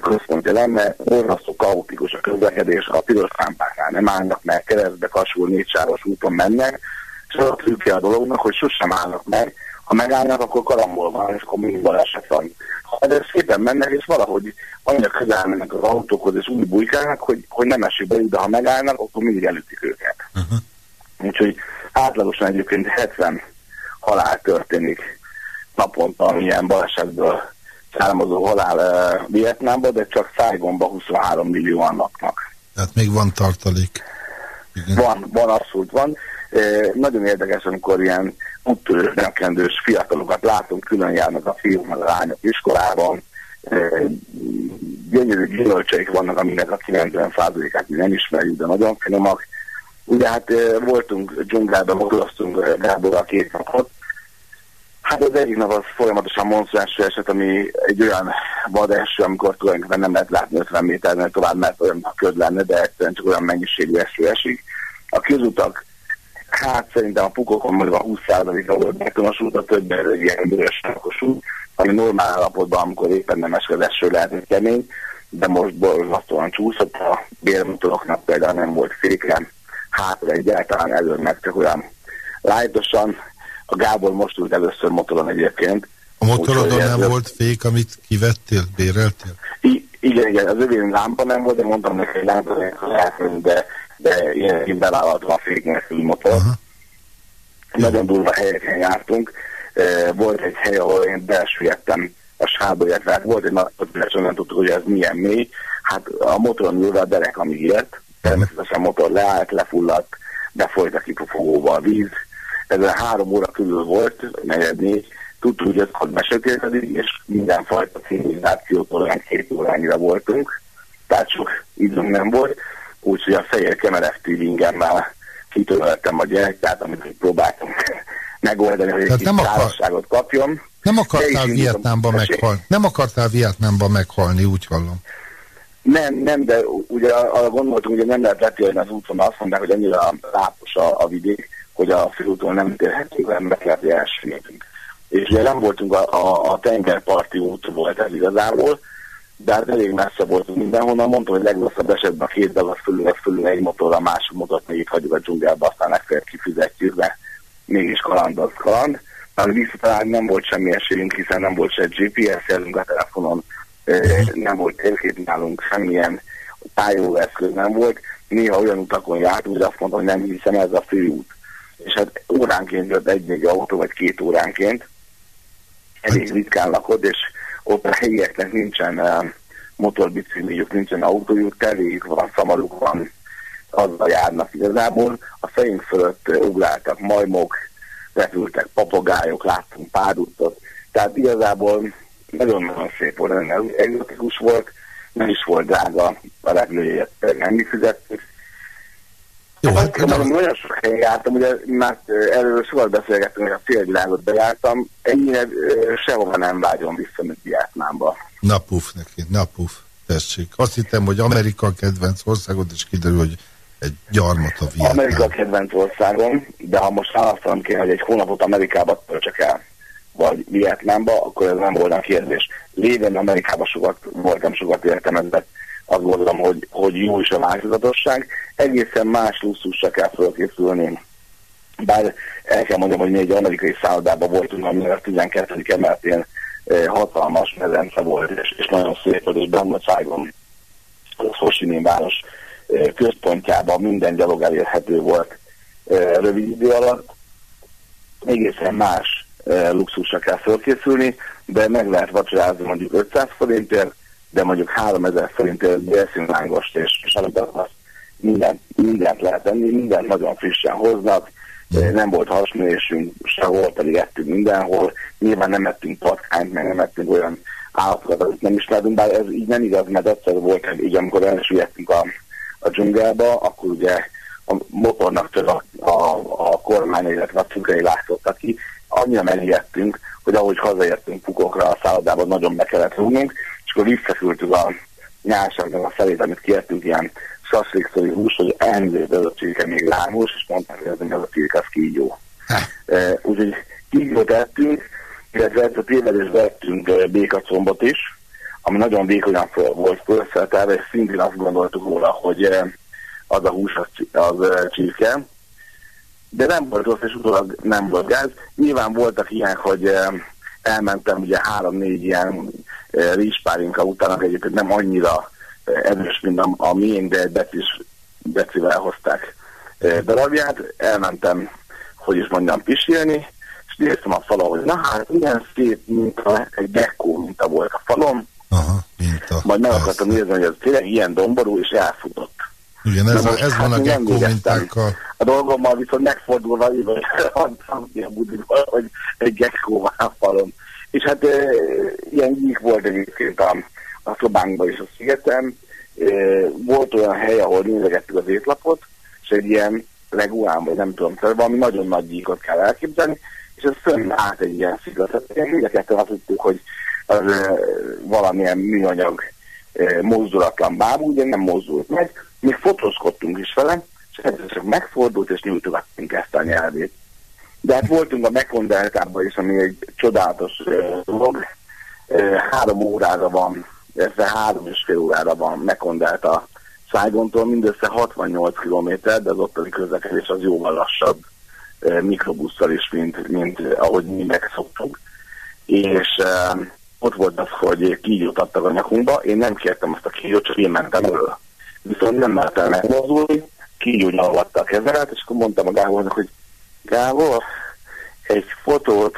központja lenne, borzasztó kaotikus a közlekedés, a piros lámpáknál nem állnak meg, keresztbe kasul négysávos úton mennek, és az a trükkje a dolognak, hogy sosem állnak meg, ha megállnak, akkor karambol van, és akkor mindig baleset van. Ha de szépen mennek, és valahogy annyira közel mennek az autókhoz, és úgy bujkálnak, hogy, hogy nem esik be, de ha megállnak, akkor mindig elütik őket. Uh-huh. Úgyhogy átlagosan egyébként 70 halál történik naponta ilyen balesetből származó halál uh, Vietnámban, de csak Szájgonban 23 millióan laknak. Tehát még van tartalék. Igen. Van, van, abszolút van. Nagyon érdekes, amikor ilyen úttörős, nemkendős fiatalokat látunk, külön járnak a fiúk, meg a lányok iskolában. Gyönyörű gyümölcseik vannak, aminek a 90%-át mi nem ismerjük, de nagyon finomak. Ugye hát voltunk dzsungelben, motoroztunk Gábor a két napot, Hát az egyik nap az folyamatosan monszolású eset, ami egy olyan vad eső, amikor tulajdonképpen nem lehet látni 50 méternél tovább, mert olyan köd lenne, de egyszerűen csak olyan mennyiségű eső esik. A közutak, hát szerintem a pukokon mondjuk a 20%-a volt betonosult, a több egy ilyen bőrös út, ami normál állapotban, amikor éppen nem eső, lehet, kemény, de most borzasztóan csúszott, a bérmotoroknak például nem volt féke, hátra egyáltalán előtt meg csak olyan lájtosan, a Gábor most ült először motoron egyébként. A motorodon nem ez volt fék, amit kivettél, béreltél? I igen, igen, az övén lámpa nem volt, de mondtam neki, hogy lámpa lehet, de, de ilyen bevállaltam a fék nélkül motor. Aha. Nagyon durva helyeken jártunk. Volt egy hely, ahol én belsüllyedtem a sárba, illetve hát volt egy nagy nem tudtuk, hogy ez milyen mély. Hát a motoron ülve a derek, amíg ilyet, természetesen a motor leállt, lefulladt, befolyt a kipufogóba a víz, ez a három óra körül volt, negyed négy, tudtuk, hogy ötkor besötétedik, és mindenfajta civilizációtól olyan két órányra voltunk, tehát sok időm nem volt, úgyhogy a fehér kemeres tílingemmel kitöröltem a gyerek, tehát amit próbáltam megoldani, hogy egy nem akar... kapjon. Nem akartál Vietnámba meghalni. Nem akartál Vietnámba meghalni, úgy hallom. Nem, nem, de ugye arra gondoltunk, hogy nem lehet letérni az úton, azt mondták, hogy annyira lápos a, a vidék, hogy a főúton nem térhetünk le, meg lehet, hogy. És ugye nem voltunk a, a, a tengerparti út volt ez igazából, de hát elég messze voltunk mindenhonnan. Mondtam, hogy legrosszabb esetben a két dagat fölül, fölül egy motorra, a másik motort még itt hagyjuk a dzsungelbe, aztán legfeljebb kifizetjük, de mégis kaland az kaland. Már visszatalálni nem volt semmi esélyünk, hiszen nem volt se GPS jelünk a telefonon, nem volt térkép nálunk, semmilyen tájolóeszköz nem volt. Néha olyan utakon jártunk, hogy azt mondtam, hogy nem hiszem, ez a főút és hát óránként jött egy-egy autó, vagy két óránként, elég ritkán lakod, és ott a helyieknek nincsen uh, motorbicikliük, nincsen autójuk, tevéjük van, szamaruk van, azzal járnak igazából. A fejünk fölött uh, ugráltak majmok, repültek papagájok, láttunk párutot, tehát igazából nagyon-nagyon szép volt, nagyon egzotikus volt, nem is volt drága a repülőjét, nem fizettük, jó, hát én nem... nagyon sok helyen jártam, ugye már erről sokat beszélgettünk, hogy a félvilágot bejártam, ennyire sehova nem vágyom vissza, mint Vietnámba. Napuf neki, napuf, tessék. Azt hittem, hogy Amerika a kedvenc országod, és kiderül, hogy egy gyarmat a Vietnám. Amerika a kedvenc országom, de ha most választanom kéne, hogy egy hónapot Amerikába töltsek el, vagy Vietnámba, akkor ez nem volna kérdés. Lévén Amerikában sokat voltam, sokat éltem ezzel azt gondolom, hogy, hogy jó is a változatosság. Egészen más luxusra kell felkészülni. Bár el kell mondjam, hogy mi egy amerikai szállodában voltunk, ami a 12. emeltén eh, hatalmas mezence volt, és, és nagyon szép volt, és Bernországon, az Hosinin város eh, központjában minden gyalog elérhető volt eh, rövid idő alatt. Egészen más luxusra kell felkészülni, de meg lehet vacsorázni mondjuk 500 forintért, de mondjuk 3000 forintért bélszínlángost és salatatot mindent, mindent lehet enni, mindent nagyon frissen hoznak, nem volt hasmérésünk sehol, pedig ettünk mindenhol. Nyilván nem ettünk patkányt, meg nem ettünk olyan állatokat, amit nem ismerünk, bár ez így nem igaz, mert egyszer volt, így amikor elsüllyedtünk a, a dzsungelbe, akkor ugye a motornak több a, a, a kormány, illetve a tükrei látszottak ki, annyira megijedtünk, hogy ahogy hazaértünk pukokra a szállodában, nagyon be kellett rúgnunk, és akkor visszaküldtük a nyárságnak a felét, amit kértünk, ilyen saszlikszori hús, hogy elnézést ez a csirke még lámos, és mondták, hogy ez a csirke, az kígyó. E, úgyhogy kígyót ettünk, illetve ezt a tévedés vettünk békacombot is, ami nagyon vékonyan volt felszeltelve, és szintén azt gondoltuk róla, hogy az a hús az, az csirke, de nem volt rossz, és utólag nem volt gáz. Nyilván voltak ilyen, hogy elmentem ugye három-négy ilyen rizspálinka után, egyébként nem annyira erős, mint a, a miénk, de egy becis, decivel hozták darabját. Elmentem, hogy is mondjam, pisilni, és néztem a falon, hogy na hát ilyen szép minta, egy gekkó minta volt a falon. Aha, minta. Majd meg akartam nézni, hogy ez tényleg ilyen domború, és elfutott. Igen, ez, ez hát van a gekkó mintákkal. A dolgommal viszont megfordulva, hogy egy gekkó a falon. És hát e, ilyen gyík volt egyébként a, a szobánkban is a szigeten. E, volt olyan hely, ahol nézegettük az étlapot, és egy ilyen leguán, vagy nem tudom, tehát valami nagyon nagy gyíkot kell elképzelni, és ez fönn át egy ilyen sziget. Mind a ketten azt tudtuk, hogy az e, valamilyen műanyag e, mozdulatlan bábú, ugye nem mozdult meg, még fotózkodtunk is vele, és egyszer csak megfordult, és nyújtogattunk ezt a nyelvét. De hát voltunk a Mekondeltában is, ami egy csodálatos dolog. Három órára van, illetve három és fél órára van Mekondelt a Szájgontól, mindössze 68 km, de az ottani közlekedés az jóval lassabb mikrobusszal is, mint, mint ahogy mi megszoktunk. És ott volt az, hogy kígyót adtak a nyakunkba, én nem kértem azt a kígyót, csak én mentem elő viszont nem mertem megmozdulni, kígyó nyalogatta a kezemet, és akkor mondtam a Gábornak, hogy Gábor, egy fotót,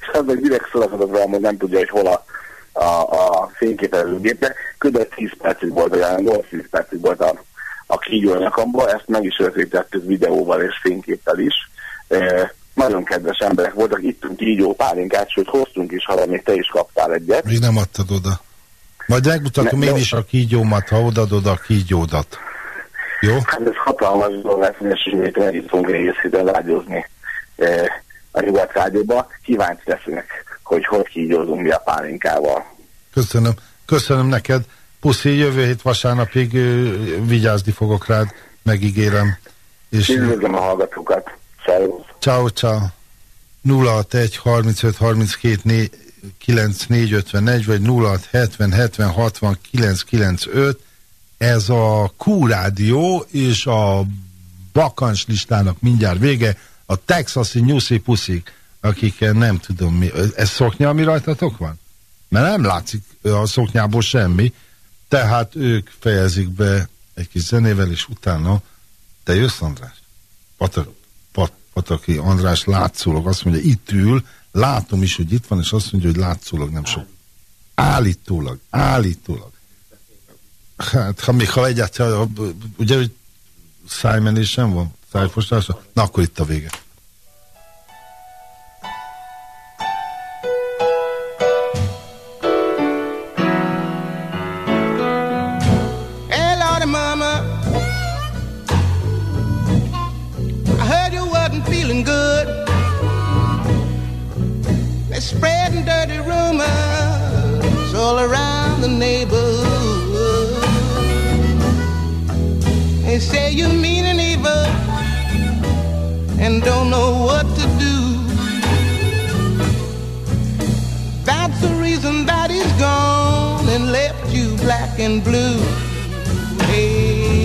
és az meg direkt szólakatott velem, hogy nem tudja, hogy hol a, a, a fényképezőgépbe. Kb. 10 percig volt, olyan 10 percig volt a, a kígyó nyakamban, ezt meg is rögzítettük videóval és fényképpel is. E, nagyon kedves emberek voltak, ittünk kígyó pálinkát, sőt hoztunk is, ha még te is kaptál egyet. Még nem adtad oda. Majd megmutatom én is a kígyómat, ha odadod a kígyódat. Jó? Hát ez hatalmas dolog lesz, és ismét együtt fogunk egész rágyozni e, a nyugat rádióba. Kíváncsi lesznek, hogy hogy kígyózunk mi a pálinkával. Köszönöm. Köszönöm neked. Puszi, jövő hét vasárnapig vigyázni fogok rád, megígérem. És Üdvözlöm a hallgatókat. Szervusz. Ciao, ciao. 061 35 32 4 9451 vagy 0670 70 60 995 ez a Q rádió és a bakancs listának mindjárt vége a texasi nyuszi puszik akik nem tudom mi, ez szoknya ami rajtatok van? mert nem látszik a szoknyából semmi tehát ők fejezik be egy kis zenével és utána te jössz András? Patak, Pat, Pataki András látszólag azt mondja itt ül Látom is, hogy itt van, és azt mondja, hogy látszólag nem sok. Állítólag, állítólag. Hát, ha ha egyáltalán, ugye, hogy szájmenés sem van, szájfostása, na akkor itt a vége. spreading say you mean and evil and don't know what to do. That's the reason that he's gone and left you black and blue. Hey.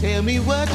Tell me what